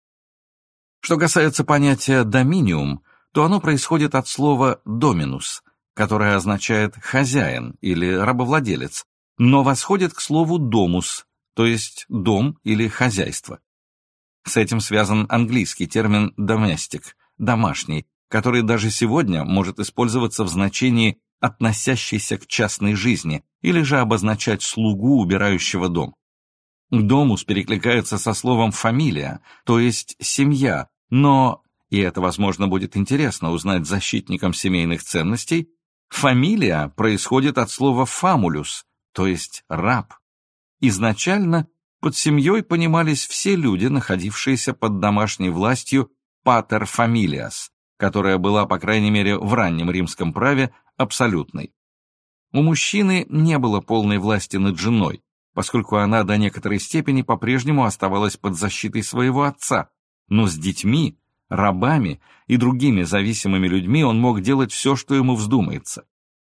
Что касается понятия «доминиум», то оно происходит от слова «доминус», которое означает «хозяин» или «рабовладелец», но восходит к слову «домус», то есть дом или хозяйство. С этим связан английский термин domestic, домашний, который даже сегодня может использоваться в значении относящийся к частной жизни или же обозначать слугу, убирающего дом. Домус перекликается со словом «фамилия», то есть «семья», но, и это, возможно, будет интересно узнать защитникам семейных ценностей, фамилия происходит от слова «фамулюс», то есть «раб». Изначально под семьей понимались все люди, находившиеся под домашней властью патер фамилиас, которая была, по крайней мере, в раннем римском праве абсолютной. У мужчины не было полной власти над женой, поскольку она до некоторой степени по-прежнему оставалась под защитой своего отца, но с детьми, рабами и другими зависимыми людьми он мог делать все, что ему вздумается.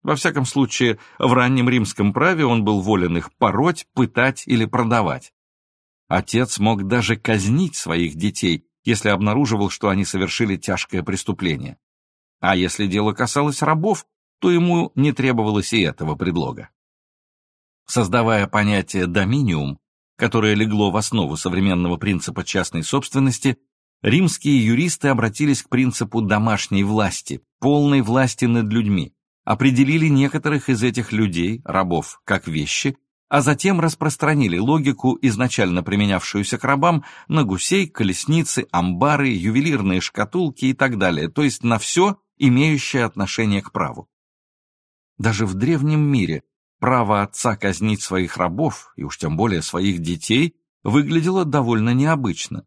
Во всяком случае, в раннем римском праве он был волен их пороть, пытать или продавать. Отец мог даже казнить своих детей, если обнаруживал, что они совершили тяжкое преступление. А если дело касалось рабов, то ему не требовалось и этого предлога. Создавая понятие «доминиум», которое легло в основу современного принципа частной собственности, римские юристы обратились к принципу домашней власти, полной власти над людьми, определили некоторых из этих людей, рабов, как вещи, а затем распространили логику, изначально применявшуюся к рабам, на гусей, колесницы, амбары, ювелирные шкатулки и так далее, то есть на все, имеющее отношение к праву. Даже в древнем мире право отца казнить своих рабов, и уж тем более своих детей, выглядело довольно необычно.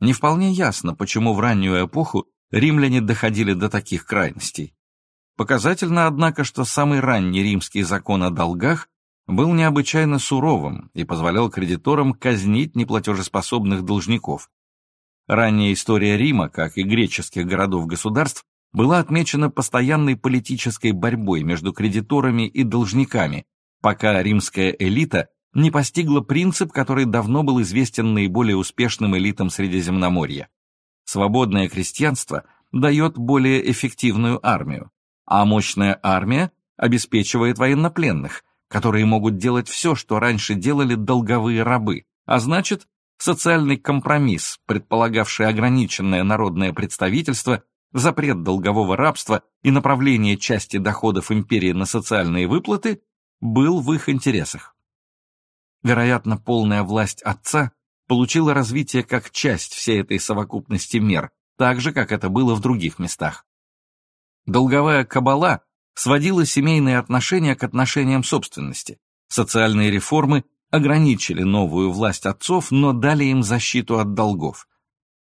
Не вполне ясно, почему в раннюю эпоху римляне доходили до таких крайностей. Показательно, однако, что самый ранний римский закон о долгах был необычайно суровым и позволял кредиторам казнить неплатежеспособных должников. Ранняя история Рима, как и греческих городов-государств, была отмечена постоянной политической борьбой между кредиторами и должниками, пока римская элита не постигла принцип, который давно был известен наиболее успешным элитам Средиземноморья. Свободное крестьянство дает более эффективную армию, а мощная армия обеспечивает военнопленных, которые могут делать все, что раньше делали долговые рабы, а значит, социальный компромисс, предполагавший ограниченное народное представительство, запрет долгового рабства и направление части доходов империи на социальные выплаты, был в их интересах. Вероятно, полная власть отца получила развитие как часть всей этой совокупности мер, так же, как это было в других местах. Долговая кабала сводила семейные отношения к отношениям собственности. Социальные реформы ограничили новую власть отцов, но дали им защиту от долгов.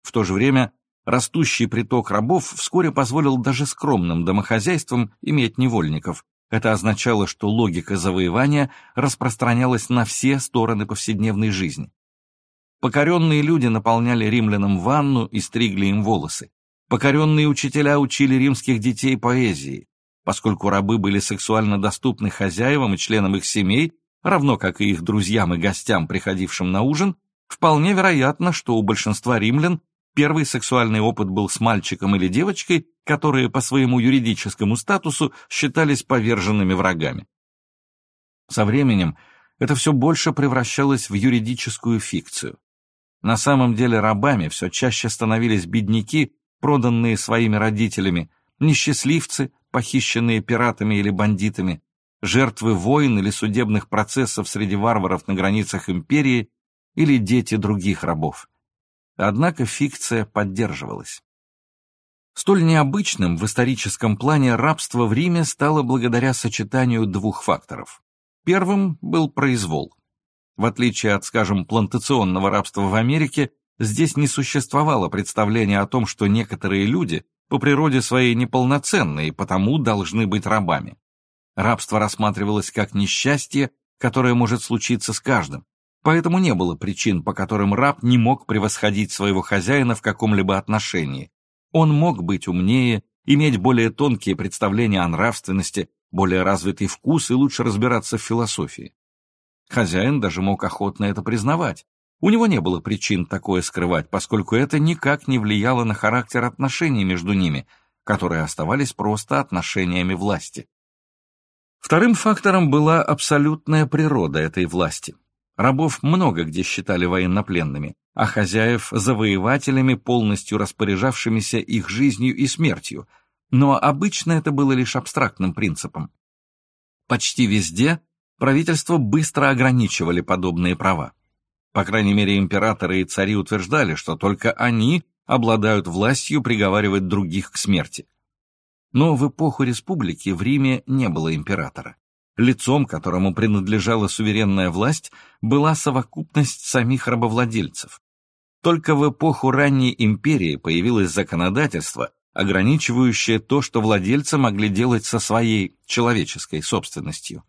В то же время растущий приток рабов вскоре позволил даже скромным домохозяйствам иметь невольников. Это означало, что логика завоевания распространялась на все стороны повседневной жизни. Покоренные люди наполняли римлянам ванну и стригли им волосы. Покоренные учителя учили римских детей поэзии. Поскольку рабы были сексуально доступны хозяевам и членам их семей, равно как и их друзьям и гостям, приходившим на ужин, вполне вероятно, что у большинства римлян первый сексуальный опыт был с мальчиком или девочкой, которые по своему юридическому статусу считались поверженными врагами. Со временем это все больше превращалось в юридическую фикцию. На самом деле рабами все чаще становились бедняки, проданные своими родителями, несчастливцы, похищенные пиратами или бандитами, жертвы войн или судебных процессов среди варваров на границах империи или дети других рабов. Однако фикция поддерживалась. Столь необычным в историческом плане рабство в Риме стало благодаря сочетанию двух факторов. Первым был произвол. В отличие от, скажем, плантационного рабства в Америке, здесь не существовало представления о том, что некоторые люди по природе своей неполноценны и потому должны быть рабами. Рабство рассматривалось как несчастье, которое может случиться с каждым, поэтому не было причин, по которым раб не мог превосходить своего хозяина в каком-либо отношении. Он мог быть умнее, иметь более тонкие представления о нравственности, более развитый вкус и лучше разбираться в философии. Хозяин даже мог охотно это признавать. У него не было причин такое скрывать, поскольку это никак не влияло на характер отношений между ними, которые оставались просто отношениями власти. Вторым фактором была абсолютная природа этой власти. Рабов много где считали военнопленными, а хозяев – завоевателями, полностью распоряжавшимися их жизнью и смертью, но обычно это было лишь абстрактным принципом. Почти везде правительства быстро ограничивали подобные права. По крайней мере, императоры и цари утверждали, что только они обладают властью приговаривать других к смерти. Но в эпоху республики в Риме не было императора. Лицом, которому принадлежала суверенная власть, была совокупность самих рабовладельцев. Только в эпоху ранней империи появилось законодательство, ограничивающее то, что владельцы могли делать со своей человеческой собственностью.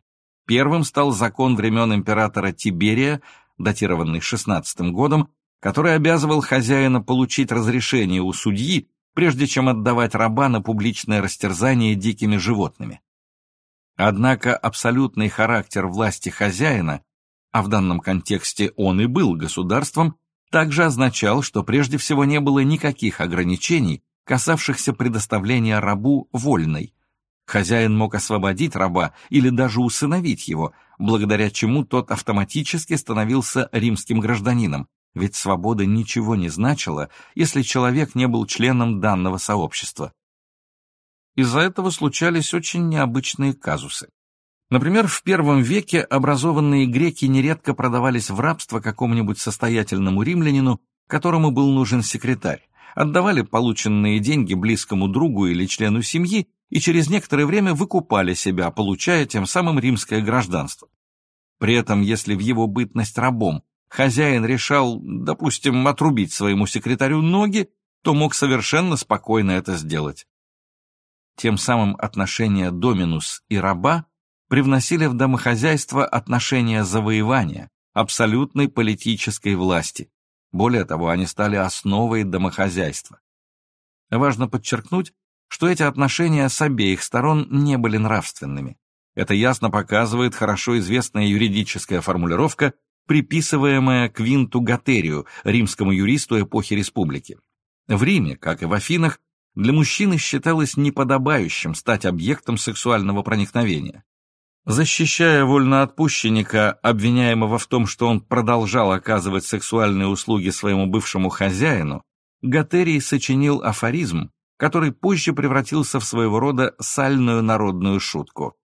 Первым стал закон времен императора Тиберия, датированный 16 годом, который обязывал хозяина получить разрешение у судьи прежде чем отдавать раба на публичное растерзание дикими животными. Однако абсолютный характер власти хозяина, а в данном контексте он и был государством, также означал, что прежде всего не было никаких ограничений, касавшихся предоставления рабу вольной. Хозяин мог освободить раба или даже усыновить его, благодаря чему тот автоматически становился римским гражданином, ведь свобода ничего не значила, если человек не был членом данного сообщества. Из-за этого случались очень необычные казусы. Например, в первом веке образованные греки нередко продавались в рабство какому-нибудь состоятельному римлянину, которому был нужен секретарь, отдавали полученные деньги близкому другу или члену семьи и через некоторое время выкупали себя, получая тем самым римское гражданство. При этом, если в его бытность рабом хозяин решал, допустим, отрубить своему секретарю ноги, то мог совершенно спокойно это сделать. Тем самым отношения доминус и раба привносили в домохозяйство отношения завоевания, абсолютной политической власти. Более того, они стали основой домохозяйства. Важно подчеркнуть, что эти отношения с обеих сторон не были нравственными. Это ясно показывает хорошо известная юридическая формулировка, приписываемая Квинту Гатерию, римскому юристу эпохи республики. В Риме, как и в Афинах, для мужчины считалось неподобающим стать объектом сексуального проникновения. Защищая вольноотпущенника, обвиняемого в том, что он продолжал оказывать сексуальные услуги своему бывшему хозяину, Гатерий сочинил афоризм, который позже превратился в своего рода сальную народную шутку.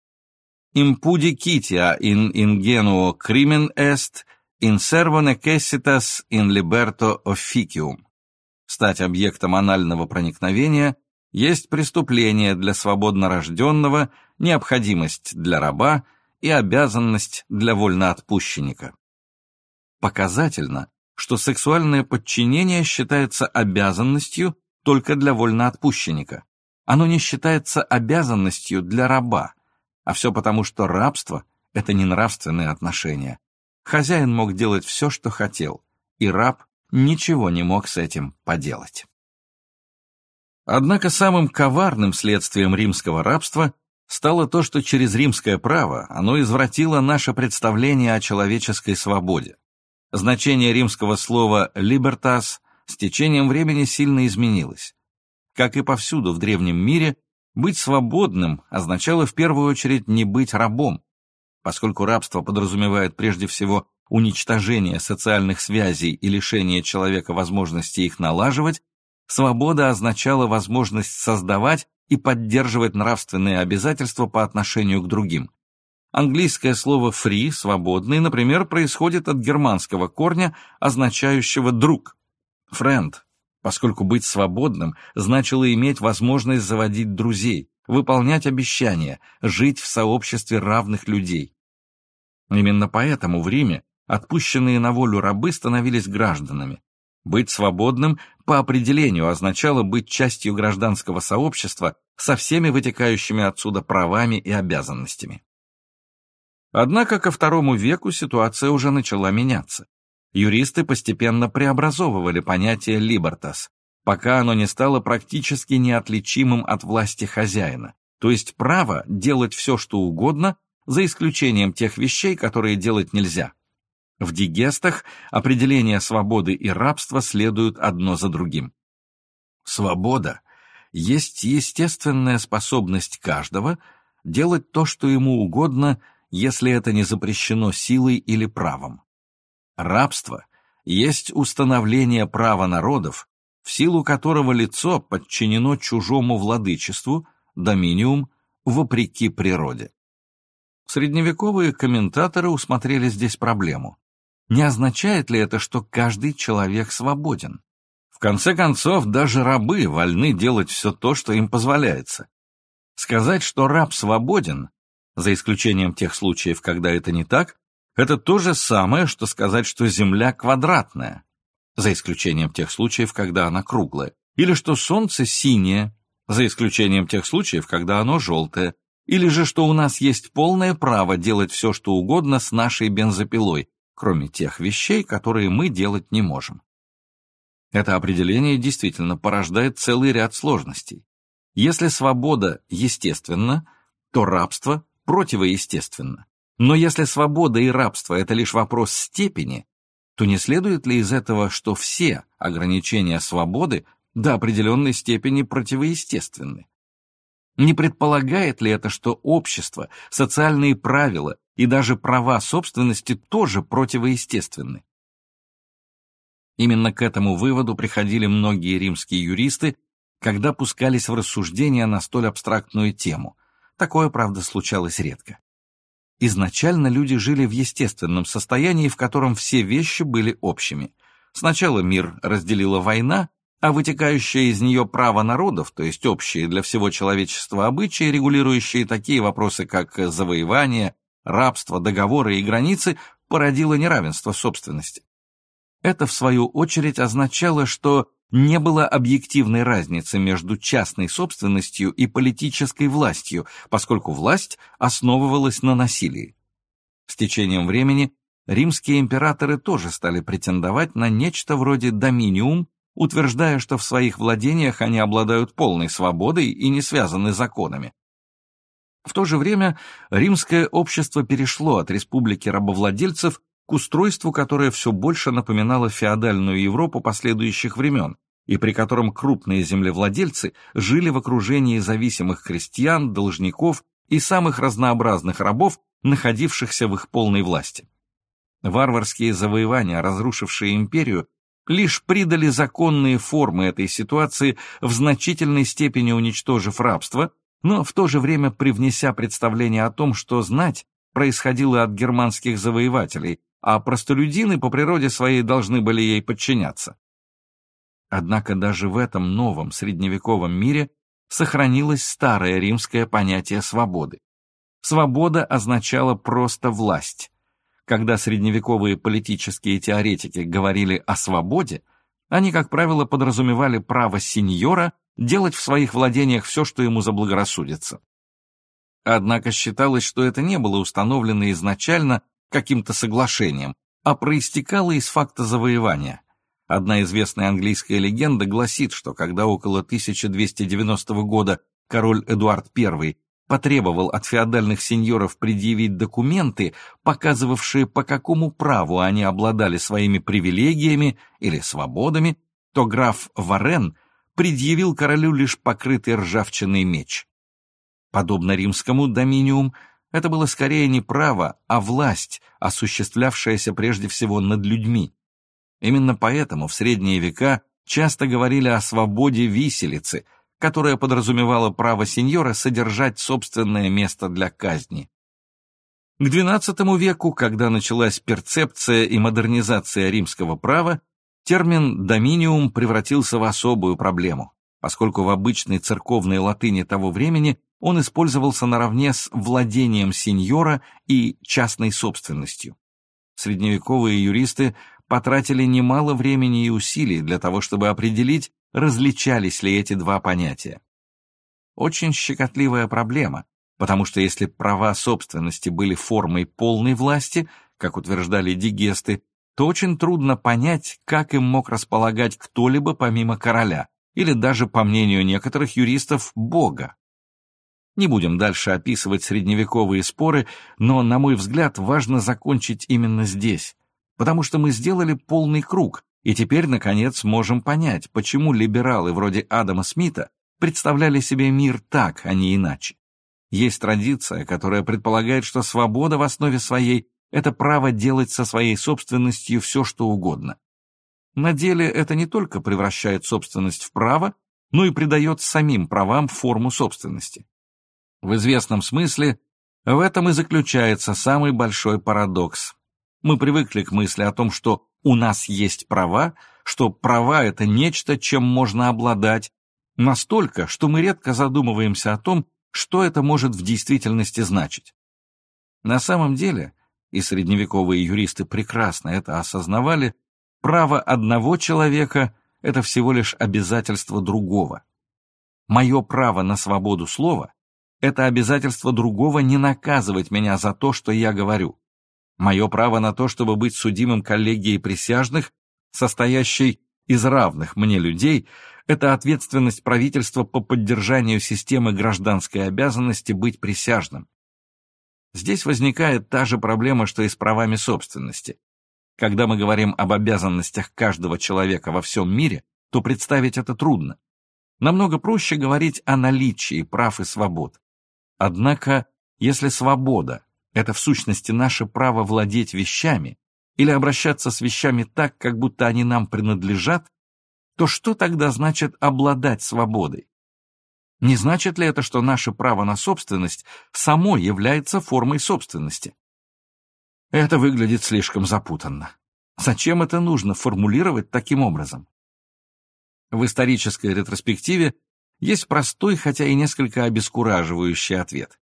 «Impudicitia in ingenuo crimen est, in servo necessitas in liberto officium». Стать объектом анального проникновения есть преступление для свободно рожденного, необходимость для раба и обязанность для вольноотпущенника. Показательно, что сексуальное подчинение считается обязанностью только для вольноотпущенника. Оно не считается обязанностью для раба, а все потому, что рабство — это не нравственные отношения. Хозяин мог делать все, что хотел, и раб ничего не мог с этим поделать. Однако самым коварным следствием римского рабства стало то, что через римское право оно извратило наше представление о человеческой свободе. Значение римского слова «libertas» с течением времени сильно изменилось. Как и повсюду в древнем мире, быть свободным означало в первую очередь не быть рабом, поскольку рабство подразумевает прежде всего уничтожение социальных связей и лишение человека возможности их налаживать, свобода означала возможность создавать и поддерживать нравственные обязательства по отношению к другим. Английское слово «free» — «свободный», например, происходит от германского корня, означающего «друг». «Friend», поскольку быть свободным значило иметь возможность заводить друзей, выполнять обещания, жить в сообществе равных людей. Именно поэтому в Риме отпущенные на волю рабы становились гражданами. Быть свободным по определению означало быть частью гражданского сообщества со всеми вытекающими отсюда правами и обязанностями. Однако ко второму веку ситуация уже начала меняться. Юристы постепенно преобразовывали понятие «либертас», пока оно не стало практически неотличимым от власти хозяина, то есть право делать все, что угодно, за исключением тех вещей, которые делать нельзя. В дигестах определения свободы и рабства следуют одно за другим. Свобода есть естественная способность каждого делать то, что ему угодно, если это не запрещено силой или правом. Рабство есть установление права народов, в силу которого лицо подчинено чужому владычеству, доминиум, вопреки природе. Средневековые комментаторы усмотрели здесь проблему. Не означает ли это, что каждый человек свободен? В конце концов, даже рабы вольны делать все то, что им позволяется. Сказать, что раб свободен, за исключением тех случаев, когда это не так, это то же самое, что сказать, что Земля квадратная, за исключением тех случаев, когда она круглая, или что Солнце синее, за исключением тех случаев, когда оно желтое, или же что у нас есть полное право делать все, что угодно с нашей бензопилой, кроме тех вещей, которые мы делать не можем. Это определение действительно порождает целый ряд сложностей. Если свобода естественна, то рабство противоестественно. Но если свобода и рабство – это лишь вопрос степени, то не следует ли из этого, что все ограничения свободы до определенной степени противоестественны? Не предполагает ли это, что общество, социальные правила и даже права собственности тоже противоестественны? Именно к этому выводу приходили многие римские юристы, когда пускались в рассуждения на столь абстрактную тему, Такое, правда, случалось редко. Изначально люди жили в естественном состоянии, в котором все вещи были общими. Сначала мир разделила война, а вытекающее из нее право народов, то есть общие для всего человечества обычаи, регулирующие такие вопросы, как завоевание, рабство, договоры и границы, породило неравенство собственности. Это, в свою очередь, означало, что не было объективной разницы между частной собственностью и политической властью, поскольку власть основывалась на насилии. С течением времени римские императоры тоже стали претендовать на нечто вроде доминиум, утверждая, что в своих владениях они обладают полной свободой и не связаны законами. В то же время римское общество перешло от республики рабовладельцев к устройству, которое все больше напоминало феодальную Европу последующих времен, и при котором крупные землевладельцы жили в окружении зависимых крестьян, должников и самых разнообразных рабов, находившихся в их полной власти. Варварские завоевания, разрушившие империю, лишь придали законные формы этой ситуации, в значительной степени уничтожив рабство, но в то же время привнеся представление о том, что знать происходило от германских завоевателей, а простолюдины по природе своей должны были ей подчиняться. Однако даже в этом новом средневековом мире сохранилось старое римское понятие свободы. Свобода означала просто власть. Когда средневековые политические теоретики говорили о свободе, они, как правило, подразумевали право сеньора делать в своих владениях все, что ему заблагорассудится. Однако считалось, что это не было установлено изначально каким-то соглашением, а проистекало из факта завоевания – Одна известная английская легенда гласит, что когда около 1290 года король Эдуард I потребовал от феодальных сеньоров предъявить документы, показывавшие, по какому праву они обладали своими привилегиями или свободами, то граф Варен предъявил королю лишь покрытый ржавчиной меч. Подобно римскому доминиум, это было скорее не право, а власть, осуществлявшаяся прежде всего над людьми. Именно поэтому в средние века часто говорили о свободе виселицы, которая подразумевала право сеньора содержать собственное место для казни. К XII веку, когда началась перцепция и модернизация римского права, термин «доминиум» превратился в особую проблему, поскольку в обычной церковной латыни того времени он использовался наравне с владением сеньора и частной собственностью. Средневековые юристы потратили немало времени и усилий для того, чтобы определить, различались ли эти два понятия. Очень щекотливая проблема, потому что если права собственности были формой полной власти, как утверждали дигесты, то очень трудно понять, как им мог располагать кто-либо помимо короля, или даже, по мнению некоторых юристов, бога. Не будем дальше описывать средневековые споры, но, на мой взгляд, важно закончить именно здесь, потому что мы сделали полный круг, и теперь, наконец, можем понять, почему либералы вроде Адама Смита представляли себе мир так, а не иначе. Есть традиция, которая предполагает, что свобода в основе своей – это право делать со своей собственностью все, что угодно. На деле это не только превращает собственность в право, но и придает самим правам форму собственности. В известном смысле в этом и заключается самый большой парадокс, мы привыкли к мысли о том, что у нас есть права, что права — это нечто, чем можно обладать, настолько, что мы редко задумываемся о том, что это может в действительности значить. На самом деле, и средневековые юристы прекрасно это осознавали, право одного человека — это всего лишь обязательство другого. Мое право на свободу слова — это обязательство другого не наказывать меня за то, что я говорю. Мое право на то, чтобы быть судимым коллегией присяжных, состоящей из равных мне людей, это ответственность правительства по поддержанию системы гражданской обязанности быть присяжным. Здесь возникает та же проблема, что и с правами собственности. Когда мы говорим об обязанностях каждого человека во всем мире, то представить это трудно. Намного проще говорить о наличии прав и свобод. Однако, если свобода это в сущности наше право владеть вещами или обращаться с вещами так, как будто они нам принадлежат, то что тогда значит обладать свободой? Не значит ли это, что наше право на собственность само является формой собственности? Это выглядит слишком запутанно. Зачем это нужно формулировать таким образом? В исторической ретроспективе есть простой, хотя и несколько обескураживающий ответ.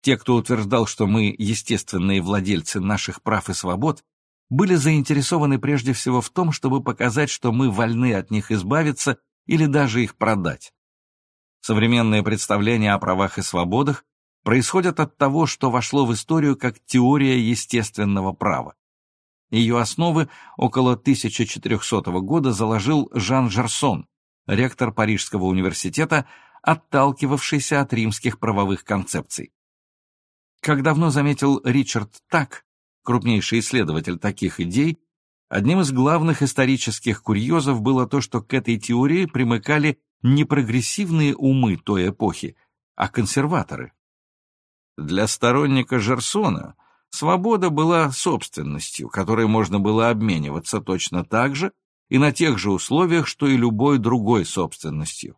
Те, кто утверждал, что мы естественные владельцы наших прав и свобод, были заинтересованы прежде всего в том, чтобы показать, что мы вольны от них избавиться или даже их продать. Современные представления о правах и свободах происходят от того, что вошло в историю как теория естественного права. Ее основы около 1400 года заложил Жан Жерсон, ректор Парижского университета, отталкивавшийся от римских правовых концепций. Как давно заметил Ричард Так, крупнейший исследователь таких идей, одним из главных исторических курьезов было то, что к этой теории примыкали не прогрессивные умы той эпохи, а консерваторы. Для сторонника Жерсона свобода была собственностью, которой можно было обмениваться точно так же и на тех же условиях, что и любой другой собственностью.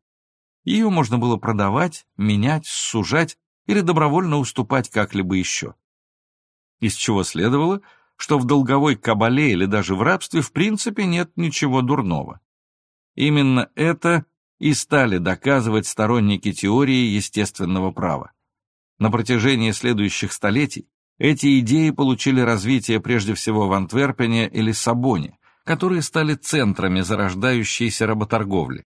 Ее можно было продавать, менять, сужать или добровольно уступать как-либо еще. Из чего следовало, что в долговой кабале или даже в рабстве в принципе нет ничего дурного. Именно это и стали доказывать сторонники теории естественного права. На протяжении следующих столетий эти идеи получили развитие прежде всего в Антверпене и Лиссабоне, которые стали центрами зарождающейся работорговли.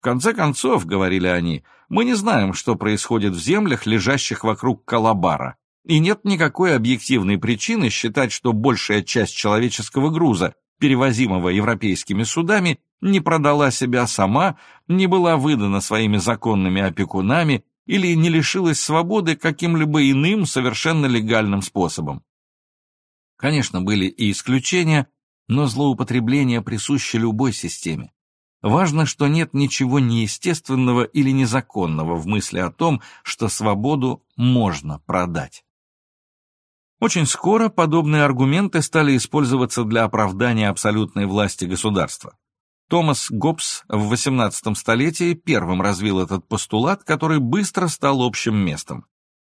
В конце концов, говорили они, мы не знаем, что происходит в землях, лежащих вокруг Калабара, и нет никакой объективной причины считать, что большая часть человеческого груза, перевозимого европейскими судами, не продала себя сама, не была выдана своими законными опекунами или не лишилась свободы каким-либо иным совершенно легальным способом. Конечно, были и исключения, но злоупотребление присуще любой системе. Важно, что нет ничего неестественного или незаконного в мысли о том, что свободу можно продать. Очень скоро подобные аргументы стали использоваться для оправдания абсолютной власти государства. Томас Гоббс в XVIII столетии первым развил этот постулат, который быстро стал общим местом.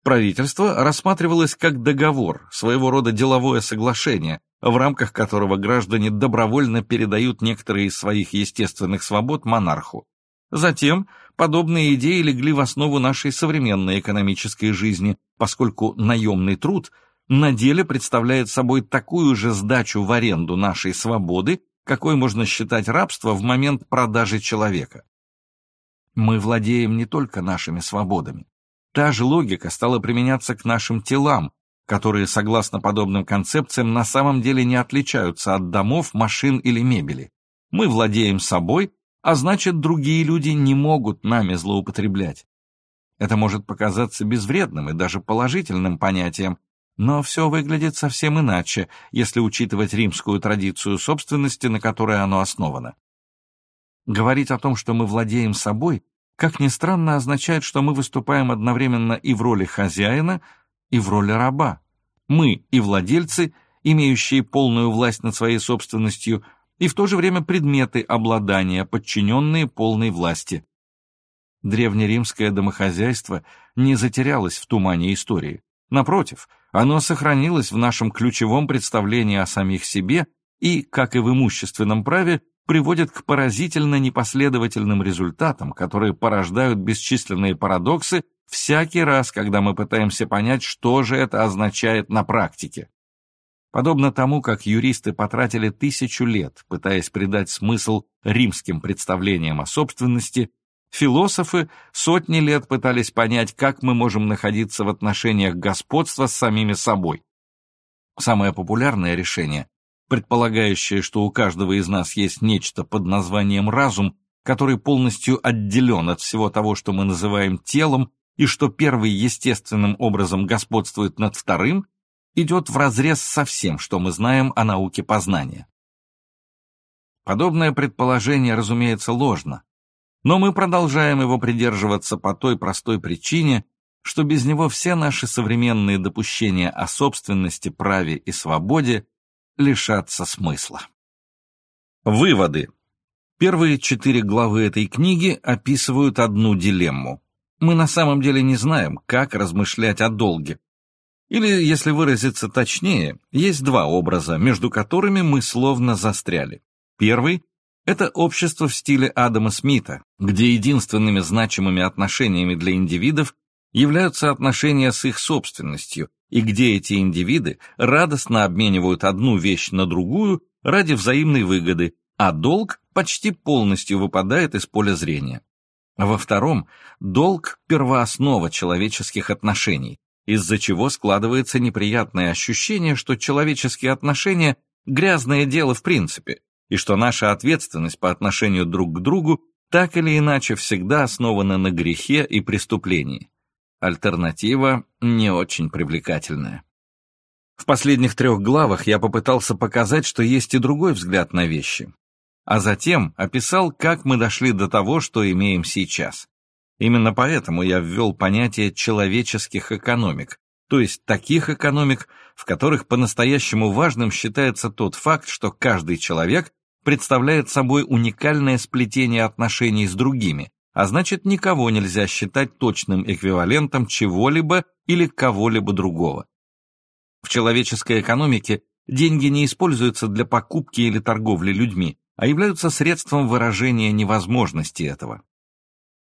Правительство рассматривалось как договор, своего рода деловое соглашение, в рамках которого граждане добровольно передают некоторые из своих естественных свобод монарху. Затем подобные идеи легли в основу нашей современной экономической жизни, поскольку наемный труд на деле представляет собой такую же сдачу в аренду нашей свободы, какой можно считать рабство в момент продажи человека. Мы владеем не только нашими свободами. Та же логика стала применяться к нашим телам, которые, согласно подобным концепциям, на самом деле не отличаются от домов, машин или мебели. Мы владеем собой, а значит, другие люди не могут нами злоупотреблять. Это может показаться безвредным и даже положительным понятием, но все выглядит совсем иначе, если учитывать римскую традицию собственности, на которой оно основано. Говорить о том, что мы владеем собой, как ни странно, означает, что мы выступаем одновременно и в роли хозяина, и в роли раба. Мы и владельцы, имеющие полную власть над своей собственностью, и в то же время предметы обладания, подчиненные полной власти. Древнеримское домохозяйство не затерялось в тумане истории. Напротив, оно сохранилось в нашем ключевом представлении о самих себе и, как и в имущественном праве, приводит к поразительно непоследовательным результатам, которые порождают бесчисленные парадоксы всякий раз, когда мы пытаемся понять, что же это означает на практике. Подобно тому, как юристы потратили тысячу лет, пытаясь придать смысл римским представлениям о собственности, Философы сотни лет пытались понять, как мы можем находиться в отношениях господства с самими собой. Самое популярное решение, предполагающее, что у каждого из нас есть нечто под названием разум, который полностью отделен от всего того, что мы называем телом, и что первый естественным образом господствует над вторым, идет вразрез со всем, что мы знаем о науке познания. Подобное предположение, разумеется, ложно, но мы продолжаем его придерживаться по той простой причине, что без него все наши современные допущения о собственности, праве и свободе лишатся смысла. Выводы. Первые четыре главы этой книги описывают одну дилемму. Мы на самом деле не знаем, как размышлять о долге. Или, если выразиться точнее, есть два образа, между которыми мы словно застряли. Первый это общество в стиле Адама Смита, где единственными значимыми отношениями для индивидов являются отношения с их собственностью, и где эти индивиды радостно обменивают одну вещь на другую ради взаимной выгоды, а долг почти полностью выпадает из поля зрения. Во втором, долг – первооснова человеческих отношений, из-за чего складывается неприятное ощущение, что человеческие отношения грязное дело в принципе, и что наша ответственность по отношению друг к другу так или иначе всегда основана на грехе и преступлении. Альтернатива не очень привлекательная. В последних трех главах я попытался показать, что есть и другой взгляд на вещи, а затем описал, как мы дошли до того, что имеем сейчас. Именно поэтому я ввел понятие человеческих экономик, то есть таких экономик, в которых по-настоящему важным считается тот факт, что каждый человек представляет собой уникальное сплетение отношений с другими, а значит никого нельзя считать точным эквивалентом чего-либо или кого-либо другого. В человеческой экономике деньги не используются для покупки или торговли людьми, а являются средством выражения невозможности этого.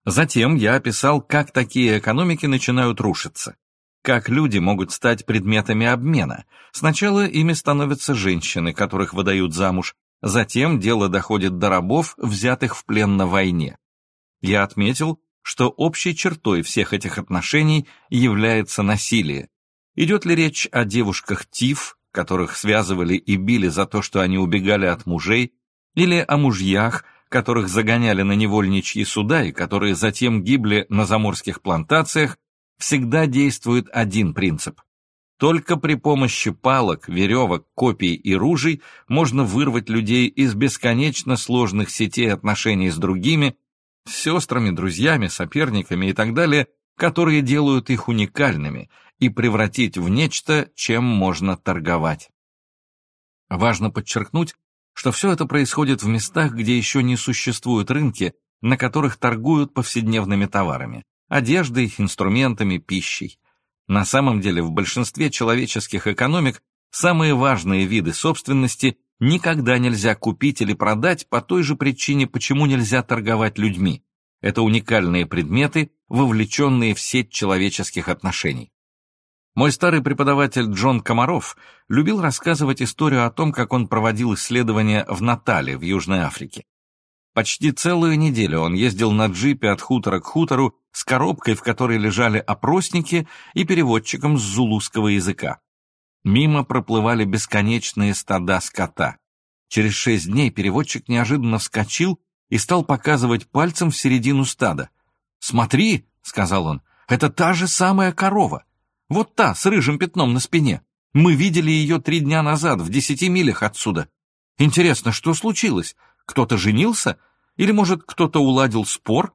Затем я описал, как такие экономики начинают рушиться как люди могут стать предметами обмена. Сначала ими становятся женщины, которых выдают замуж, затем дело доходит до рабов, взятых в плен на войне. Я отметил, что общей чертой всех этих отношений является насилие. Идет ли речь о девушках ТИФ, которых связывали и били за то, что они убегали от мужей, или о мужьях, которых загоняли на невольничьи суда и которые затем гибли на заморских плантациях, всегда действует один принцип. Только при помощи палок, веревок, копий и ружей можно вырвать людей из бесконечно сложных сетей отношений с другими, с сестрами, друзьями, соперниками и так далее, которые делают их уникальными, и превратить в нечто, чем можно торговать. Важно подчеркнуть, что все это происходит в местах, где еще не существуют рынки, на которых торгуют повседневными товарами одеждой, инструментами, пищей. На самом деле в большинстве человеческих экономик самые важные виды собственности никогда нельзя купить или продать по той же причине, почему нельзя торговать людьми. Это уникальные предметы, вовлеченные в сеть человеческих отношений. Мой старый преподаватель Джон Комаров любил рассказывать историю о том, как он проводил исследования в Натале в Южной Африке. Почти целую неделю он ездил на джипе от хутора к хутору с коробкой, в которой лежали опросники и переводчиком с зулузского языка. Мимо проплывали бесконечные стада скота. Через шесть дней переводчик неожиданно вскочил и стал показывать пальцем в середину стада. «Смотри», — сказал он, — «это та же самая корова. Вот та, с рыжим пятном на спине. Мы видели ее три дня назад, в десяти милях отсюда. Интересно, что случилось? Кто-то женился? Или, может, кто-то уладил спор?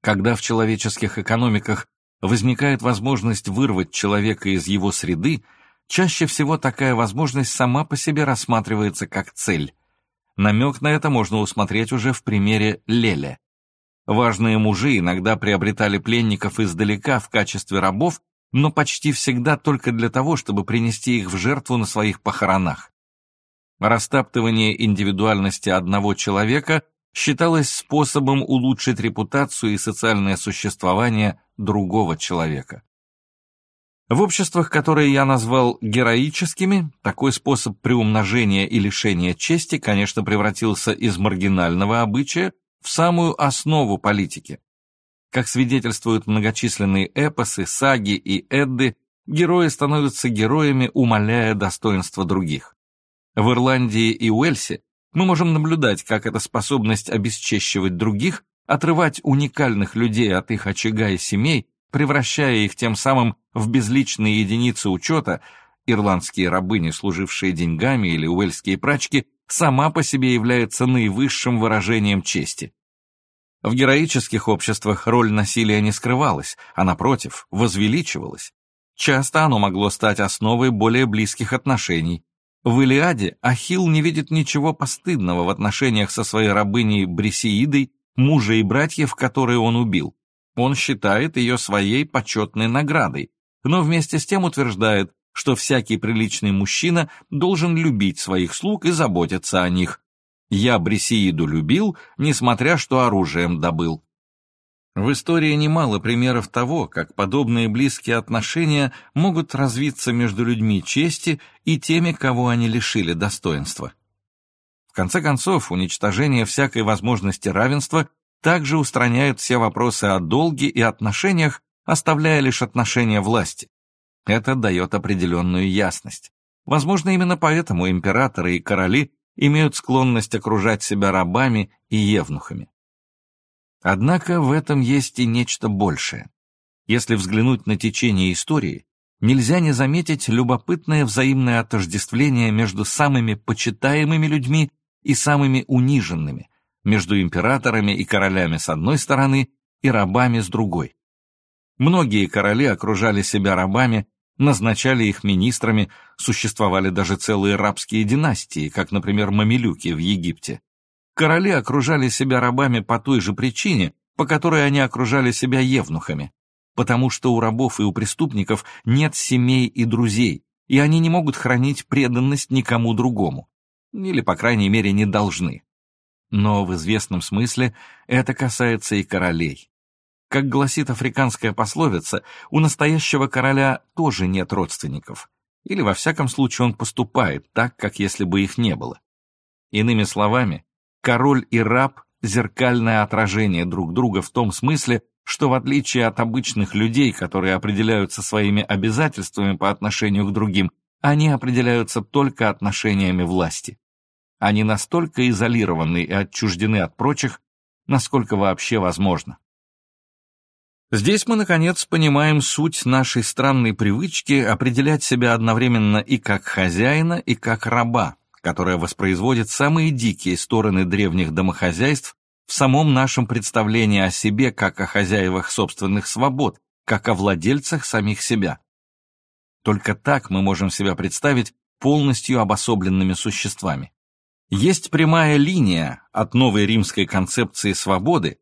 Когда в человеческих экономиках возникает возможность вырвать человека из его среды, чаще всего такая возможность сама по себе рассматривается как цель. Намек на это можно усмотреть уже в примере Леля. Важные мужи иногда приобретали пленников издалека в качестве рабов, но почти всегда только для того, чтобы принести их в жертву на своих похоронах. Растаптывание индивидуальности одного человека считалось способом улучшить репутацию и социальное существование другого человека. В обществах, которые я назвал героическими, такой способ приумножения и лишения чести, конечно, превратился из маргинального обычая в самую основу политики. Как свидетельствуют многочисленные эпосы, саги и эдды, герои становятся героями, умаляя достоинство других. В Ирландии и Уэльсе мы можем наблюдать, как эта способность обесчещивать других, отрывать уникальных людей от их очага и семей, превращая их тем самым в безличные единицы учета, ирландские рабыни, служившие деньгами, или уэльские прачки, сама по себе является наивысшим выражением чести. В героических обществах роль насилия не скрывалась, а, напротив, возвеличивалась. Часто оно могло стать основой более близких отношений, в Илиаде Ахилл не видит ничего постыдного в отношениях со своей рабыней Брисеидой, мужа и братьев, которые он убил. Он считает ее своей почетной наградой, но вместе с тем утверждает, что всякий приличный мужчина должен любить своих слуг и заботиться о них. «Я Брисеиду любил, несмотря что оружием добыл». В истории немало примеров того, как подобные близкие отношения могут развиться между людьми чести и теми, кого они лишили достоинства. В конце концов, уничтожение всякой возможности равенства также устраняет все вопросы о долге и отношениях, оставляя лишь отношения власти. Это дает определенную ясность. Возможно, именно поэтому императоры и короли имеют склонность окружать себя рабами и евнухами. Однако в этом есть и нечто большее. Если взглянуть на течение истории, нельзя не заметить любопытное взаимное отождествление между самыми почитаемыми людьми и самыми униженными, между императорами и королями с одной стороны и рабами с другой. Многие короли окружали себя рабами, назначали их министрами, существовали даже целые рабские династии, как, например, мамилюки в Египте. Короли окружали себя рабами по той же причине, по которой они окружали себя евнухами, потому что у рабов и у преступников нет семей и друзей, и они не могут хранить преданность никому другому, или, по крайней мере, не должны. Но в известном смысле это касается и королей. Как гласит африканская пословица, у настоящего короля тоже нет родственников. Или, во всяком случае, он поступает так, как если бы их не было. Иными словами, король и раб – зеркальное отражение друг друга в том смысле, что в отличие от обычных людей, которые определяются своими обязательствами по отношению к другим, они определяются только отношениями власти. Они настолько изолированы и отчуждены от прочих, насколько вообще возможно. Здесь мы, наконец, понимаем суть нашей странной привычки определять себя одновременно и как хозяина, и как раба, которая воспроизводит самые дикие стороны древних домохозяйств в самом нашем представлении о себе как о хозяевах собственных свобод, как о владельцах самих себя. Только так мы можем себя представить полностью обособленными существами. Есть прямая линия от новой римской концепции свободы,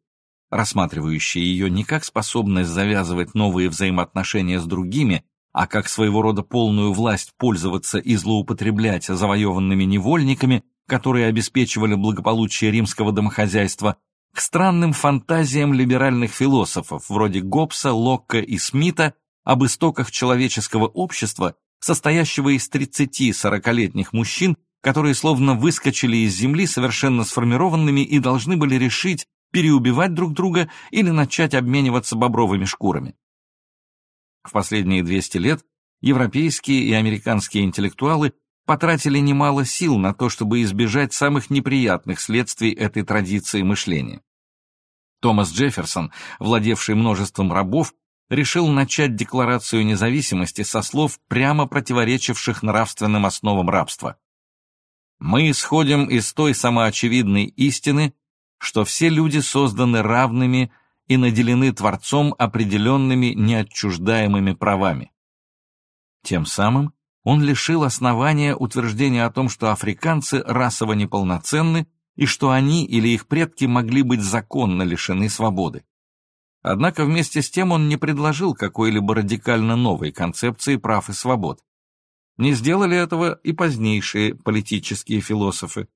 рассматривающая ее не как способность завязывать новые взаимоотношения с другими, а как своего рода полную власть пользоваться и злоупотреблять завоеванными невольниками, которые обеспечивали благополучие римского домохозяйства, к странным фантазиям либеральных философов вроде Гоббса, Локка и Смита об истоках человеческого общества, состоящего из 30-40-летних мужчин, которые словно выскочили из земли совершенно сформированными и должны были решить, переубивать друг друга или начать обмениваться бобровыми шкурами. В последние 200 лет европейские и американские интеллектуалы потратили немало сил на то, чтобы избежать самых неприятных следствий этой традиции мышления. Томас Джефферсон, владевший множеством рабов, решил начать декларацию независимости со слов, прямо противоречивших нравственным основам рабства. «Мы исходим из той самоочевидной истины, что все люди созданы равными и наделены Творцом определенными неотчуждаемыми правами. Тем самым он лишил основания утверждения о том, что африканцы расово неполноценны и что они или их предки могли быть законно лишены свободы. Однако вместе с тем он не предложил какой-либо радикально новой концепции прав и свобод. Не сделали этого и позднейшие политические философы.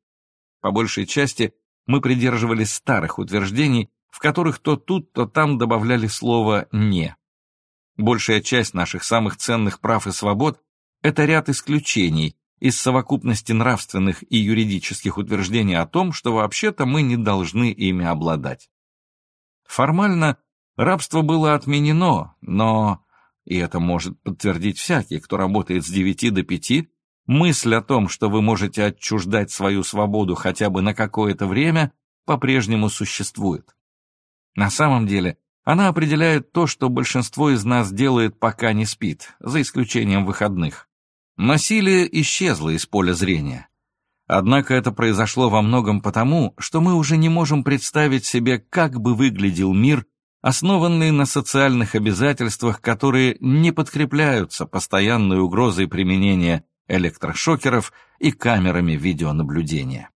По большей части мы придерживались старых утверждений, в которых то тут, то там добавляли слово «не». Большая часть наших самых ценных прав и свобод – это ряд исключений из совокупности нравственных и юридических утверждений о том, что вообще-то мы не должны ими обладать. Формально рабство было отменено, но, и это может подтвердить всякий, кто работает с 9 до 5, Мысль о том, что вы можете отчуждать свою свободу хотя бы на какое-то время, по-прежнему существует. На самом деле, она определяет то, что большинство из нас делает, пока не спит, за исключением выходных. Насилие исчезло из поля зрения. Однако это произошло во многом потому, что мы уже не можем представить себе, как бы выглядел мир, основанный на социальных обязательствах, которые не подкрепляются постоянной угрозой применения электрошокеров и камерами видеонаблюдения.